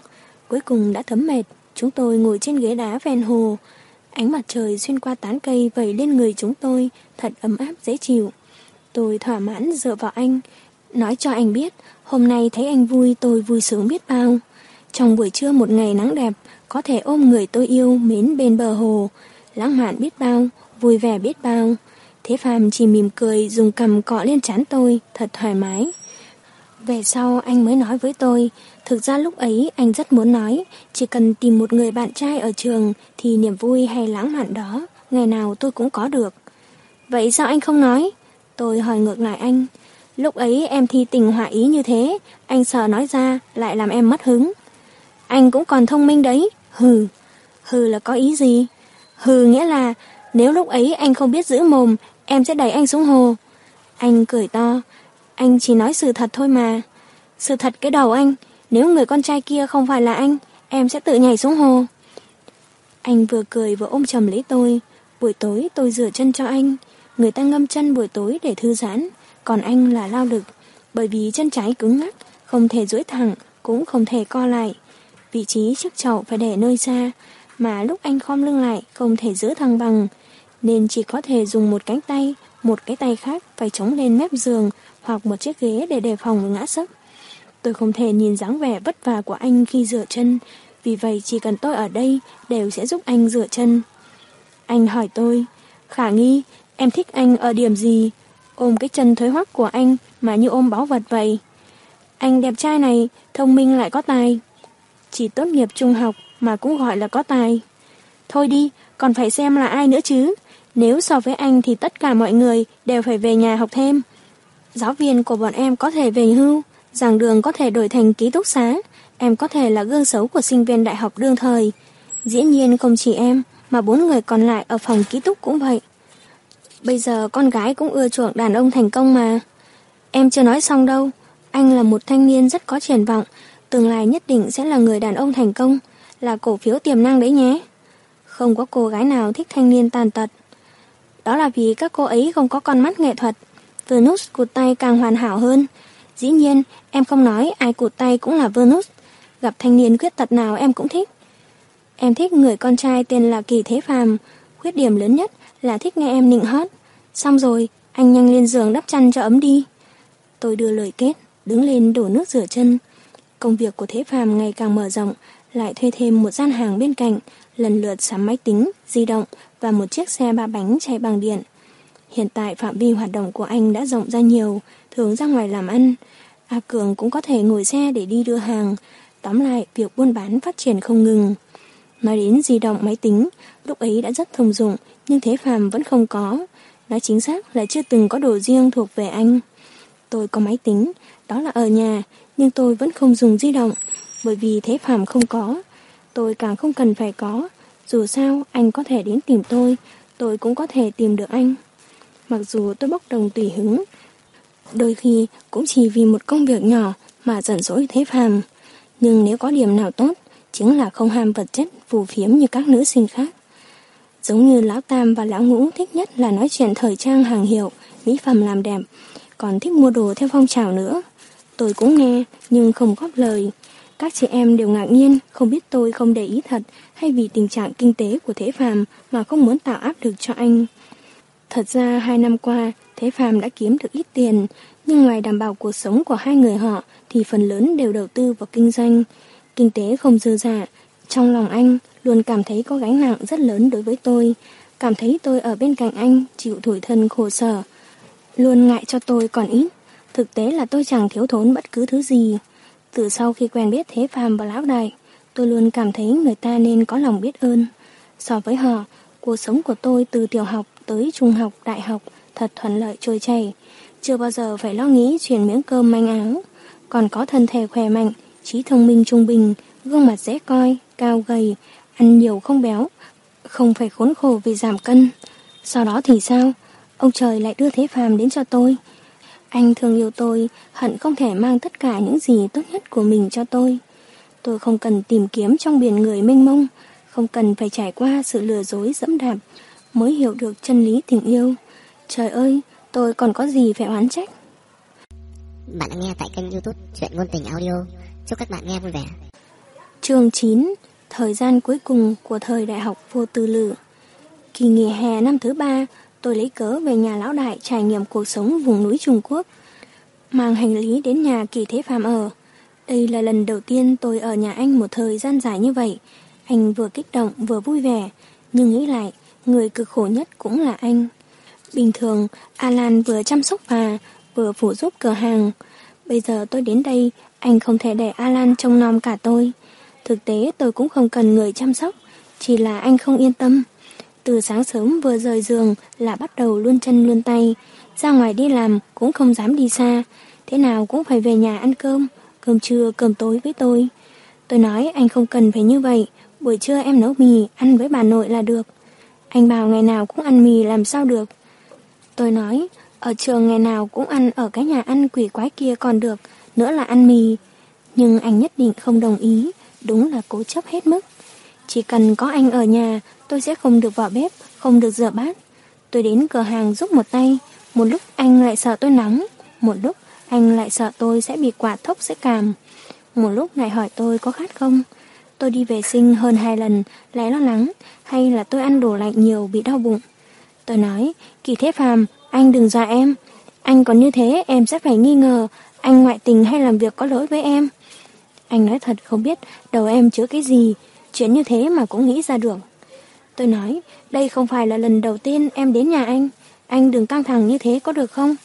Cuối cùng đã thấm mệt, chúng tôi ngồi trên ghế đá ven hồ. Ánh mặt trời xuyên qua tán cây vẩy lên người chúng tôi, thật ấm áp dễ chịu. Tôi thỏa mãn dựa vào anh, nói cho anh biết, hôm nay thấy anh vui tôi vui sướng biết bao. Trong buổi trưa một ngày nắng đẹp, có thể ôm người tôi yêu mến bên bờ hồ, lãng mạn biết bao, vui vẻ biết bao. Thế Phạm chỉ mỉm cười dùng cầm cọ lên trán tôi, thật thoải mái. Về sau anh mới nói với tôi, thực ra lúc ấy anh rất muốn nói, chỉ cần tìm một người bạn trai ở trường thì niềm vui hay lãng mạn đó, ngày nào tôi cũng có được. Vậy sao anh không nói? Tôi hỏi ngược lại anh. Lúc ấy em thi tình họa ý như thế, anh sợ nói ra lại làm em mất hứng. Anh cũng còn thông minh đấy. Hừ. Hừ là có ý gì? Hừ nghĩa là nếu lúc ấy anh không biết giữ mồm, em sẽ đẩy anh xuống hồ. Anh cười to. Anh chỉ nói sự thật thôi mà. Sự thật cái đầu anh, nếu người con trai kia không phải là anh, em sẽ tự nhảy xuống hồ. Anh vừa cười vừa ôm chầm lấy tôi. Buổi tối tôi rửa chân cho anh. Người ta ngâm chân buổi tối để thư giãn, còn anh là lao lực. Bởi vì chân trái cứng ngắc, không thể duỗi thẳng, cũng không thể co lại. Vị trí chiếc chậu phải để nơi xa, mà lúc anh khom lưng lại không thể giữ thăng bằng, nên chỉ có thể dùng một cánh tay, một cái tay khác phải chống lên mép giường hoặc một chiếc ghế để đề phòng ngã sấp. Tôi không thể nhìn dáng vẻ vất vả của anh khi rửa chân, vì vậy chỉ cần tôi ở đây đều sẽ giúp anh rửa chân. Anh hỏi tôi, khả nghi, em thích anh ở điểm gì? Ôm cái chân thối hoắc của anh mà như ôm báu vật vậy. Anh đẹp trai này, thông minh lại có tài. Chỉ tốt nghiệp trung học mà cũng gọi là có tài. Thôi đi, còn phải xem là ai nữa chứ. Nếu so với anh thì tất cả mọi người đều phải về nhà học thêm. Giáo viên của bọn em có thể về hưu, giảng đường có thể đổi thành ký túc xá, em có thể là gương xấu của sinh viên đại học đương thời. Dĩ nhiên không chỉ em, mà bốn người còn lại ở phòng ký túc cũng vậy. Bây giờ con gái cũng ưa chuộng đàn ông thành công mà. Em chưa nói xong đâu, anh là một thanh niên rất có triển vọng, Tương lai nhất định sẽ là người đàn ông thành công, là cổ phiếu tiềm năng đấy nhé. Không có cô gái nào thích thanh niên tàn tật. Đó là vì các cô ấy không có con mắt nghệ thuật. Venus cụt tay càng hoàn hảo hơn. Dĩ nhiên, em không nói ai cụt tay cũng là Venus. Gặp thanh niên khuyết tật nào em cũng thích. Em thích người con trai tên là Kỳ Thế Phàm. Khuyết điểm lớn nhất là thích nghe em nịnh hót. Xong rồi, anh nhanh lên giường đắp chăn cho ấm đi. Tôi đưa lời kết, đứng lên đổ nước rửa chân. Công việc của Thế Phàm ngày càng mở rộng, lại thuê thêm một gian hàng bên cạnh, lần lượt sắm máy tính, di động và một chiếc xe ba bánh chạy bằng điện. Hiện tại phạm vi hoạt động của anh đã rộng ra nhiều, thường ra ngoài làm ăn. A Cường cũng có thể ngồi xe để đi đưa hàng. Tóm lại, việc buôn bán phát triển không ngừng. Nói đến di động máy tính, lúc ấy đã rất thông dụng, nhưng Thế Phàm vẫn không có. Nói chính xác là chưa từng có đồ riêng thuộc về anh. Tôi có máy tính, đó là ở nhà, nhưng tôi vẫn không dùng di động, bởi vì Thế Phàm không có. Tôi càng không cần phải có, dù sao anh có thể đến tìm tôi, tôi cũng có thể tìm được anh. Mặc dù tôi bốc đồng tùy hứng, đôi khi cũng chỉ vì một công việc nhỏ mà giận dỗi Thế Phàm. Nhưng nếu có điểm nào tốt, chính là không ham vật chất phù phiếm như các nữ sinh khác. Giống như Lão Tam và Lão Ngũ thích nhất là nói chuyện thời trang hàng hiệu, mỹ phẩm làm đẹp, còn thích mua đồ theo phong trào nữa. Tôi cũng nghe, nhưng không góp lời. Các chị em đều ngạc nhiên, không biết tôi không để ý thật hay vì tình trạng kinh tế của Thế Phàm mà không muốn tạo áp lực cho anh. Thật ra hai năm qua, Thế Phàm đã kiếm được ít tiền, nhưng ngoài đảm bảo cuộc sống của hai người họ thì phần lớn đều đầu tư vào kinh doanh. Kinh tế không dư giả, trong lòng anh luôn cảm thấy có gánh nặng rất lớn đối với tôi, cảm thấy tôi ở bên cạnh anh chịu thủi thân khổ sở. Luôn ngại cho tôi còn ít, thực tế là tôi chẳng thiếu thốn bất cứ thứ gì. Từ sau khi quen biết Thế Phàm và Lão Đại, tôi luôn cảm thấy người ta nên có lòng biết ơn. So với họ, cuộc sống của tôi từ tiểu học tới trung học, đại học thật thuận lợi trôi chảy. Chưa bao giờ phải lo nghĩ chuyển miếng cơm manh áo. Còn có thân thể khỏe mạnh, trí thông minh trung bình, gương mặt dễ coi, cao gầy, ăn nhiều không béo, không phải khốn khổ vì giảm cân. Sau đó thì sao? Ông trời lại đưa Thế Phàm đến cho tôi. Anh thương yêu tôi, hận không thể mang tất cả những gì tốt nhất của mình cho tôi. Tôi không cần tìm kiếm trong biển người mênh mông, không cần phải trải qua sự lừa dối dẫm đạp, mới hiểu được chân lý tình yêu. Trời ơi, tôi còn có gì phải oán trách. Bạn đang nghe tại kênh youtube Chuyện Ngôn Tình Audio. Chúc các bạn nghe vui vẻ. Chương 9 Thời gian cuối cùng của thời đại học vô tư lự Kỳ nghỉ hè năm thứ ba, tôi lấy cớ về nhà lão đại trải nghiệm cuộc sống vùng núi Trung Quốc. Mang hành lý đến nhà kỳ thế phàm ở. Đây là lần đầu tiên tôi ở nhà anh một thời gian dài như vậy. Anh vừa kích động vừa vui vẻ, nhưng nghĩ lại, người cực khổ nhất cũng là anh. Bình thường, Alan vừa chăm sóc bà, vừa phụ giúp cửa hàng. Bây giờ tôi đến đây, anh không thể để Alan trông nom cả tôi. Thực tế tôi cũng không cần người chăm sóc, chỉ là anh không yên tâm. Từ sáng sớm vừa rời giường là bắt đầu luôn chân luôn tay, ra ngoài đi làm cũng không dám đi xa, thế nào cũng phải về nhà ăn cơm, cơm trưa, cơm tối với tôi. Tôi nói anh không cần phải như vậy, buổi trưa em nấu mì ăn với bà nội là được. Anh bảo ngày nào cũng ăn mì làm sao được. Tôi nói, ở trường ngày nào cũng ăn ở cái nhà ăn quỷ quái kia còn được, nữa là ăn mì. Nhưng anh nhất định không đồng ý, đúng là cố chấp hết mức. Chỉ cần có anh ở nhà, tôi sẽ không được vào bếp, không được rửa bát. Tôi đến cửa hàng giúp một tay, một lúc anh lại sợ tôi nóng, một lúc anh lại sợ tôi sẽ bị quả thốc sẽ cảm. Một lúc lại hỏi tôi có khát không. Tôi đi vệ sinh hơn hai lần, lại lo lắng, hay là tôi ăn đồ lạnh nhiều bị đau bụng. Tôi nói, kỳ thế phàm, anh đừng dọa em. Anh còn như thế em sẽ phải nghi ngờ anh ngoại tình hay làm việc có lỗi với em. Anh nói thật không biết đầu em chứa cái gì, chuyện như thế mà cũng nghĩ ra được. Tôi nói, đây không phải là lần đầu tiên em đến nhà anh. Anh đừng căng thẳng như thế có được không?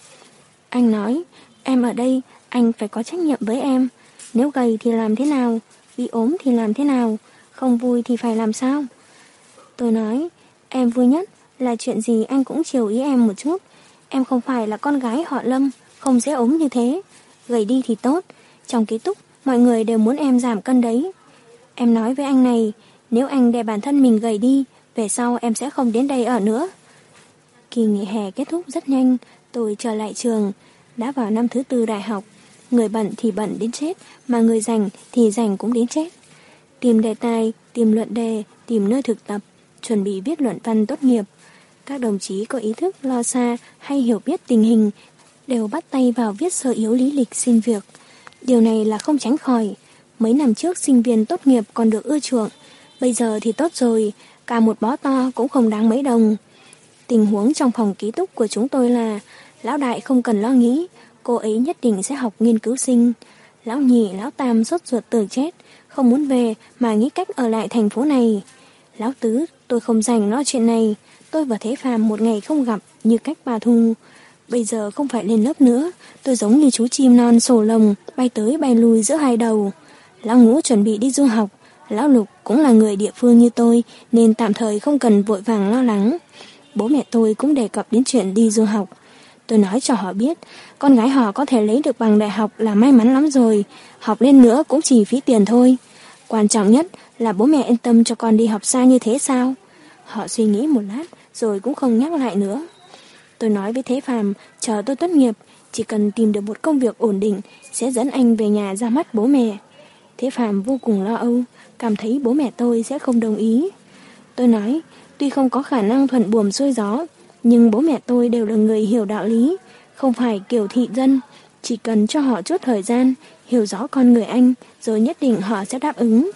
Anh nói, em ở đây, anh phải có trách nhiệm với em. Nếu gầy thì làm thế nào? Bị ốm thì làm thế nào? Không vui thì phải làm sao? Tôi nói, em vui nhất là chuyện gì anh cũng chiều ý em một chút. Em không phải là con gái họ Lâm, không dễ ốm như thế. Gầy đi thì tốt. Trong ký túc, mọi người đều muốn em giảm cân đấy. Em nói với anh này, nếu anh để bản thân mình gầy đi, về sau em sẽ không đến đây ở nữa. Kỳ nghỉ hè kết thúc rất nhanh, tôi trở lại trường, đã vào năm thứ tư đại học. người bận thì bận đến chết, mà người rảnh thì rảnh cũng đến chết. Tìm đề tài, tìm luận đề, tìm nơi thực tập, chuẩn bị viết luận văn tốt nghiệp. Các đồng chí có ý thức lo xa hay hiểu biết tình hình đều bắt tay vào viết sơ yếu lý lịch xin việc. Điều này là không tránh khỏi. Mấy năm trước sinh viên tốt nghiệp còn được ưa chuộng, bây giờ thì tốt rồi, cả một bó to cũng không đáng mấy đồng. Tình huống trong phòng ký túc của chúng tôi là lão đại không cần lo nghĩ, cô ấy nhất định sẽ học nghiên cứu sinh. Lão nhị, lão tam sốt ruột từ chết, không muốn về mà nghĩ cách ở lại thành phố này. Lão tứ, tôi không dành nói chuyện này, tôi và Thế Phàm một ngày không gặp như cách bà Thu. Bây giờ không phải lên lớp nữa, tôi giống như chú chim non sổ lồng, bay tới bay lui giữa hai đầu. Lão ngũ chuẩn bị đi du học, lão lục cũng là người địa phương như tôi nên tạm thời không cần vội vàng lo lắng. Bố mẹ tôi cũng đề cập đến chuyện đi du học. Tôi nói cho họ biết, con gái họ có thể lấy được bằng đại học là may mắn lắm rồi, học lên nữa cũng chỉ phí tiền thôi. Quan trọng nhất là bố mẹ yên tâm cho con đi học xa như thế sao? Họ suy nghĩ một lát rồi cũng không nhắc lại nữa. Tôi nói với Thế Phàm, chờ tôi tốt nghiệp, chỉ cần tìm được một công việc ổn định sẽ dẫn anh về nhà ra mắt bố mẹ. Thế Phàm vô cùng lo âu, cảm thấy bố mẹ tôi sẽ không đồng ý. Tôi nói, tuy không có khả năng thuận buồm xuôi gió, nhưng bố mẹ tôi đều là người hiểu đạo lý, không phải kiểu thị dân. Chỉ cần cho họ chút thời gian, hiểu rõ con người anh, rồi nhất định họ sẽ đáp ứng.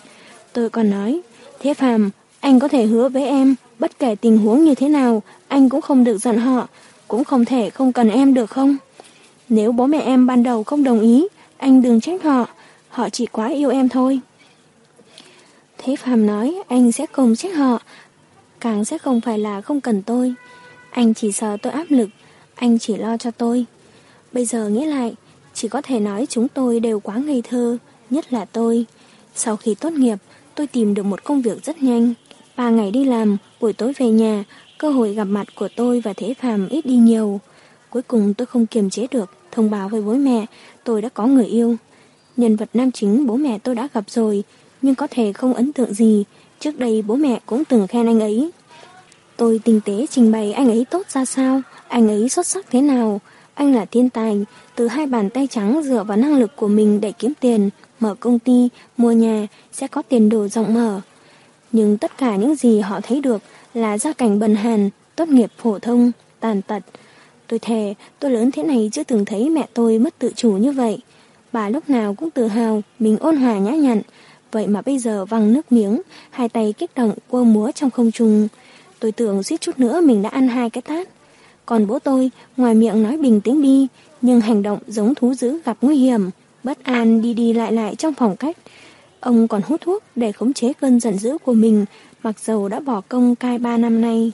Tôi còn nói, Thế phạm anh có thể hứa với em, bất kể tình huống như thế nào, anh cũng không được giận họ, cũng không thể không cần em được không? Nếu bố mẹ em ban đầu không đồng ý, anh đừng trách họ, họ chỉ quá yêu em thôi. Thế Phạm nói anh sẽ không trách họ, càng sẽ không phải là không cần tôi. Anh chỉ sợ tôi áp lực, anh chỉ lo cho tôi. Bây giờ nghĩ lại, chỉ có thể nói chúng tôi đều quá ngây thơ, nhất là tôi. Sau khi tốt nghiệp, tôi tìm được một công việc rất nhanh. Ba ngày đi làm, buổi tối về nhà, cơ hội gặp mặt của tôi và Thế Phàm ít đi nhiều. Cuối cùng tôi không kiềm chế được, thông báo với bố mẹ tôi đã có người yêu. Nhân vật nam chính bố mẹ tôi đã gặp rồi, nhưng có thể không ấn tượng gì. Trước đây bố mẹ cũng từng khen anh ấy. Tôi tinh tế trình bày anh ấy tốt ra sao, anh ấy xuất sắc thế nào. Anh là thiên tài, từ hai bàn tay trắng dựa vào năng lực của mình để kiếm tiền, mở công ty, mua nhà, sẽ có tiền đồ rộng mở. Nhưng tất cả những gì họ thấy được là gia cảnh bần hàn, tốt nghiệp phổ thông, tàn tật. Tôi thề, tôi lớn thế này chưa từng thấy mẹ tôi mất tự chủ như vậy. Bà lúc nào cũng tự hào, mình ôn hòa nhã nhặn. Vậy mà bây giờ văng nước miếng, hai tay kích động quơ múa trong không trung. Tôi tưởng suýt chút nữa mình đã ăn hai cái tát. Còn bố tôi, ngoài miệng nói bình tĩnh đi, nhưng hành động giống thú dữ gặp nguy hiểm, bất an đi đi lại lại trong phòng cách. Ông còn hút thuốc để khống chế cơn giận dữ của mình, mặc dầu đã bỏ công cai ba năm nay.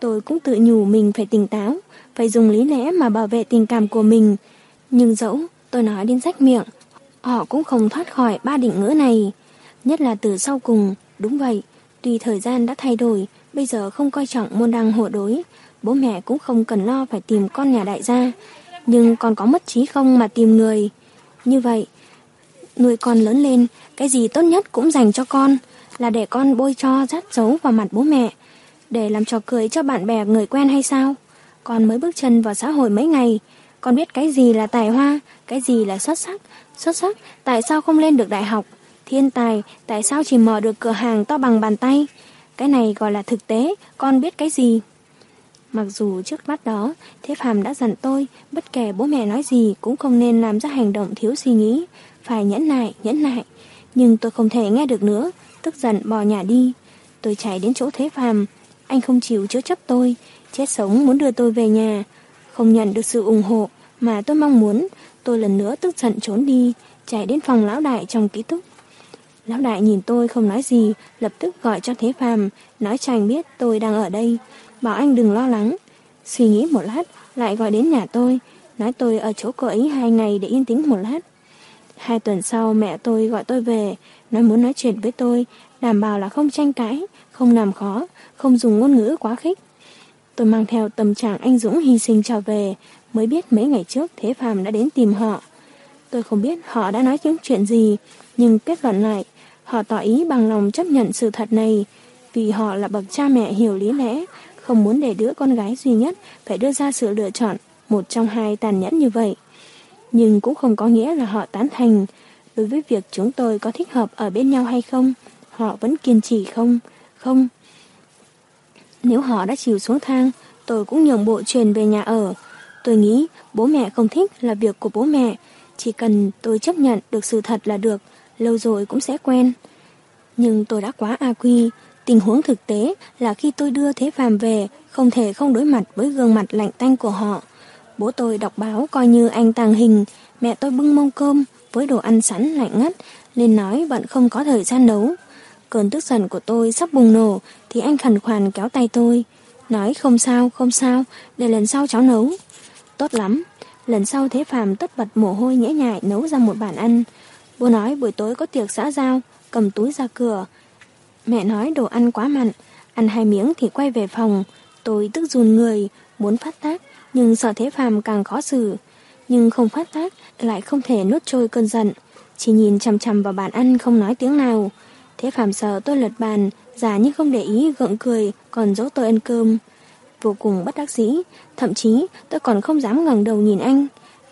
Tôi cũng tự nhủ mình phải tỉnh táo, phải dùng lý lẽ mà bảo vệ tình cảm của mình. Nhưng dẫu tôi nói đến rách miệng, họ cũng không thoát khỏi ba định ngữ này. Nhất là từ sau cùng, đúng vậy, tuy thời gian đã thay đổi, bây giờ không coi trọng môn đăng hộ đối, bố mẹ cũng không cần lo phải tìm con nhà đại gia, nhưng còn có mất trí không mà tìm người. Như vậy, nuôi con lớn lên, cái gì tốt nhất cũng dành cho con, là để con bôi cho rát dấu vào mặt bố mẹ, để làm trò cười cho bạn bè người quen hay sao? Con mới bước chân vào xã hội mấy ngày, con biết cái gì là tài hoa, cái gì là xuất sắc. Xuất sắc, tại sao không lên được đại học? Thiên tài, tại sao chỉ mở được cửa hàng to bằng bàn tay? Cái này gọi là thực tế, con biết cái gì? Mặc dù trước mắt đó, Thế Phàm đã dặn tôi, bất kể bố mẹ nói gì cũng không nên làm ra hành động thiếu suy nghĩ, phải nhẫn nại, nhẫn nại. Nhưng tôi không thể nghe được nữa, tức giận bò nhà đi. Tôi chạy đến chỗ Thế Phàm, anh không chịu chứa chấp tôi, chết sống muốn đưa tôi về nhà. Không nhận được sự ủng hộ mà tôi mong muốn, tôi lần nữa tức giận trốn đi, chạy đến phòng lão đại trong ký túc. Lão đại nhìn tôi không nói gì, lập tức gọi cho Thế Phàm, nói cho anh biết tôi đang ở đây, bảo anh đừng lo lắng. Suy nghĩ một lát, lại gọi đến nhà tôi, nói tôi ở chỗ cô ấy hai ngày để yên tĩnh một lát. Hai tuần sau mẹ tôi gọi tôi về, nói muốn nói chuyện với tôi, đảm bảo là không tranh cãi, không làm khó, không dùng ngôn ngữ quá khích. Tôi mang theo tâm trạng anh Dũng hy sinh trở về, mới biết mấy ngày trước Thế Phàm đã đến tìm họ. Tôi không biết họ đã nói những chuyện gì, nhưng kết luận lại, họ tỏ ý bằng lòng chấp nhận sự thật này, vì họ là bậc cha mẹ hiểu lý lẽ, không muốn để đứa con gái duy nhất phải đưa ra sự lựa chọn, một trong hai tàn nhẫn như vậy. nhưng cũng không có nghĩa là họ tán thành. Đối với việc chúng tôi có thích hợp ở bên nhau hay không, họ vẫn kiên trì không, không. Nếu họ đã chịu xuống thang, tôi cũng nhường bộ truyền về nhà ở. Tôi nghĩ bố mẹ không thích là việc của bố mẹ, chỉ cần tôi chấp nhận được sự thật là được, lâu rồi cũng sẽ quen. Nhưng tôi đã quá a quy, tình huống thực tế là khi tôi đưa Thế Phàm về, không thể không đối mặt với gương mặt lạnh tanh của họ. Bố tôi đọc báo coi như anh tàng hình, mẹ tôi bưng mông cơm với đồ ăn sẵn lạnh ngắt, nên nói vẫn không có thời gian nấu. Cơn tức giận của tôi sắp bùng nổ thì anh khẩn khoản kéo tay tôi, nói không sao, không sao, để lần sau cháu nấu. Tốt lắm, lần sau Thế Phàm tất bật mồ hôi nhễ nhại nấu ra một bản ăn. Bố nói buổi tối có tiệc xã giao, cầm túi ra cửa. Mẹ nói đồ ăn quá mặn, ăn hai miếng thì quay về phòng. Tôi tức run người, muốn phát tác, nhưng sợ Thế Phàm càng khó xử. Nhưng không phát tác, lại không thể nuốt trôi cơn giận. Chỉ nhìn chằm chằm vào bàn ăn không nói tiếng nào. Thế Phàm sợ tôi lật bàn, giả như không để ý gượng cười, còn dỗ tôi ăn cơm. Vô cùng bất đắc dĩ, thậm chí tôi còn không dám ngẩng đầu nhìn anh.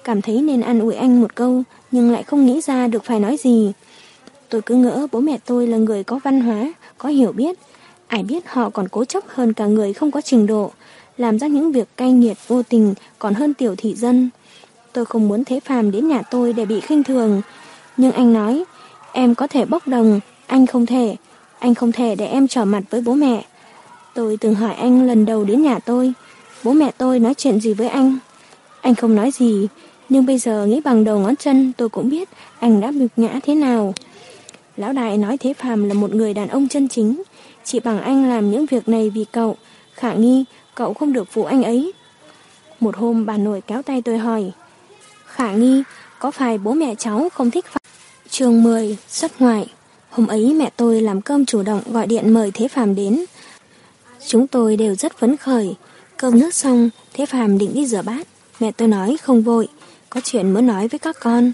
Cảm thấy nên ăn ủi anh một câu, nhưng lại không nghĩ ra được phải nói gì. Tôi cứ ngỡ bố mẹ tôi là người có văn hóa, có hiểu biết. Ai biết họ còn cố chấp hơn cả người không có trình độ, làm ra những việc cay nghiệt vô tình còn hơn tiểu thị dân. Tôi không muốn Thế Phàm đến nhà tôi để bị khinh thường. Nhưng anh nói, em có thể bốc đồng, anh không thể. Anh không thể để em trở mặt với bố mẹ. Tôi từng hỏi anh lần đầu đến nhà tôi, bố mẹ tôi nói chuyện gì với anh. Anh không nói gì, nhưng bây giờ nghĩ bằng đầu ngón chân tôi cũng biết anh đã bực ngã thế nào. Lão đại nói Thế Phàm là một người đàn ông chân chính, chỉ bằng anh làm những việc này vì cậu, khả nghi cậu không được phụ anh ấy. Một hôm bà nội kéo tay tôi hỏi, khả nghi có phải bố mẹ cháu không thích phạm? Trường 10, xuất ngoại. Hôm ấy mẹ tôi làm cơm chủ động gọi điện mời Thế Phàm đến. Chúng tôi đều rất phấn khởi. Cơm nước xong, Thế Phàm định đi rửa bát. Mẹ tôi nói không vội, có chuyện muốn nói với các con.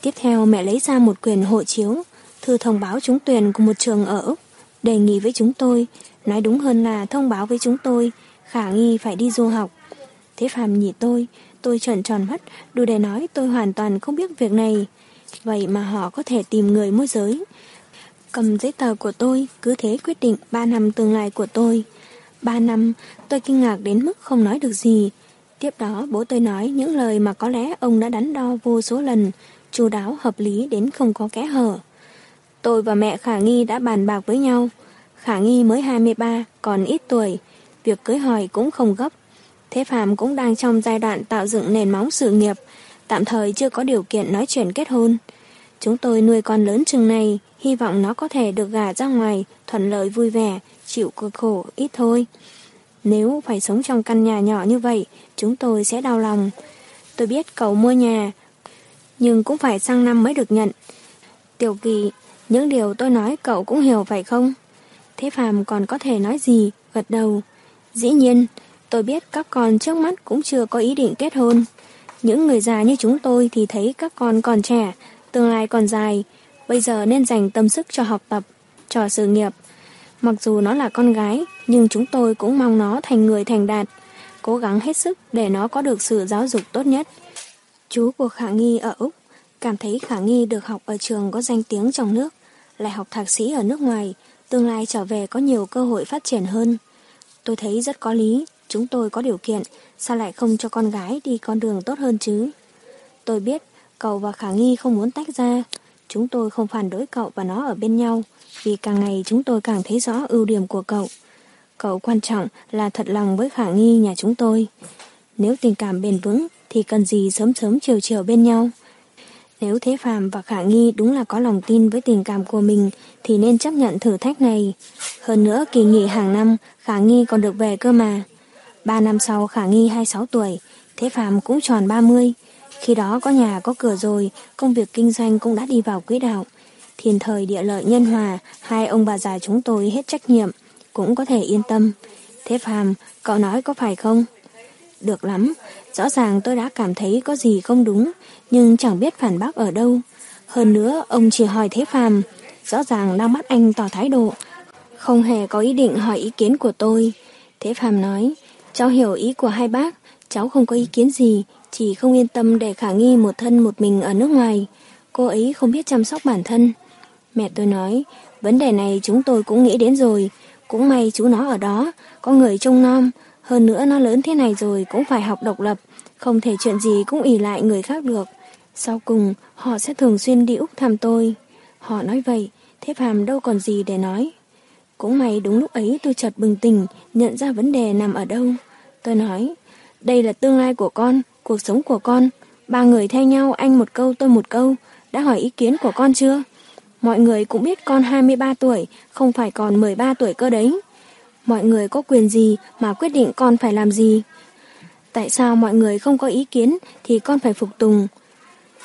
Tiếp theo mẹ lấy ra một quyền hộ chiếu, thư thông báo trúng tuyển của một trường ở Úc, đề nghị với chúng tôi, nói đúng hơn là thông báo với chúng tôi, khả nghi phải đi du học. Thế Phạm nhìn tôi, tôi trợn tròn mắt, đủ để nói tôi hoàn toàn không biết việc này. Vậy mà họ có thể tìm người môi giới. Cầm giấy tờ của tôi, cứ thế quyết định 3 năm tương lai của tôi. 3 năm, tôi kinh ngạc đến mức không nói được gì. Tiếp đó bố tôi nói những lời mà có lẽ ông đã đắn đo vô số lần, chu đáo hợp lý đến không có kẽ hở. Tôi và mẹ Khả Nghi đã bàn bạc với nhau. Khả Nghi mới 23, còn ít tuổi. Việc cưới hỏi cũng không gấp. Thế Phạm cũng đang trong giai đoạn tạo dựng nền móng sự nghiệp, tạm thời chưa có điều kiện nói chuyện kết hôn. Chúng tôi nuôi con lớn chừng này, hy vọng nó có thể được gả ra ngoài, thuận lợi vui vẻ, chịu cực khổ ít thôi. Nếu phải sống trong căn nhà nhỏ như vậy, chúng tôi sẽ đau lòng. Tôi biết cậu mua nhà, nhưng cũng phải sang năm mới được nhận. Tiểu kỳ, những điều tôi nói cậu cũng hiểu phải không? Thế Phạm còn có thể nói gì, gật đầu. Dĩ nhiên, tôi biết các con trước mắt cũng chưa có ý định kết hôn. Những người già như chúng tôi thì thấy các con còn trẻ, tương lai còn dài, bây giờ nên dành tâm sức cho học tập, cho sự nghiệp. Mặc dù nó là con gái, nhưng chúng tôi cũng mong nó thành người thành đạt, cố gắng hết sức để nó có được sự giáo dục tốt nhất. Chú của Khả Nghi ở Úc cảm thấy Khả Nghi được học ở trường có danh tiếng trong nước, lại học thạc sĩ ở nước ngoài, tương lai trở về có nhiều cơ hội phát triển hơn. Tôi thấy rất có lý, chúng tôi có điều kiện, sao lại không cho con gái đi con đường tốt hơn chứ? Tôi biết, cậu và Khả Nghi không muốn tách ra, chúng tôi không phản đối cậu và nó ở bên nhau, vì càng ngày chúng tôi càng thấy rõ ưu điểm của cậu. Cậu quan trọng là thật lòng với Khả Nghi nhà chúng tôi. Nếu tình cảm bền vững thì cần gì sớm sớm chiều chiều bên nhau. Nếu Thế Phạm và Khả Nghi đúng là có lòng tin với tình cảm của mình thì nên chấp nhận thử thách này. Hơn nữa kỳ nghỉ hàng năm Khả Nghi còn được về cơ mà. Ba năm sau Khả Nghi 26 tuổi, Thế Phạm cũng tròn 30. Khi đó có nhà có cửa rồi, công việc kinh doanh cũng đã đi vào quỹ đạo. Thiên thời địa lợi nhân hòa, hai ông bà già chúng tôi hết trách nhiệm, cũng có thể yên tâm. Thế Phạm, cậu nói có phải không? Được lắm, rõ ràng tôi đã cảm thấy có gì không đúng, nhưng chẳng biết phản bác ở đâu. Hơn nữa, ông chỉ hỏi Thế Phàm, rõ ràng đang mắt anh tỏ thái độ, không hề có ý định hỏi ý kiến của tôi. Thế Phàm nói, cháu hiểu ý của hai bác, cháu không có ý kiến gì, Chỉ không yên tâm để khả nghi một thân một mình ở nước ngoài. Cô ấy không biết chăm sóc bản thân. Mẹ tôi nói, vấn đề này chúng tôi cũng nghĩ đến rồi. Cũng may chú nó ở đó, có người trông nom. Hơn nữa nó lớn thế này rồi cũng phải học độc lập. Không thể chuyện gì cũng ỷ lại người khác được. Sau cùng, họ sẽ thường xuyên đi Úc thăm tôi. Họ nói vậy, thế phàm đâu còn gì để nói. Cũng may đúng lúc ấy tôi chợt bừng tỉnh, nhận ra vấn đề nằm ở đâu. Tôi nói, đây là tương lai của con, cuộc sống của con. Ba người thay nhau, anh một câu tôi một câu. Đã hỏi ý kiến của con chưa? Mọi người cũng biết con 23 tuổi, không phải còn 13 tuổi cơ đấy. Mọi người có quyền gì mà quyết định con phải làm gì? Tại sao mọi người không có ý kiến thì con phải phục tùng?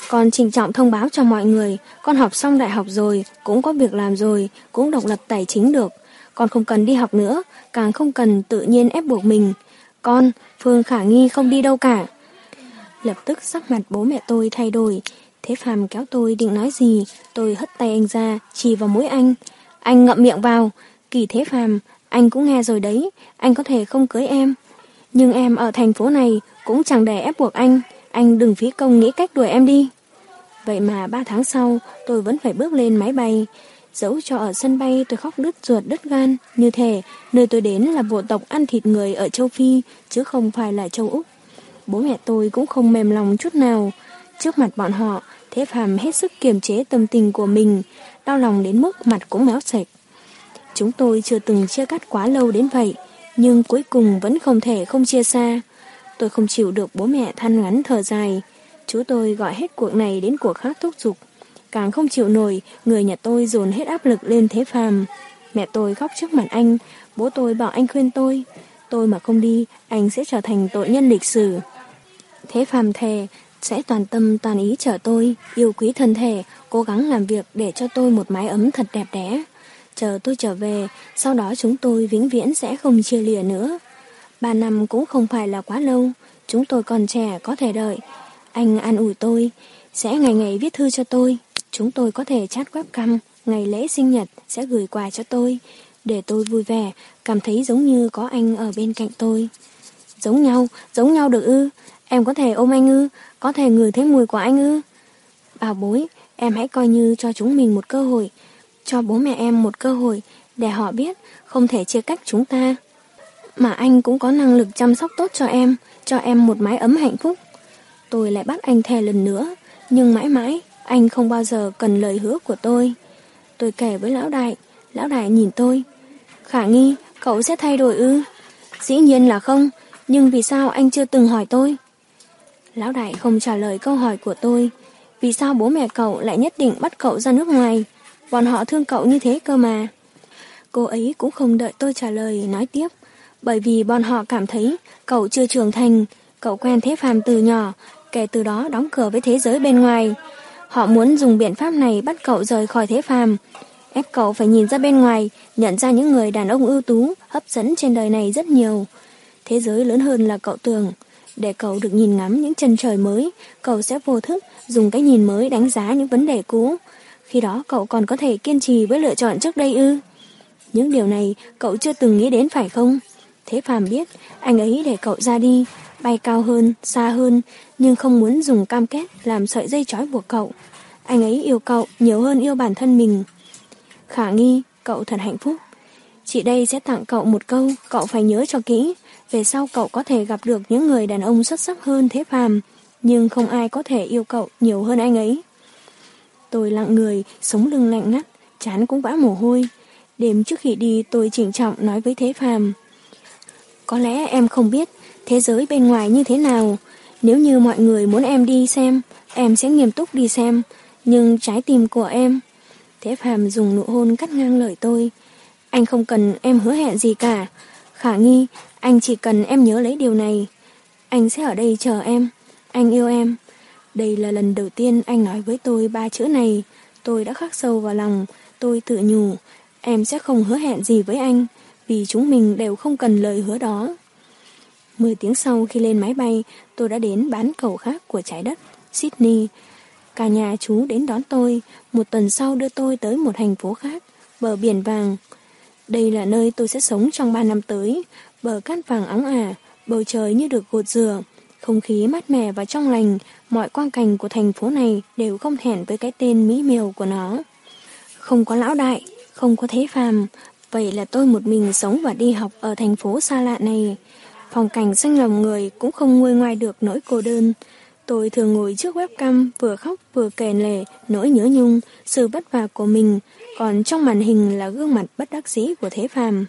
Con trình trọng thông báo cho mọi người, con học xong đại học rồi, cũng có việc làm rồi, cũng độc lập tài chính được. Con không cần đi học nữa, càng không cần tự nhiên ép buộc mình. Con, Phương Khả Nghi không đi đâu cả. Lập tức sắc mặt bố mẹ tôi thay đổi. Thế Phạm kéo tôi định nói gì, tôi hất tay anh ra, chỉ vào mũi anh. Anh ngậm miệng vào. Kỳ Thế Phạm, anh cũng nghe rồi đấy, anh có thể không cưới em. Nhưng em ở thành phố này cũng chẳng để ép buộc anh. Anh đừng phí công nghĩ cách đuổi em đi. Vậy mà ba tháng sau, tôi vẫn phải bước lên máy bay. Dẫu cho ở sân bay tôi khóc đứt ruột đứt gan, như thể nơi tôi đến là bộ tộc ăn thịt người ở châu Phi, chứ không phải là châu Úc. Bố mẹ tôi cũng không mềm lòng chút nào. Trước mặt bọn họ, Thế phạm hết sức kiềm chế tâm tình của mình, đau lòng đến mức mặt cũng méo sạch. Chúng tôi chưa từng chia cắt quá lâu đến vậy, nhưng cuối cùng vẫn không thể không chia xa. Tôi không chịu được bố mẹ than ngắn thở dài. Chú tôi gọi hết cuộc này đến cuộc khác thúc giục. Càng không chịu nổi, người nhà tôi dồn hết áp lực lên thế phàm. Mẹ tôi khóc trước mặt anh, bố tôi bảo anh khuyên tôi. Tôi mà không đi, anh sẽ trở thành tội nhân lịch sử. Thế phàm thề, sẽ toàn tâm toàn ý chở tôi, yêu quý thân thể, cố gắng làm việc để cho tôi một mái ấm thật đẹp đẽ. Chờ tôi trở về, sau đó chúng tôi vĩnh viễn sẽ không chia lìa nữa. Ba năm cũng không phải là quá lâu, chúng tôi còn trẻ có thể đợi. Anh an ủi tôi, sẽ ngày ngày viết thư cho tôi. Chúng tôi có thể chat webcam, ngày lễ sinh nhật sẽ gửi quà cho tôi, để tôi vui vẻ, cảm thấy giống như có anh ở bên cạnh tôi. Giống nhau, giống nhau được ư, em có thể ôm anh ư, có thể ngửi thấy mùi của anh ư. Bảo bối, em hãy coi như cho chúng mình một cơ hội, cho bố mẹ em một cơ hội để họ biết không thể chia cách chúng ta. Mà anh cũng có năng lực chăm sóc tốt cho em, cho em một mái ấm hạnh phúc. Tôi lại bắt anh thề lần nữa, nhưng mãi mãi anh không bao giờ cần lời hứa của tôi. Tôi kể với lão đại, lão đại nhìn tôi. Khả nghi, cậu sẽ thay đổi ư? Dĩ nhiên là không, nhưng vì sao anh chưa từng hỏi tôi? Lão đại không trả lời câu hỏi của tôi. Vì sao bố mẹ cậu lại nhất định bắt cậu ra nước ngoài? Bọn họ thương cậu như thế cơ mà. Cô ấy cũng không đợi tôi trả lời, nói tiếp. Bởi vì bọn họ cảm thấy cậu chưa trưởng thành, cậu quen thế phàm từ nhỏ, kể từ đó đóng cửa với thế giới bên ngoài. Họ muốn dùng biện pháp này bắt cậu rời khỏi thế phàm, ép cậu phải nhìn ra bên ngoài, nhận ra những người đàn ông ưu tú, hấp dẫn trên đời này rất nhiều. Thế giới lớn hơn là cậu tưởng. Để cậu được nhìn ngắm những chân trời mới, cậu sẽ vô thức dùng cái nhìn mới đánh giá những vấn đề cũ. Khi đó cậu còn có thể kiên trì với lựa chọn trước đây ư. Những điều này cậu chưa từng nghĩ đến phải không? Thế Phàm biết, anh ấy để cậu ra đi, bay cao hơn, xa hơn, nhưng không muốn dùng cam kết làm sợi dây trói buộc cậu. Anh ấy yêu cậu nhiều hơn yêu bản thân mình. Khả nghi, cậu thật hạnh phúc. Chị đây sẽ tặng cậu một câu, cậu phải nhớ cho kỹ. Về sau cậu có thể gặp được những người đàn ông xuất sắc hơn thế phàm, nhưng không ai có thể yêu cậu nhiều hơn anh ấy. Tôi lặng người, sống lưng lạnh ngắt, chán cũng vã mồ hôi. Đêm trước khi đi tôi trịnh trọng nói với Thế Phàm. Có lẽ em không biết thế giới bên ngoài như thế nào. Nếu như mọi người muốn em đi xem, em sẽ nghiêm túc đi xem. Nhưng trái tim của em... Thế phạm dùng nụ hôn cắt ngang lời tôi. Anh không cần em hứa hẹn gì cả. Khả nghi, anh chỉ cần em nhớ lấy điều này. Anh sẽ ở đây chờ em. Anh yêu em. Đây là lần đầu tiên anh nói với tôi ba chữ này. Tôi đã khắc sâu vào lòng. Tôi tự nhủ. Em sẽ không hứa hẹn gì với anh. Vì chúng mình đều không cần lời hứa đó. Mười tiếng sau khi lên máy bay, tôi đã đến bán cầu khác của trái đất, Sydney. Cả nhà chú đến đón tôi, một tuần sau đưa tôi tới một thành phố khác, bờ biển vàng. Đây là nơi tôi sẽ sống trong ba năm tới, bờ cát vàng óng ả, bầu trời như được gột rửa, Không khí mát mẻ và trong lành, mọi quang cảnh của thành phố này đều không hẹn với cái tên mỹ miều của nó. Không có lão đại, không có thế phàm, vậy là tôi một mình sống và đi học ở thành phố xa lạ này. Phòng cảnh xanh lòng người cũng không nguôi ngoài được nỗi cô đơn. Tôi thường ngồi trước webcam vừa khóc vừa kèn lể nỗi nhớ nhung, sự vất vả của mình, còn trong màn hình là gương mặt bất đắc dĩ của Thế Phàm.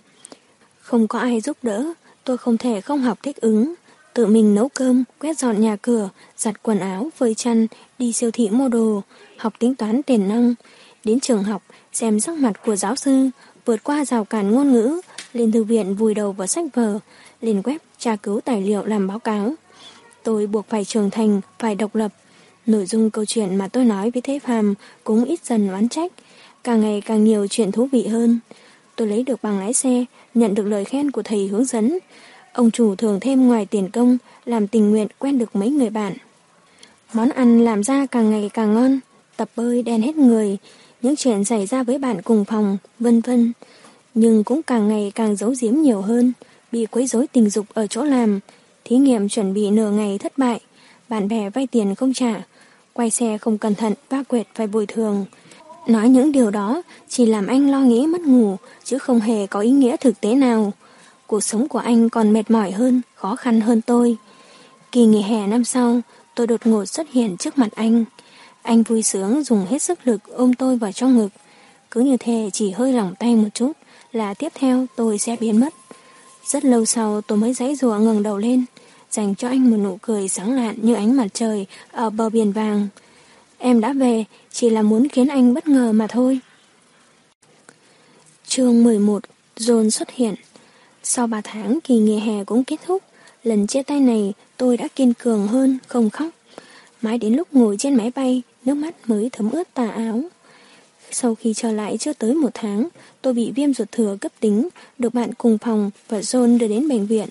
Không có ai giúp đỡ, tôi không thể không học thích ứng. Tự mình nấu cơm, quét dọn nhà cửa, giặt quần áo, phơi chăn, đi siêu thị mua đồ, học tính toán tiền năng. Đến trường học, xem sắc mặt của giáo sư, vượt qua rào cản ngôn ngữ, lên thư viện vùi đầu vào sách vở, lên web tra cứu tài liệu làm báo cáo. Tôi buộc phải trưởng thành, phải độc lập. Nội dung câu chuyện mà tôi nói với Thế Phàm cũng ít dần oán trách, càng ngày càng nhiều chuyện thú vị hơn. Tôi lấy được bằng lái xe, nhận được lời khen của thầy hướng dẫn. Ông chủ thường thêm ngoài tiền công, làm tình nguyện quen được mấy người bạn. Món ăn làm ra càng ngày càng ngon, tập bơi đen hết người, những chuyện xảy ra với bạn cùng phòng, vân vân. Nhưng cũng càng ngày càng giấu giếm nhiều hơn, bị quấy rối tình dục ở chỗ làm, thí nghiệm chuẩn bị nửa ngày thất bại, bạn bè vay tiền không trả, quay xe không cẩn thận va quệt phải bồi thường. Nói những điều đó chỉ làm anh lo nghĩ mất ngủ, chứ không hề có ý nghĩa thực tế nào. Cuộc sống của anh còn mệt mỏi hơn, khó khăn hơn tôi. Kỳ nghỉ hè năm sau, tôi đột ngột xuất hiện trước mặt anh. Anh vui sướng dùng hết sức lực ôm tôi vào trong ngực. Cứ như thế chỉ hơi lỏng tay một chút là tiếp theo tôi sẽ biến mất. Rất lâu sau tôi mới dãy rùa ngừng đầu lên, dành cho anh một nụ cười sáng lạn như ánh mặt trời ở bờ biển vàng. Em đã về, chỉ là muốn khiến anh bất ngờ mà thôi. chương 11 John xuất hiện Sau 3 tháng kỳ nghỉ hè cũng kết thúc, lần chia tay này tôi đã kiên cường hơn, không khóc. Mãi đến lúc ngồi trên máy bay, nước mắt mới thấm ướt tà áo. Sau khi trở lại chưa tới một tháng, tôi bị viêm ruột thừa cấp tính, được bạn cùng phòng và John đưa đến bệnh viện.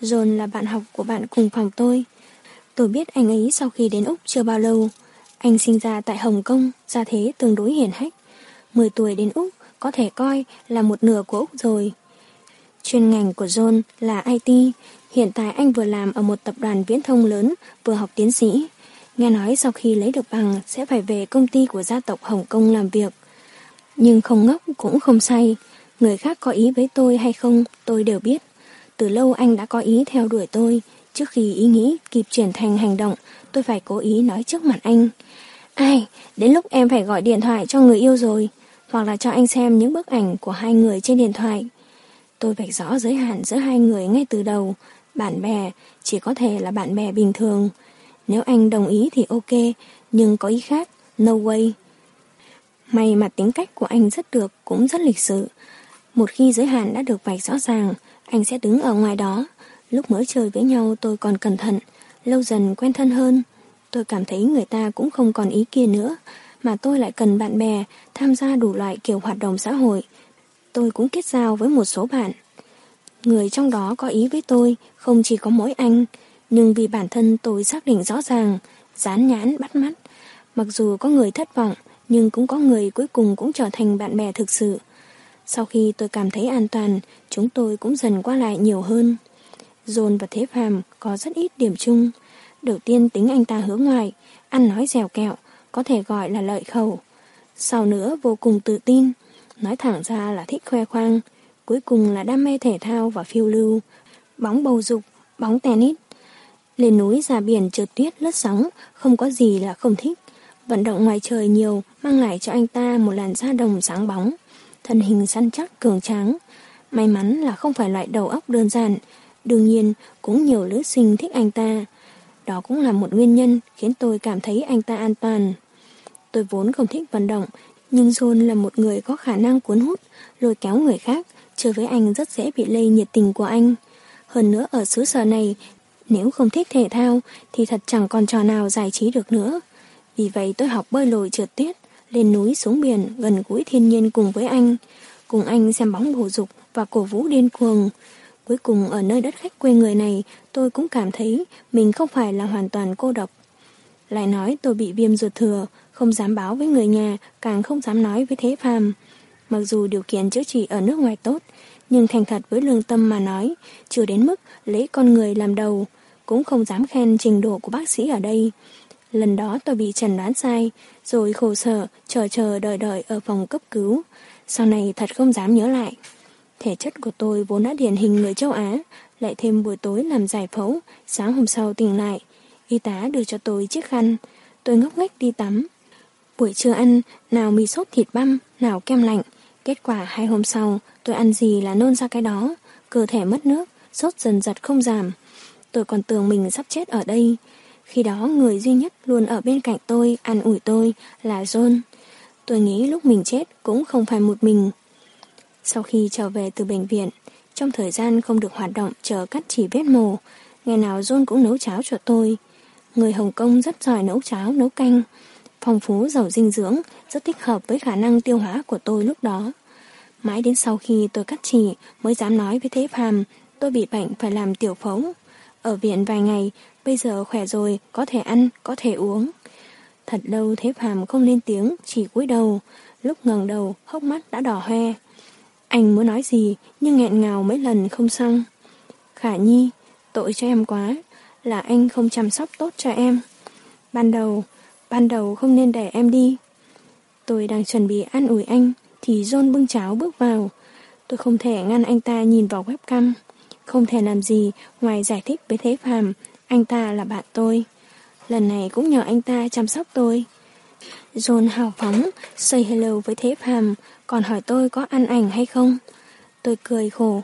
John là bạn học của bạn cùng phòng tôi. Tôi biết anh ấy sau khi đến Úc chưa bao lâu. Anh sinh ra tại Hồng Kông, gia thế tương đối hiển hách. 10 tuổi đến Úc có thể coi là một nửa của Úc rồi. Chuyên ngành của John là IT. Hiện tại anh vừa làm ở một tập đoàn viễn thông lớn, vừa học tiến sĩ. Nghe nói sau khi lấy được bằng sẽ phải về công ty của gia tộc Hồng Kông làm việc. Nhưng không ngốc cũng không say. Người khác có ý với tôi hay không tôi đều biết. Từ lâu anh đã có ý theo đuổi tôi. Trước khi ý nghĩ kịp chuyển thành hành động tôi phải cố ý nói trước mặt anh. Ai, đến lúc em phải gọi điện thoại cho người yêu rồi. Hoặc là cho anh xem những bức ảnh của hai người trên điện thoại. Tôi vạch rõ giới hạn giữa hai người ngay từ đầu. Bạn bè chỉ có thể là bạn bè bình thường. Nếu anh đồng ý thì ok, nhưng có ý khác, no way. May mà tính cách của anh rất được, cũng rất lịch sự. Một khi giới hạn đã được vạch rõ ràng, anh sẽ đứng ở ngoài đó. Lúc mới chơi với nhau tôi còn cẩn thận, lâu dần quen thân hơn. Tôi cảm thấy người ta cũng không còn ý kia nữa, mà tôi lại cần bạn bè tham gia đủ loại kiểu hoạt động xã hội. Tôi cũng kết giao với một số bạn. Người trong đó có ý với tôi không chỉ có mỗi anh, nhưng vì bản thân tôi xác định rõ ràng, dán nhãn bắt mắt. Mặc dù có người thất vọng, nhưng cũng có người cuối cùng cũng trở thành bạn bè thực sự. Sau khi tôi cảm thấy an toàn, chúng tôi cũng dần qua lại nhiều hơn. John và Thế Phàm có rất ít điểm chung. Đầu tiên tính anh ta hướng ngoại, ăn nói dẻo kẹo, có thể gọi là lợi khẩu. Sau nữa vô cùng tự tin, nói thẳng ra là thích khoe khoang. Cuối cùng là đam mê thể thao và phiêu lưu, bóng bầu dục, bóng tennis. Lên núi ra biển trượt tuyết lướt sóng, không có gì là không thích. Vận động ngoài trời nhiều mang lại cho anh ta một làn da đồng sáng bóng, thân hình săn chắc cường tráng. May mắn là không phải loại đầu óc đơn giản, đương nhiên cũng nhiều nữ sinh thích anh ta. Đó cũng là một nguyên nhân khiến tôi cảm thấy anh ta an toàn. Tôi vốn không thích vận động, nhưng John là một người có khả năng cuốn hút, lôi kéo người khác, chơi với anh rất dễ bị lây nhiệt tình của anh. Hơn nữa ở xứ sở này nếu không thích thể thao thì thật chẳng còn trò nào giải trí được nữa. Vì vậy tôi học bơi lội trượt tuyết, lên núi xuống biển gần gũi thiên nhiên cùng với anh. Cùng anh xem bóng bầu dục và cổ vũ điên cuồng. Cuối cùng ở nơi đất khách quê người này tôi cũng cảm thấy mình không phải là hoàn toàn cô độc. Lại nói tôi bị viêm ruột thừa, không dám báo với người nhà, càng không dám nói với thế phàm. Mặc dù điều kiện chữa trị ở nước ngoài tốt, nhưng thành thật với lương tâm mà nói, chưa đến mức lấy con người làm đầu, cũng không dám khen trình độ của bác sĩ ở đây. Lần đó tôi bị trần đoán sai, rồi khổ sở, chờ chờ đợi đợi ở phòng cấp cứu. Sau này thật không dám nhớ lại. Thể chất của tôi vốn đã điển hình người châu Á, lại thêm buổi tối làm giải phẫu, sáng hôm sau tỉnh lại. Y tá đưa cho tôi chiếc khăn, tôi ngốc nghếch đi tắm. Buổi trưa ăn, nào mì sốt thịt băm, nào kem lạnh. Kết quả hai hôm sau, tôi ăn gì là nôn ra cái đó, cơ thể mất nước, sốt dần dật không giảm. Tôi còn tưởng mình sắp chết ở đây. Khi đó người duy nhất luôn ở bên cạnh tôi, ăn ủi tôi, là John. Tôi nghĩ lúc mình chết cũng không phải một mình. Sau khi trở về từ bệnh viện, trong thời gian không được hoạt động chờ cắt chỉ vết mổ, ngày nào John cũng nấu cháo cho tôi. Người Hồng Kông rất giỏi nấu cháo, nấu canh. Phong phú giàu dinh dưỡng, rất thích hợp với khả năng tiêu hóa của tôi lúc đó. Mãi đến sau khi tôi cắt chỉ mới dám nói với Thế Phàm tôi bị bệnh phải làm tiểu phẫu. Ở viện vài ngày, bây giờ khỏe rồi, có thể ăn, có thể uống. Thật lâu Thế Phạm không lên tiếng, chỉ cúi đầu. Lúc ngẩng đầu, hốc mắt đã đỏ hoe. Anh muốn nói gì, nhưng nghẹn ngào mấy lần không xong. Khả Nhi, tội cho em quá, là anh không chăm sóc tốt cho em. Ban đầu, ban đầu không nên để em đi. Tôi đang chuẩn bị ăn ủi anh, thì John bưng cháo bước vào. Tôi không thể ngăn anh ta nhìn vào webcam. Không thể làm gì ngoài giải thích với Thế Phàm, anh ta là bạn tôi. Lần này cũng nhờ anh ta chăm sóc tôi. John hào phóng, say hello với Thế Phàm, còn hỏi tôi có ăn ảnh hay không. Tôi cười khổ.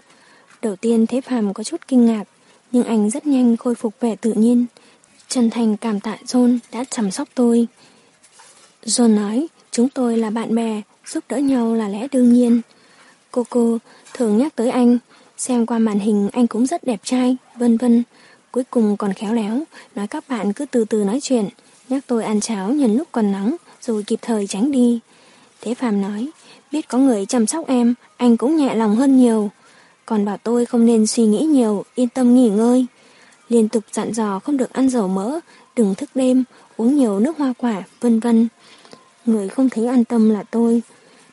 Đầu tiên Thế Phàm có chút kinh ngạc, nhưng anh rất nhanh khôi phục vẻ tự nhiên. Chân thành cảm tạ John đã chăm sóc tôi. John nói, chúng tôi là bạn bè, giúp đỡ nhau là lẽ đương nhiên. Cô cô thường nhắc tới anh, xem qua màn hình anh cũng rất đẹp trai, vân vân. Cuối cùng còn khéo léo, nói các bạn cứ từ từ nói chuyện, nhắc tôi ăn cháo nhân lúc còn nóng, rồi kịp thời tránh đi. Thế Phạm nói, biết có người chăm sóc em, anh cũng nhẹ lòng hơn nhiều. Còn bảo tôi không nên suy nghĩ nhiều, yên tâm nghỉ ngơi. Liên tục dặn dò không được ăn dầu mỡ, đừng thức đêm, uống nhiều nước hoa quả, vân vân. Người không thấy an tâm là tôi.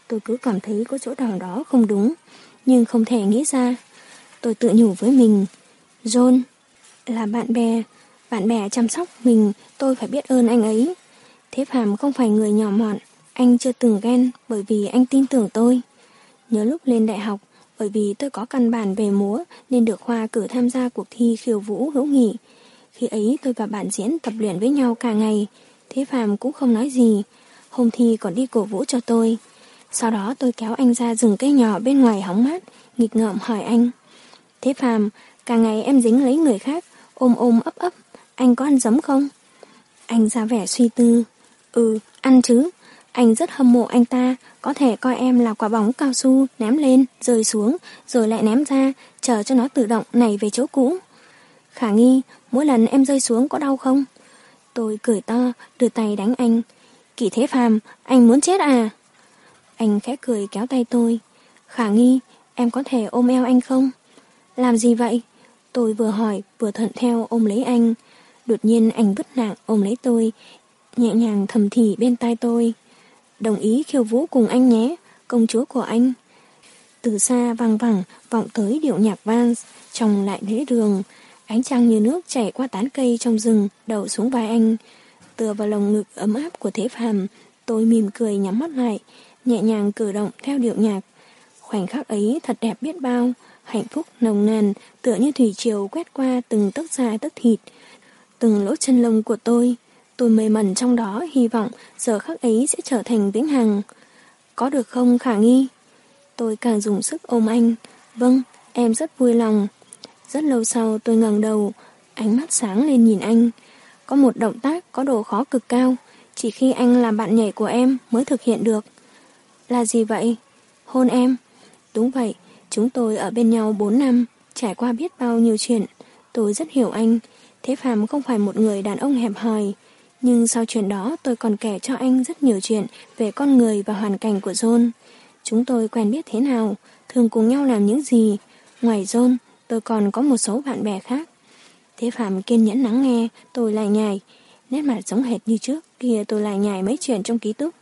Tôi cứ cảm thấy có chỗ nào đó không đúng, nhưng không thể nghĩ ra. Tôi tự nhủ với mình, John, là bạn bè, bạn bè chăm sóc mình, tôi phải biết ơn anh ấy. Thế Phạm không phải người nhỏ mọn, anh chưa từng ghen bởi vì anh tin tưởng tôi. Nhớ lúc lên đại học, bởi vì tôi có căn bản về múa nên được Khoa cử tham gia cuộc thi khiêu vũ hữu nghị. Khi ấy tôi và bạn diễn tập luyện với nhau cả ngày, Thế Phạm cũng không nói gì. Hôm thi còn đi cổ vũ cho tôi. Sau đó tôi kéo anh ra rừng cây nhỏ bên ngoài hóng mát, nghịch ngợm hỏi anh. Thế Phạm, cả ngày em dính lấy người khác, ôm ôm ấp ấp, anh có ăn giấm không? Anh ra vẻ suy tư. Ừ, ăn chứ. Anh rất hâm mộ anh ta, có thể coi em là quả bóng cao su ném lên, rơi xuống, rồi lại ném ra, chờ cho nó tự động nảy về chỗ cũ. Khả nghi, mỗi lần em rơi xuống có đau không? Tôi cười to, đưa tay đánh anh. Kỳ thế phàm, anh muốn chết à? Anh khẽ cười kéo tay tôi. Khả nghi, em có thể ôm eo anh không? Làm gì vậy? Tôi vừa hỏi, vừa thuận theo ôm lấy anh. Đột nhiên anh vứt nặng ôm lấy tôi, nhẹ nhàng thầm thì bên tai tôi. Đồng ý khiêu vũ cùng anh nhé, công chúa của anh. Từ xa vang vẳng vọng tới điệu nhạc vans, trong lại lễ đường. Ánh trăng như nước chảy qua tán cây trong rừng, đậu xuống vai anh. Tựa vào lồng ngực ấm áp của thế phàm, tôi mỉm cười nhắm mắt lại, nhẹ nhàng cử động theo điệu nhạc. Khoảnh khắc ấy thật đẹp biết bao, hạnh phúc nồng nàn, tựa như thủy triều quét qua từng tấc da tấc thịt, từng lỗ chân lông của tôi. Tôi mê mẩn trong đó hy vọng giờ khắc ấy sẽ trở thành vĩnh hằng. Có được không khả nghi? Tôi càng dùng sức ôm anh. Vâng, em rất vui lòng. Rất lâu sau tôi ngẩng đầu, ánh mắt sáng lên nhìn anh. Có một động tác có độ khó cực cao, chỉ khi anh làm bạn nhảy của em mới thực hiện được. Là gì vậy? Hôn em. Đúng vậy, chúng tôi ở bên nhau 4 năm, trải qua biết bao nhiêu chuyện. Tôi rất hiểu anh. Thế Phạm không phải một người đàn ông hẹp hòi. Nhưng sau chuyện đó tôi còn kể cho anh rất nhiều chuyện về con người và hoàn cảnh của John. Chúng tôi quen biết thế nào, thường cùng nhau làm những gì. Ngoài John, tôi còn có một số bạn bè khác. Thế Phạm kiên nhẫn lắng nghe, tôi lại nhài. Nét mặt giống hệt như trước, kia tôi lại nhài mấy chuyện trong ký túc.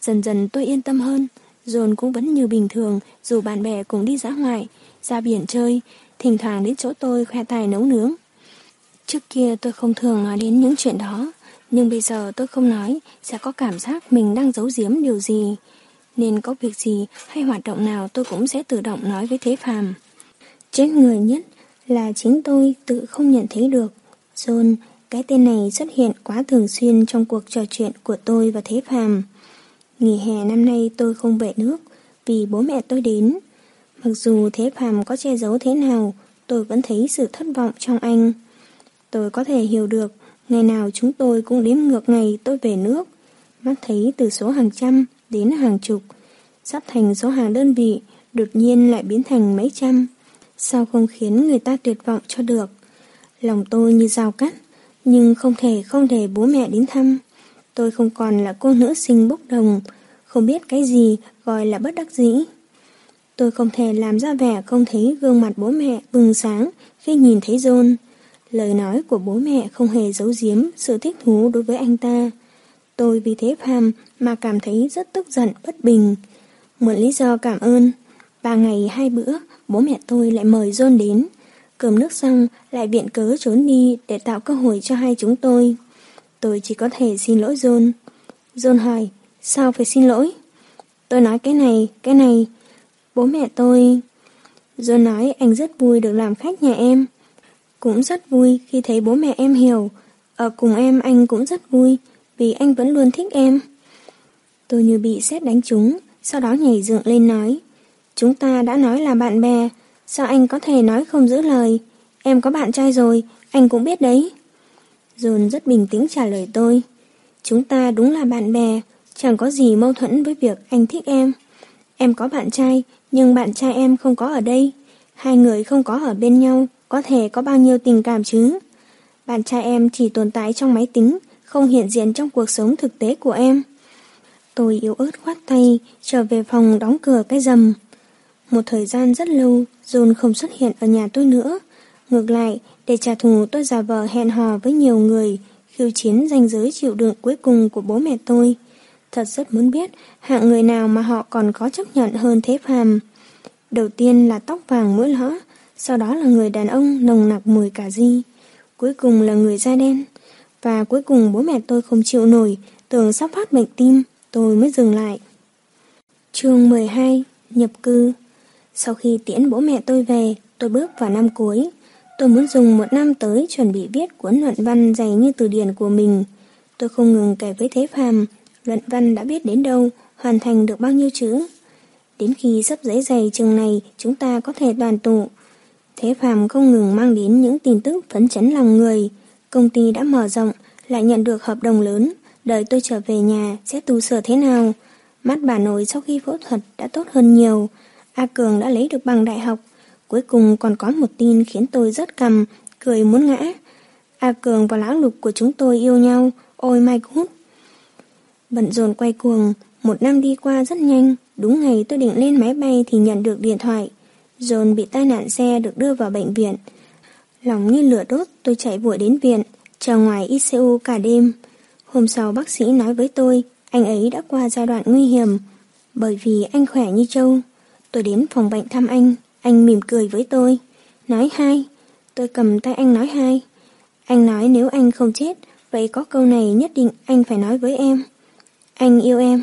Dần dần tôi yên tâm hơn, John cũng vẫn như bình thường, dù bạn bè cùng đi dã ngoại, ra biển chơi, thỉnh thoảng đến chỗ tôi khoe tài nấu nướng. Trước kia tôi không thường nói đến những chuyện đó, nhưng bây giờ tôi không nói sẽ có cảm giác mình đang giấu giếm điều gì. Nên có việc gì hay hoạt động nào tôi cũng sẽ tự động nói với Thế Phàm. Chết người nhất là chính tôi tự không nhận thấy được. John, cái tên này xuất hiện quá thường xuyên trong cuộc trò chuyện của tôi và Thế Phàm. Nghỉ hè năm nay tôi không về nước vì bố mẹ tôi đến. Mặc dù Thế Phàm có che giấu thế nào, tôi vẫn thấy sự thất vọng trong anh. Tôi có thể hiểu được, ngày nào chúng tôi cũng đếm ngược ngày tôi về nước. Mắt thấy từ số hàng trăm đến hàng chục, sắp thành số hàng đơn vị, đột nhiên lại biến thành mấy trăm. Sao không khiến người ta tuyệt vọng cho được? Lòng tôi như dao cắt, nhưng không thể không để bố mẹ đến thăm. Tôi không còn là cô nữ sinh bốc đồng, không biết cái gì gọi là bất đắc dĩ. Tôi không thể làm ra vẻ không thấy gương mặt bố mẹ bừng sáng khi nhìn thấy John. Lời nói của bố mẹ không hề giấu giếm sự thích thú đối với anh ta. Tôi vì thế phàm mà cảm thấy rất tức giận bất bình. Mượn lý do cảm ơn. Ba ngày hai bữa, bố mẹ tôi lại mời John đến. Cơm nước xong, lại viện cớ trốn đi để tạo cơ hội cho hai chúng tôi. Tôi chỉ có thể xin lỗi John. John hỏi, sao phải xin lỗi? Tôi nói cái này, cái này. Bố mẹ tôi... John nói anh rất vui được làm khách nhà em. Cũng rất vui khi thấy bố mẹ em hiểu. Ở cùng em anh cũng rất vui vì anh vẫn luôn thích em. Tôi như bị sét đánh trúng, sau đó nhảy dựng lên nói. Chúng ta đã nói là bạn bè, sao anh có thể nói không giữ lời? Em có bạn trai rồi, anh cũng biết đấy. Dồn rất bình tĩnh trả lời tôi. Chúng ta đúng là bạn bè, chẳng có gì mâu thuẫn với việc anh thích em. Em có bạn trai, nhưng bạn trai em không có ở đây. Hai người không có ở bên nhau, có thể có bao nhiêu tình cảm chứ? Bạn trai em chỉ tồn tại trong máy tính, không hiện diện trong cuộc sống thực tế của em. Tôi yếu ớt khoát tay, trở về phòng đóng cửa cái rầm. Một thời gian rất lâu, John không xuất hiện ở nhà tôi nữa. Ngược lại, để trả thù tôi giả vờ hẹn hò với nhiều người, khiêu chiến danh giới chịu đựng cuối cùng của bố mẹ tôi. Thật rất muốn biết hạng người nào mà họ còn có chấp nhận hơn thế phàm. Đầu tiên là tóc vàng mũi lõ, sau đó là người đàn ông nồng nặc mùi cà ri, cuối cùng là người da đen. Và cuối cùng bố mẹ tôi không chịu nổi, tưởng sắp phát bệnh tim, tôi mới dừng lại. chương 12 Nhập cư Sau khi tiễn bố mẹ tôi về, tôi bước vào năm cuối. Tôi muốn dùng một năm tới chuẩn bị viết cuốn luận văn dày như từ điển của mình. Tôi không ngừng kể với Thế Phàm, luận văn đã viết đến đâu, hoàn thành được bao nhiêu chữ. Đến khi sắp giấy dày chừng này, chúng ta có thể đoàn tụ. Thế Phàm không ngừng mang đến những tin tức phấn chấn lòng người. Công ty đã mở rộng, lại nhận được hợp đồng lớn, đợi tôi trở về nhà sẽ tu sửa thế nào. Mắt bà nội sau khi phẫu thuật đã tốt hơn nhiều. A Cường đã lấy được bằng đại học. Cuối cùng còn có một tin khiến tôi rất cầm, cười muốn ngã. A Cường và Lão Lục của chúng tôi yêu nhau, ôi mai cút. Bận rộn quay cuồng, một năm đi qua rất nhanh, đúng ngày tôi định lên máy bay thì nhận được điện thoại. John bị tai nạn xe được đưa vào bệnh viện. Lòng như lửa đốt, tôi chạy vội đến viện, chờ ngoài ICU cả đêm. Hôm sau bác sĩ nói với tôi, anh ấy đã qua giai đoạn nguy hiểm, bởi vì anh khỏe như trâu. Tôi đến phòng bệnh thăm anh, anh mỉm cười với tôi, nói hai. Tôi cầm tay anh nói hai. Anh nói nếu anh không chết, vậy có câu này nhất định anh phải nói với em. Anh yêu em.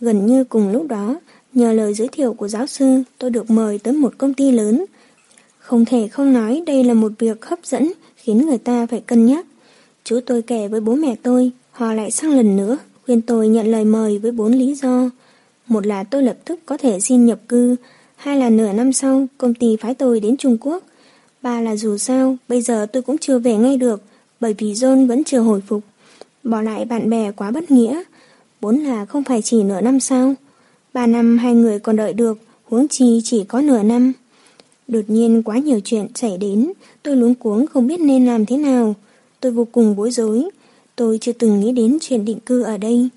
Gần như cùng lúc đó, nhờ lời giới thiệu của giáo sư, tôi được mời tới một công ty lớn. Không thể không nói đây là một việc hấp dẫn, khiến người ta phải cân nhắc. Chú tôi kể với bố mẹ tôi, họ lại sang lần nữa, khuyên tôi nhận lời mời với bốn lý do. Một là tôi lập tức có thể xin nhập cư, hai là nửa năm sau công ty phái tôi đến Trung Quốc, ba là dù sao bây giờ tôi cũng chưa về ngay được, bởi vì John vẫn chưa hồi phục. Bỏ lại bạn bè quá bất nghĩa. Bốn là không phải chỉ nửa năm sau. Ba năm hai người còn đợi được, huống chi chỉ có nửa năm. Đột nhiên quá nhiều chuyện xảy đến, tôi luống cuống không biết nên làm thế nào. Tôi vô cùng bối rối. Tôi chưa từng nghĩ đến chuyện định cư ở đây.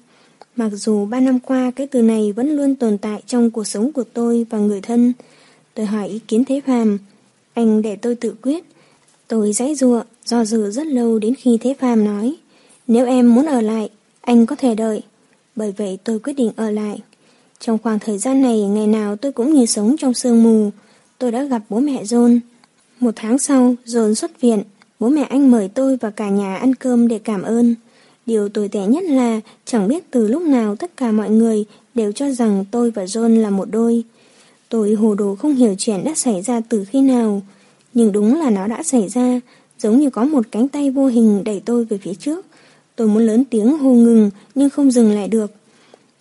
Mặc dù ba năm qua cái từ này vẫn luôn tồn tại trong cuộc sống của tôi và người thân. Tôi hỏi ý kiến Thế Phàm. Anh để tôi tự quyết. Tôi dãy dụa, do dự rất lâu đến khi Thế Phàm nói. Nếu em muốn ở lại, anh có thể đợi. Bởi vậy tôi quyết định ở lại. Trong khoảng thời gian này, ngày nào tôi cũng như sống trong sương mù. Tôi đã gặp bố mẹ John. Một tháng sau, John xuất viện. Bố mẹ anh mời tôi và cả nhà ăn cơm để cảm ơn. Điều tồi tệ nhất là chẳng biết từ lúc nào tất cả mọi người đều cho rằng tôi và John là một đôi. Tôi hồ đồ không hiểu chuyện đã xảy ra từ khi nào. Nhưng đúng là nó đã xảy ra, giống như có một cánh tay vô hình đẩy tôi về phía trước. Tôi muốn lớn tiếng hô ngừng nhưng không dừng lại được.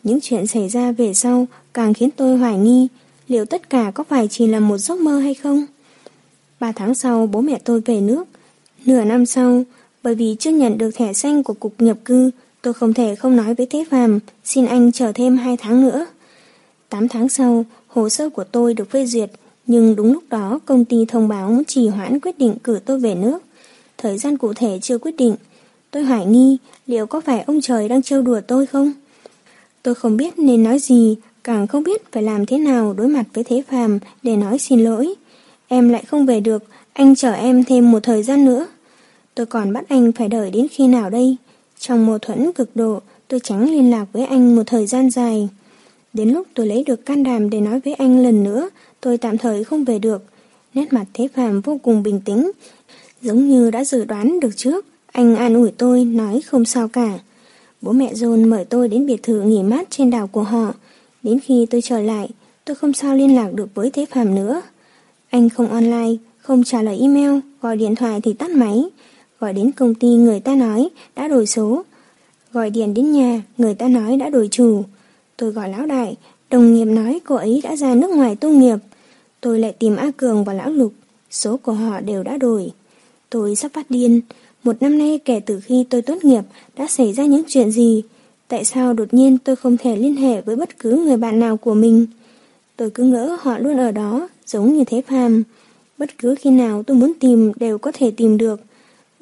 Những chuyện xảy ra về sau càng khiến tôi hoài nghi liệu tất cả có phải chỉ là một giấc mơ hay không. Ba tháng sau bố mẹ tôi về nước. Nửa năm sau, bởi vì chưa nhận được thẻ xanh của cục nhập cư, tôi không thể không nói với Thế Phàm xin anh chờ thêm hai tháng nữa. Tám tháng sau, hồ sơ của tôi được phê duyệt, nhưng đúng lúc đó công ty thông báo trì hoãn quyết định cử tôi về nước. Thời gian cụ thể chưa quyết định. Tôi hoài nghi liệu có phải ông trời đang trêu đùa tôi không? Tôi không biết nên nói gì, càng không biết phải làm thế nào đối mặt với Thế Phàm để nói xin lỗi. Em lại không về được, anh chờ em thêm một thời gian nữa. Tôi còn bắt anh phải đợi đến khi nào đây? Trong mâu thuẫn cực độ, tôi tránh liên lạc với anh một thời gian dài. Đến lúc tôi lấy được can đảm để nói với anh lần nữa, tôi tạm thời không về được. Nét mặt Thế Phàm vô cùng bình tĩnh, giống như đã dự đoán được trước. Anh an ủi tôi, nói không sao cả. Bố mẹ John mời tôi đến biệt thự nghỉ mát trên đảo của họ. Đến khi tôi trở lại, tôi không sao liên lạc được với Thế Phàm nữa. Anh không online, không trả lời email, gọi điện thoại thì tắt máy. Gọi đến công ty người ta nói đã đổi số. Gọi điện đến nhà, người ta nói đã đổi chủ. Tôi gọi lão đại, đồng nghiệp nói cô ấy đã ra nước ngoài tu nghiệp. Tôi lại tìm A Cường và lão Lục, số của họ đều đã đổi. Tôi sắp phát điên, một năm nay kể từ khi tôi tốt nghiệp đã xảy ra những chuyện gì? Tại sao đột nhiên tôi không thể liên hệ với bất cứ người bạn nào của mình? Tôi cứ ngỡ họ luôn ở đó, giống như thế phàm. Bất cứ khi nào tôi muốn tìm đều có thể tìm được.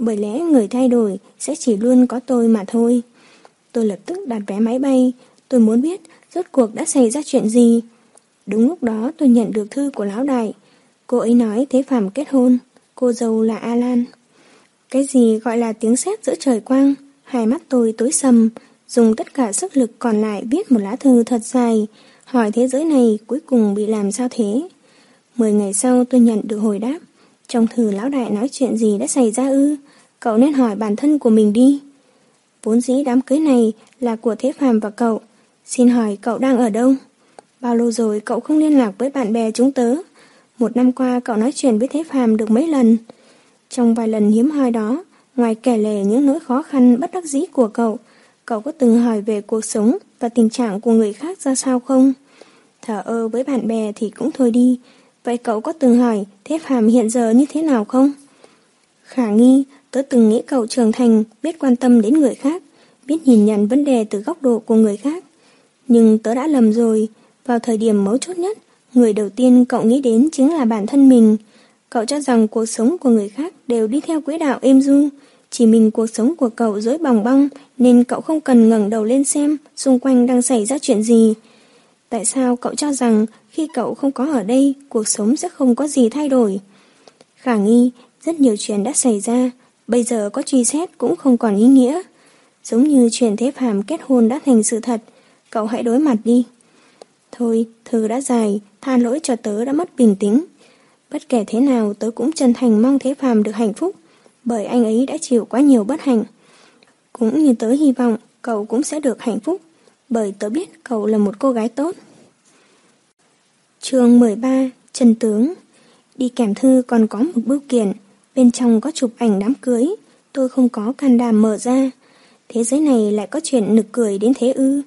Bởi lẽ người thay đổi sẽ chỉ luôn có tôi mà thôi. Tôi lập tức đặt vé máy bay. Tôi muốn biết rốt cuộc đã xảy ra chuyện gì. Đúng lúc đó tôi nhận được thư của lão đại. Cô ấy nói Thế phạm kết hôn. Cô dâu là Alan. Cái gì gọi là tiếng sét giữa trời quang? Hai mắt tôi tối sầm, dùng tất cả sức lực còn lại viết một lá thư thật dài, hỏi thế giới này cuối cùng bị làm sao thế. Mười ngày sau tôi nhận được hồi đáp. Trong thư lão đại nói chuyện gì đã xảy ra ư? Cậu nên hỏi bản thân của mình đi. Vốn dĩ đám cưới này là của Thế Phàm và cậu. Xin hỏi cậu đang ở đâu? Bao lâu rồi cậu không liên lạc với bạn bè chúng tớ? Một năm qua cậu nói chuyện với Thế Phàm được mấy lần? Trong vài lần hiếm hoi đó, ngoài kể lể những nỗi khó khăn bất đắc dĩ của cậu, cậu có từng hỏi về cuộc sống và tình trạng của người khác ra sao không? Thở ơ với bạn bè thì cũng thôi đi, vậy cậu có từng hỏi Thế Phàm hiện giờ như thế nào không? Khả nghi, tớ từng nghĩ cậu trưởng thành, biết quan tâm đến người khác, biết nhìn nhận vấn đề từ góc độ của người khác. Nhưng tớ đã lầm rồi, vào thời điểm mấu chốt nhất, người đầu tiên cậu nghĩ đến chính là bản thân mình, Cậu cho rằng cuộc sống của người khác đều đi theo quỹ đạo êm du, chỉ mình cuộc sống của cậu dối bòng bong nên cậu không cần ngẩng đầu lên xem xung quanh đang xảy ra chuyện gì. Tại sao cậu cho rằng khi cậu không có ở đây cuộc sống sẽ không có gì thay đổi? Khả nghi, rất nhiều chuyện đã xảy ra, bây giờ có truy xét cũng không còn ý nghĩa. Giống như chuyện thế phàm kết hôn đã thành sự thật, cậu hãy đối mặt đi. Thôi, thư đã dài, than lỗi cho tớ đã mất bình tĩnh. Bất kể thế nào tớ cũng chân thành mong Thế Phàm được hạnh phúc, bởi anh ấy đã chịu quá nhiều bất hạnh. Cũng như tớ hy vọng cậu cũng sẽ được hạnh phúc, bởi tớ biết cậu là một cô gái tốt. chương 13 Trần Tướng Đi kèm thư còn có một bưu kiện, bên trong có chụp ảnh đám cưới, tôi không có can đảm mở ra. Thế giới này lại có chuyện nực cười đến thế ư.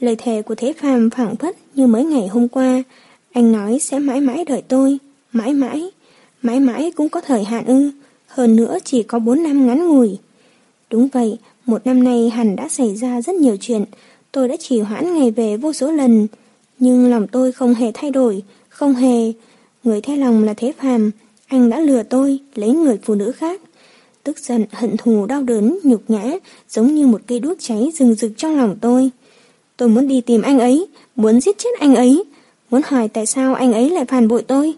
Lời thề của Thế Phàm phảng phất như mấy ngày hôm qua, anh nói sẽ mãi mãi đợi tôi. Mãi mãi, mãi mãi cũng có thời hạn ư, hơn nữa chỉ có 4 năm ngắn ngủi. Đúng vậy, một năm nay hẳn đã xảy ra rất nhiều chuyện, tôi đã chỉ hoãn ngày về vô số lần, nhưng lòng tôi không hề thay đổi, không hề. Người thay lòng là thế phàm, anh đã lừa tôi, lấy người phụ nữ khác. Tức giận, hận thù, đau đớn, nhục nhã, giống như một cây đuốc cháy rừng rực trong lòng tôi. Tôi muốn đi tìm anh ấy, muốn giết chết anh ấy, muốn hỏi tại sao anh ấy lại phản bội tôi.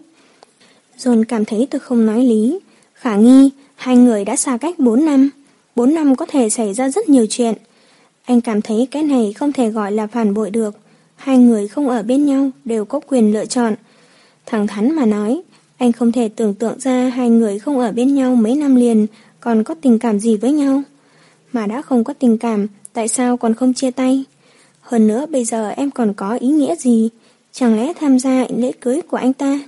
John cảm thấy tôi không nói lý. Khả nghi, hai người đã xa cách 4 năm. 4 năm có thể xảy ra rất nhiều chuyện. Anh cảm thấy cái này không thể gọi là phản bội được. Hai người không ở bên nhau đều có quyền lựa chọn. Thẳng thắn mà nói, anh không thể tưởng tượng ra hai người không ở bên nhau mấy năm liền, còn có tình cảm gì với nhau. Mà đã không có tình cảm, tại sao còn không chia tay? Hơn nữa bây giờ em còn có ý nghĩa gì? Chẳng lẽ tham gia lễ cưới của anh ta?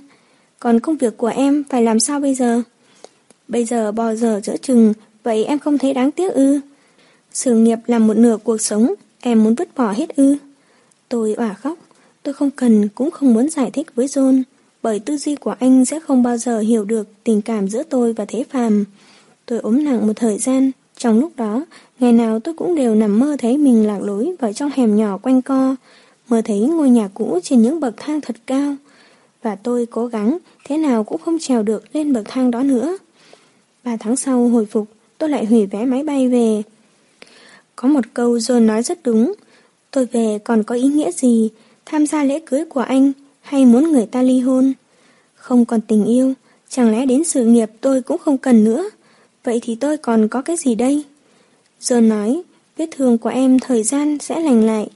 Còn công việc của em phải làm sao bây giờ? Bây giờ bò giờ giữa chừng, vậy em không thấy đáng tiếc ư? Sự nghiệp là một nửa cuộc sống, em muốn vứt bỏ hết ư? Tôi òa khóc, tôi không cần cũng không muốn giải thích với John, bởi tư duy của anh sẽ không bao giờ hiểu được tình cảm giữa tôi và Thế Phàm. Tôi ốm nặng một thời gian, trong lúc đó, ngày nào tôi cũng đều nằm mơ thấy mình lạc lối vào trong hẻm nhỏ quanh co, mơ thấy ngôi nhà cũ trên những bậc thang thật cao. Và tôi cố gắng, thế nào cũng không trèo được lên bậc thang đó nữa. Ba tháng sau hồi phục, tôi lại hủy vé máy bay về. Có một câu John nói rất đúng. Tôi về còn có ý nghĩa gì? Tham gia lễ cưới của anh hay muốn người ta ly hôn? Không còn tình yêu, chẳng lẽ đến sự nghiệp tôi cũng không cần nữa? Vậy thì tôi còn có cái gì đây? John nói, vết thương của em thời gian sẽ lành lại.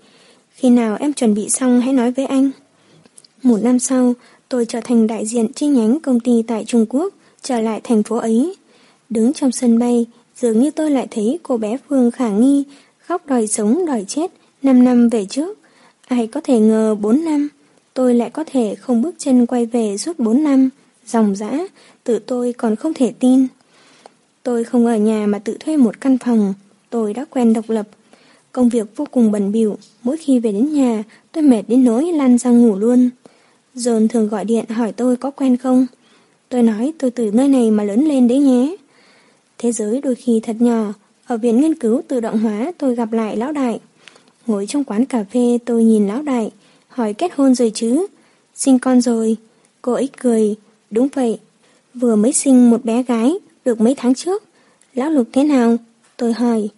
Khi nào em chuẩn bị xong hãy nói với anh. Một năm sau, tôi trở thành đại diện chi nhánh công ty tại Trung Quốc, trở lại thành phố ấy. Đứng trong sân bay, dường như tôi lại thấy cô bé Phương khả nghi, khóc đòi sống đòi chết, 5 năm về trước. Ai có thể ngờ 4 năm, tôi lại có thể không bước chân quay về suốt 4 năm, dòng dã, tự tôi còn không thể tin. Tôi không ở nhà mà tự thuê một căn phòng, tôi đã quen độc lập. Công việc vô cùng bẩn bỉu, mỗi khi về đến nhà, tôi mệt đến nỗi lăn ra ngủ luôn. John thường gọi điện hỏi tôi có quen không. Tôi nói tôi từ nơi này mà lớn lên đấy nhé. Thế giới đôi khi thật nhỏ, ở viện nghiên cứu tự động hóa tôi gặp lại lão đại. Ngồi trong quán cà phê tôi nhìn lão đại, hỏi kết hôn rồi chứ? Sinh con rồi. Cô ấy cười, đúng vậy. Vừa mới sinh một bé gái, được mấy tháng trước. Lão Lục thế nào? Tôi hỏi.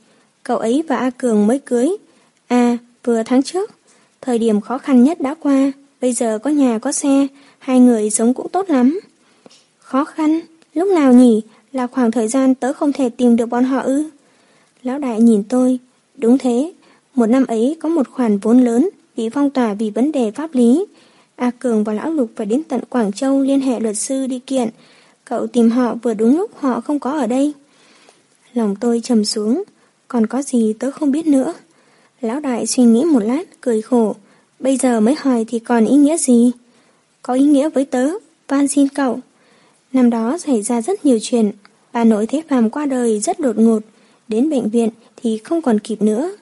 Cậu ấy và A Cường mới cưới. À, vừa tháng trước. Thời điểm khó khăn nhất đã qua. Bây giờ có nhà có xe, hai người sống cũng tốt lắm. Khó khăn? Lúc nào nhỉ? Là khoảng thời gian tớ không thể tìm được bọn họ ư? Lão đại nhìn tôi. Đúng thế. Một năm ấy có một khoản vốn lớn bị phong tỏa vì vấn đề pháp lý. A Cường và Lão Lục phải đến tận Quảng Châu liên hệ luật sư đi kiện. Cậu tìm họ vừa đúng lúc họ không có ở đây. Lòng tôi trầm xuống. Còn có gì tớ không biết nữa. Lão đại suy nghĩ một lát, cười khổ. Bây giờ mới hỏi thì còn ý nghĩa gì? Có ý nghĩa với tớ, van xin cậu. Năm đó xảy ra rất nhiều chuyện. Bà nội Thế Phàm qua đời rất đột ngột. Đến bệnh viện thì không còn kịp nữa.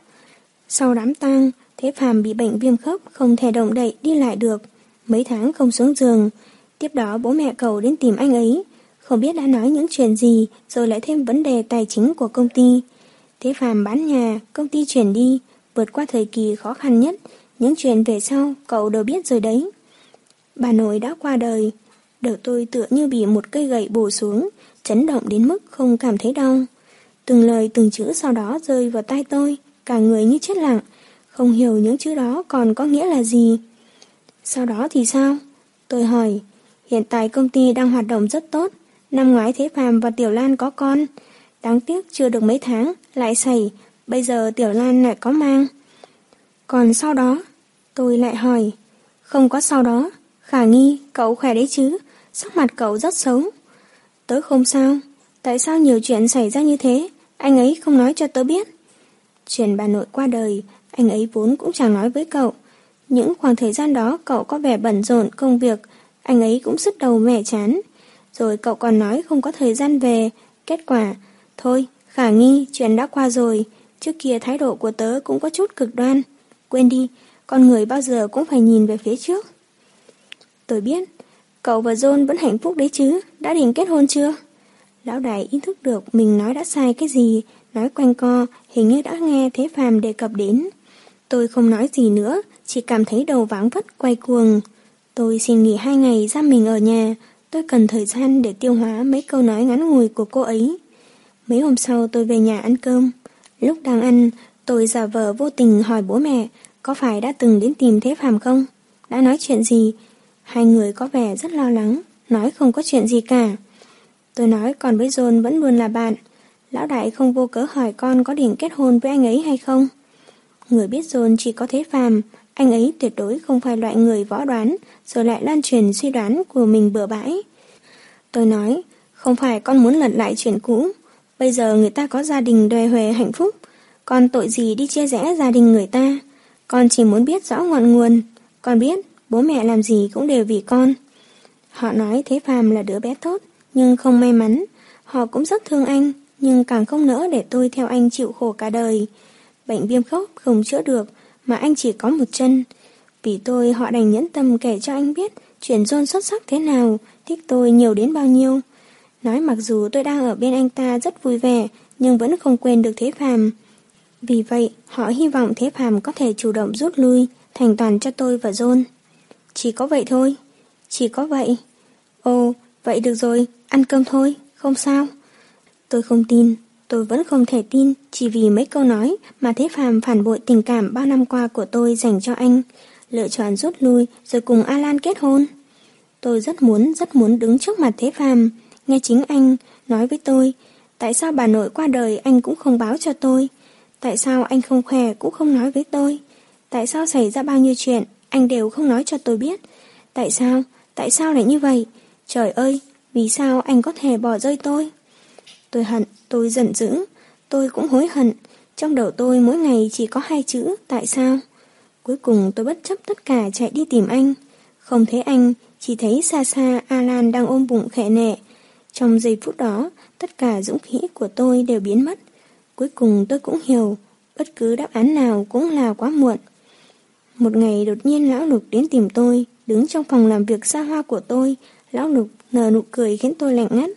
Sau đám tang, Thế Phàm bị bệnh viêm khớp không thể động đậy đi lại được. Mấy tháng không xuống giường. Tiếp đó bố mẹ cậu đến tìm anh ấy. Không biết đã nói những chuyện gì rồi lại thêm vấn đề tài chính của công ty. Thế Phàm bán nhà, công ty chuyển đi, vượt qua thời kỳ khó khăn nhất. Những chuyện về sau cậu đều biết rồi đấy. Bà nội đã qua đời. Đầu tôi tựa như bị một cây gậy bổ xuống, chấn động đến mức không cảm thấy đau. Từng lời từng chữ sau đó rơi vào tay tôi, cả người như chết lặng, không hiểu những chữ đó còn có nghĩa là gì. Sau đó thì sao? Tôi hỏi, hiện tại công ty đang hoạt động rất tốt, năm ngoái Thế Phàm và Tiểu Lan có con. Đáng tiếc chưa được mấy tháng, lại xảy, bây giờ Tiểu Lan lại có mang. Còn sau đó, tôi lại hỏi, không có sau đó, khả nghi, cậu khỏe đấy chứ, sắc mặt cậu rất xấu. Tớ không sao, tại sao nhiều chuyện xảy ra như thế, anh ấy không nói cho tớ biết. Chuyện bà nội qua đời, anh ấy vốn cũng chẳng nói với cậu. Những khoảng thời gian đó cậu có vẻ bận rộn công việc, anh ấy cũng sức đầu mẻ chán. Rồi cậu còn nói không có thời gian về, kết quả, thôi, khả nghi, chuyện đã qua rồi, trước kia thái độ của tớ cũng có chút cực đoan. Quên đi, con người bao giờ cũng phải nhìn về phía trước. Tôi biết, cậu và John vẫn hạnh phúc đấy chứ, đã định kết hôn chưa? Lão đại ý thức được mình nói đã sai cái gì, nói quanh co, hình như đã nghe Thế Phàm đề cập đến. Tôi không nói gì nữa, chỉ cảm thấy đầu váng vất quay cuồng. Tôi xin nghỉ hai ngày ra mình ở nhà, tôi cần thời gian để tiêu hóa mấy câu nói ngắn ngủi của cô ấy. Mấy hôm sau tôi về nhà ăn cơm. Lúc đang ăn, tôi giả vờ vô tình hỏi bố mẹ có phải đã từng đến tìm Thế Phàm không? Đã nói chuyện gì? Hai người có vẻ rất lo lắng, nói không có chuyện gì cả. Tôi nói còn với John vẫn luôn là bạn. Lão đại không vô cớ hỏi con có định kết hôn với anh ấy hay không? Người biết dồn chỉ có thế phàm, anh ấy tuyệt đối không phải loại người võ đoán, rồi lại lan truyền suy đoán của mình bừa bãi. Tôi nói, không phải con muốn lật lại chuyện cũ, Bây giờ người ta có gia đình đòe huề hạnh phúc, con tội gì đi chia rẽ gia đình người ta. Con chỉ muốn biết rõ ngọn nguồn. Con biết bố mẹ làm gì cũng đều vì con. Họ nói Thế Phàm là đứa bé tốt, nhưng không may mắn. Họ cũng rất thương anh, nhưng càng không nỡ để tôi theo anh chịu khổ cả đời. Bệnh viêm khớp không chữa được, mà anh chỉ có một chân. Vì tôi họ đành nhẫn tâm kể cho anh biết chuyện John xuất sắc thế nào, thích tôi nhiều đến bao nhiêu. Nói mặc dù tôi đang ở bên anh ta rất vui vẻ, nhưng vẫn không quên được Thế Phàm. Vì vậy, họ hy vọng Thế Phàm có thể chủ động rút lui, thành toàn cho tôi và John. Chỉ có vậy thôi. Chỉ có vậy. Ồ, vậy được rồi, ăn cơm thôi, không sao. Tôi không tin, tôi vẫn không thể tin chỉ vì mấy câu nói mà Thế Phàm phản bội tình cảm bao năm qua của tôi dành cho anh, lựa chọn rút lui rồi cùng Alan kết hôn. Tôi rất muốn, rất muốn đứng trước mặt Thế Phàm, nghe chính anh nói với tôi, tại sao bà nội qua đời anh cũng không báo cho tôi, tại sao anh không khỏe cũng không nói với tôi, tại sao xảy ra bao nhiêu chuyện anh đều không nói cho tôi biết, tại sao, tại sao lại như vậy, trời ơi, vì sao anh có thể bỏ rơi tôi? Tôi hận, tôi giận dữ, tôi cũng hối hận. Trong đầu tôi mỗi ngày chỉ có hai chữ tại sao. Cuối cùng tôi bất chấp tất cả chạy đi tìm anh. Không thấy anh, chỉ thấy xa xa Alan đang ôm bụng khẽ nệ. Trong giây phút đó, tất cả dũng khí của tôi đều biến mất. Cuối cùng tôi cũng hiểu, bất cứ đáp án nào cũng là quá muộn. Một ngày đột nhiên lão lục đến tìm tôi, đứng trong phòng làm việc xa hoa của tôi. Lão lục nở nụ cười khiến tôi lạnh ngắt.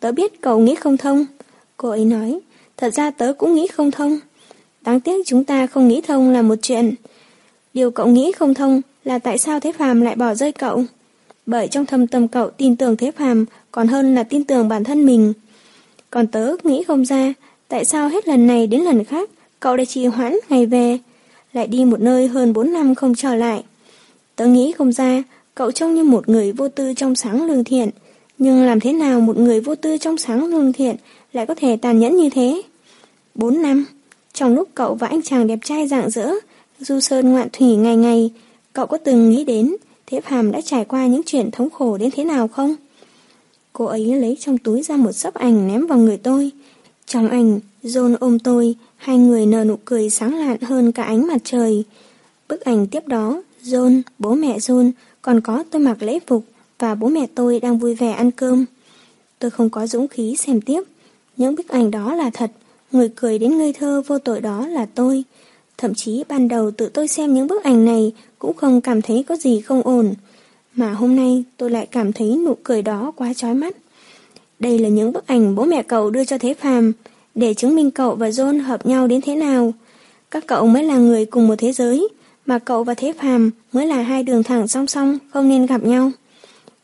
Tớ biết cậu nghĩ không thông. Cô ấy nói, thật ra tớ cũng nghĩ không thông. Đáng tiếc chúng ta không nghĩ thông là một chuyện. Điều cậu nghĩ không thông là tại sao Thế Phàm lại bỏ rơi cậu. Bởi trong thâm tâm cậu tin tưởng Thế Phàm còn hơn là tin tưởng bản thân mình. Còn tớ nghĩ không ra tại sao hết lần này đến lần khác cậu lại trì hoãn ngày về, lại đi một nơi hơn 4 năm không trở lại. Tớ nghĩ không ra cậu trông như một người vô tư trong sáng lương thiện, nhưng làm thế nào một người vô tư trong sáng lương thiện lại có thể tàn nhẫn như thế? Bốn năm, trong lúc cậu và anh chàng đẹp trai rạng rỡ, du sơn ngoạn thủy ngày ngày, cậu có từng nghĩ đến Thế Phàm đã trải qua những chuyện thống khổ đến thế nào không? Cô ấy lấy trong túi ra một sấp ảnh ném vào người tôi. Trong ảnh, John ôm tôi, hai người nở nụ cười sáng lạn hơn cả ánh mặt trời. Bức ảnh tiếp đó, John, bố mẹ John, còn có tôi mặc lễ phục, và bố mẹ tôi đang vui vẻ ăn cơm. Tôi không có dũng khí xem tiếp. Những bức ảnh đó là thật, người cười đến ngây thơ vô tội đó là tôi. Thậm chí ban đầu tự tôi xem những bức ảnh này cũng không cảm thấy có gì không ổn. Mà hôm nay tôi lại cảm thấy nụ cười đó quá chói mắt. Đây là những bức ảnh bố mẹ cậu đưa cho Thế Phàm để chứng minh cậu và John hợp nhau đến thế nào. Các cậu mới là người cùng một thế giới, mà cậu và Thế Phàm mới là hai đường thẳng song song không nên gặp nhau.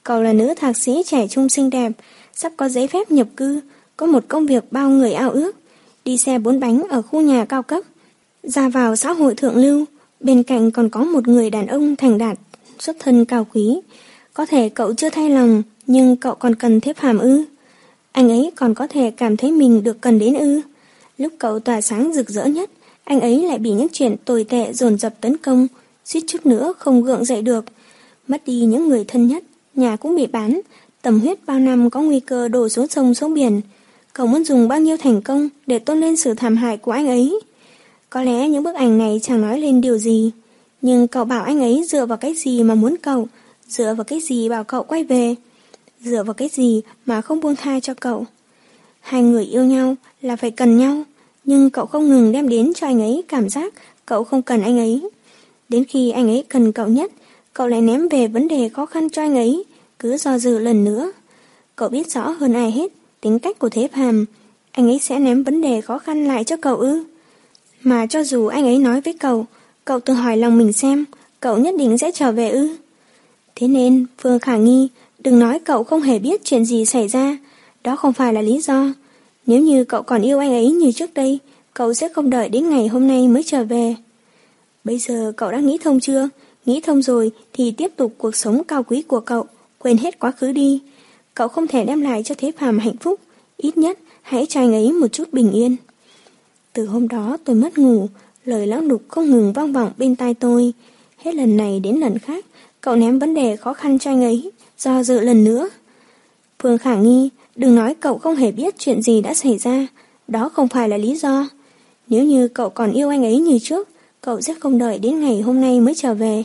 Cậu là nữ thạc sĩ trẻ trung xinh đẹp, sắp có giấy phép nhập cư, có một công việc bao người ao ước, đi xe bốn bánh ở khu nhà cao cấp, ra vào xã hội thượng lưu, bên cạnh còn có một người đàn ông thành đạt, xuất thân cao quý. Có thể cậu chưa thay lòng, nhưng cậu còn cần thiếp hàm ư. Anh ấy còn có thể cảm thấy mình được cần đến ư. Lúc cậu tỏa sáng rực rỡ nhất, anh ấy lại bị những chuyện tồi tệ dồn dập tấn công, suýt chút nữa không gượng dậy được. Mất đi những người thân nhất, nhà cũng bị bán, tầm huyết bao năm có nguy cơ đổ xuống sông xuống biển. Cậu muốn dùng bao nhiêu thành công để tôn lên sự thảm hại của anh ấy? Có lẽ những bức ảnh này chẳng nói lên điều gì, nhưng cậu bảo anh ấy dựa vào cái gì mà muốn cậu, dựa vào cái gì bảo cậu quay về, dựa vào cái gì mà không buông tha cho cậu. Hai người yêu nhau là phải cần nhau, nhưng cậu không ngừng đem đến cho anh ấy cảm giác cậu không cần anh ấy. Đến khi anh ấy cần cậu nhất, cậu lại ném về vấn đề khó khăn cho anh ấy, cứ do dự lần nữa. Cậu biết rõ hơn ai hết tính cách của Thế Phàm, anh ấy sẽ ném vấn đề khó khăn lại cho cậu ư. Mà cho dù anh ấy nói với cậu, cậu tự hỏi lòng mình xem, cậu nhất định sẽ trở về ư. Thế nên, Phương Khả Nghi, đừng nói cậu không hề biết chuyện gì xảy ra, đó không phải là lý do. Nếu như cậu còn yêu anh ấy như trước đây, cậu sẽ không đợi đến ngày hôm nay mới trở về. Bây giờ cậu đã nghĩ thông chưa? Nghĩ thông rồi thì tiếp tục cuộc sống cao quý của cậu, quên hết quá khứ đi. Cậu không thể đem lại cho thế phàm hạnh phúc, ít nhất hãy cho anh ấy một chút bình yên. Từ hôm đó tôi mất ngủ, lời lão đục không ngừng vang vọng bên tai tôi. Hết lần này đến lần khác, cậu ném vấn đề khó khăn cho anh ấy, do dự lần nữa. Phương khả nghi, Đừng nói cậu không hề biết chuyện gì đã xảy ra, đó không phải là lý do. Nếu như cậu còn yêu anh ấy như trước, cậu sẽ không đợi đến ngày hôm nay mới trở về.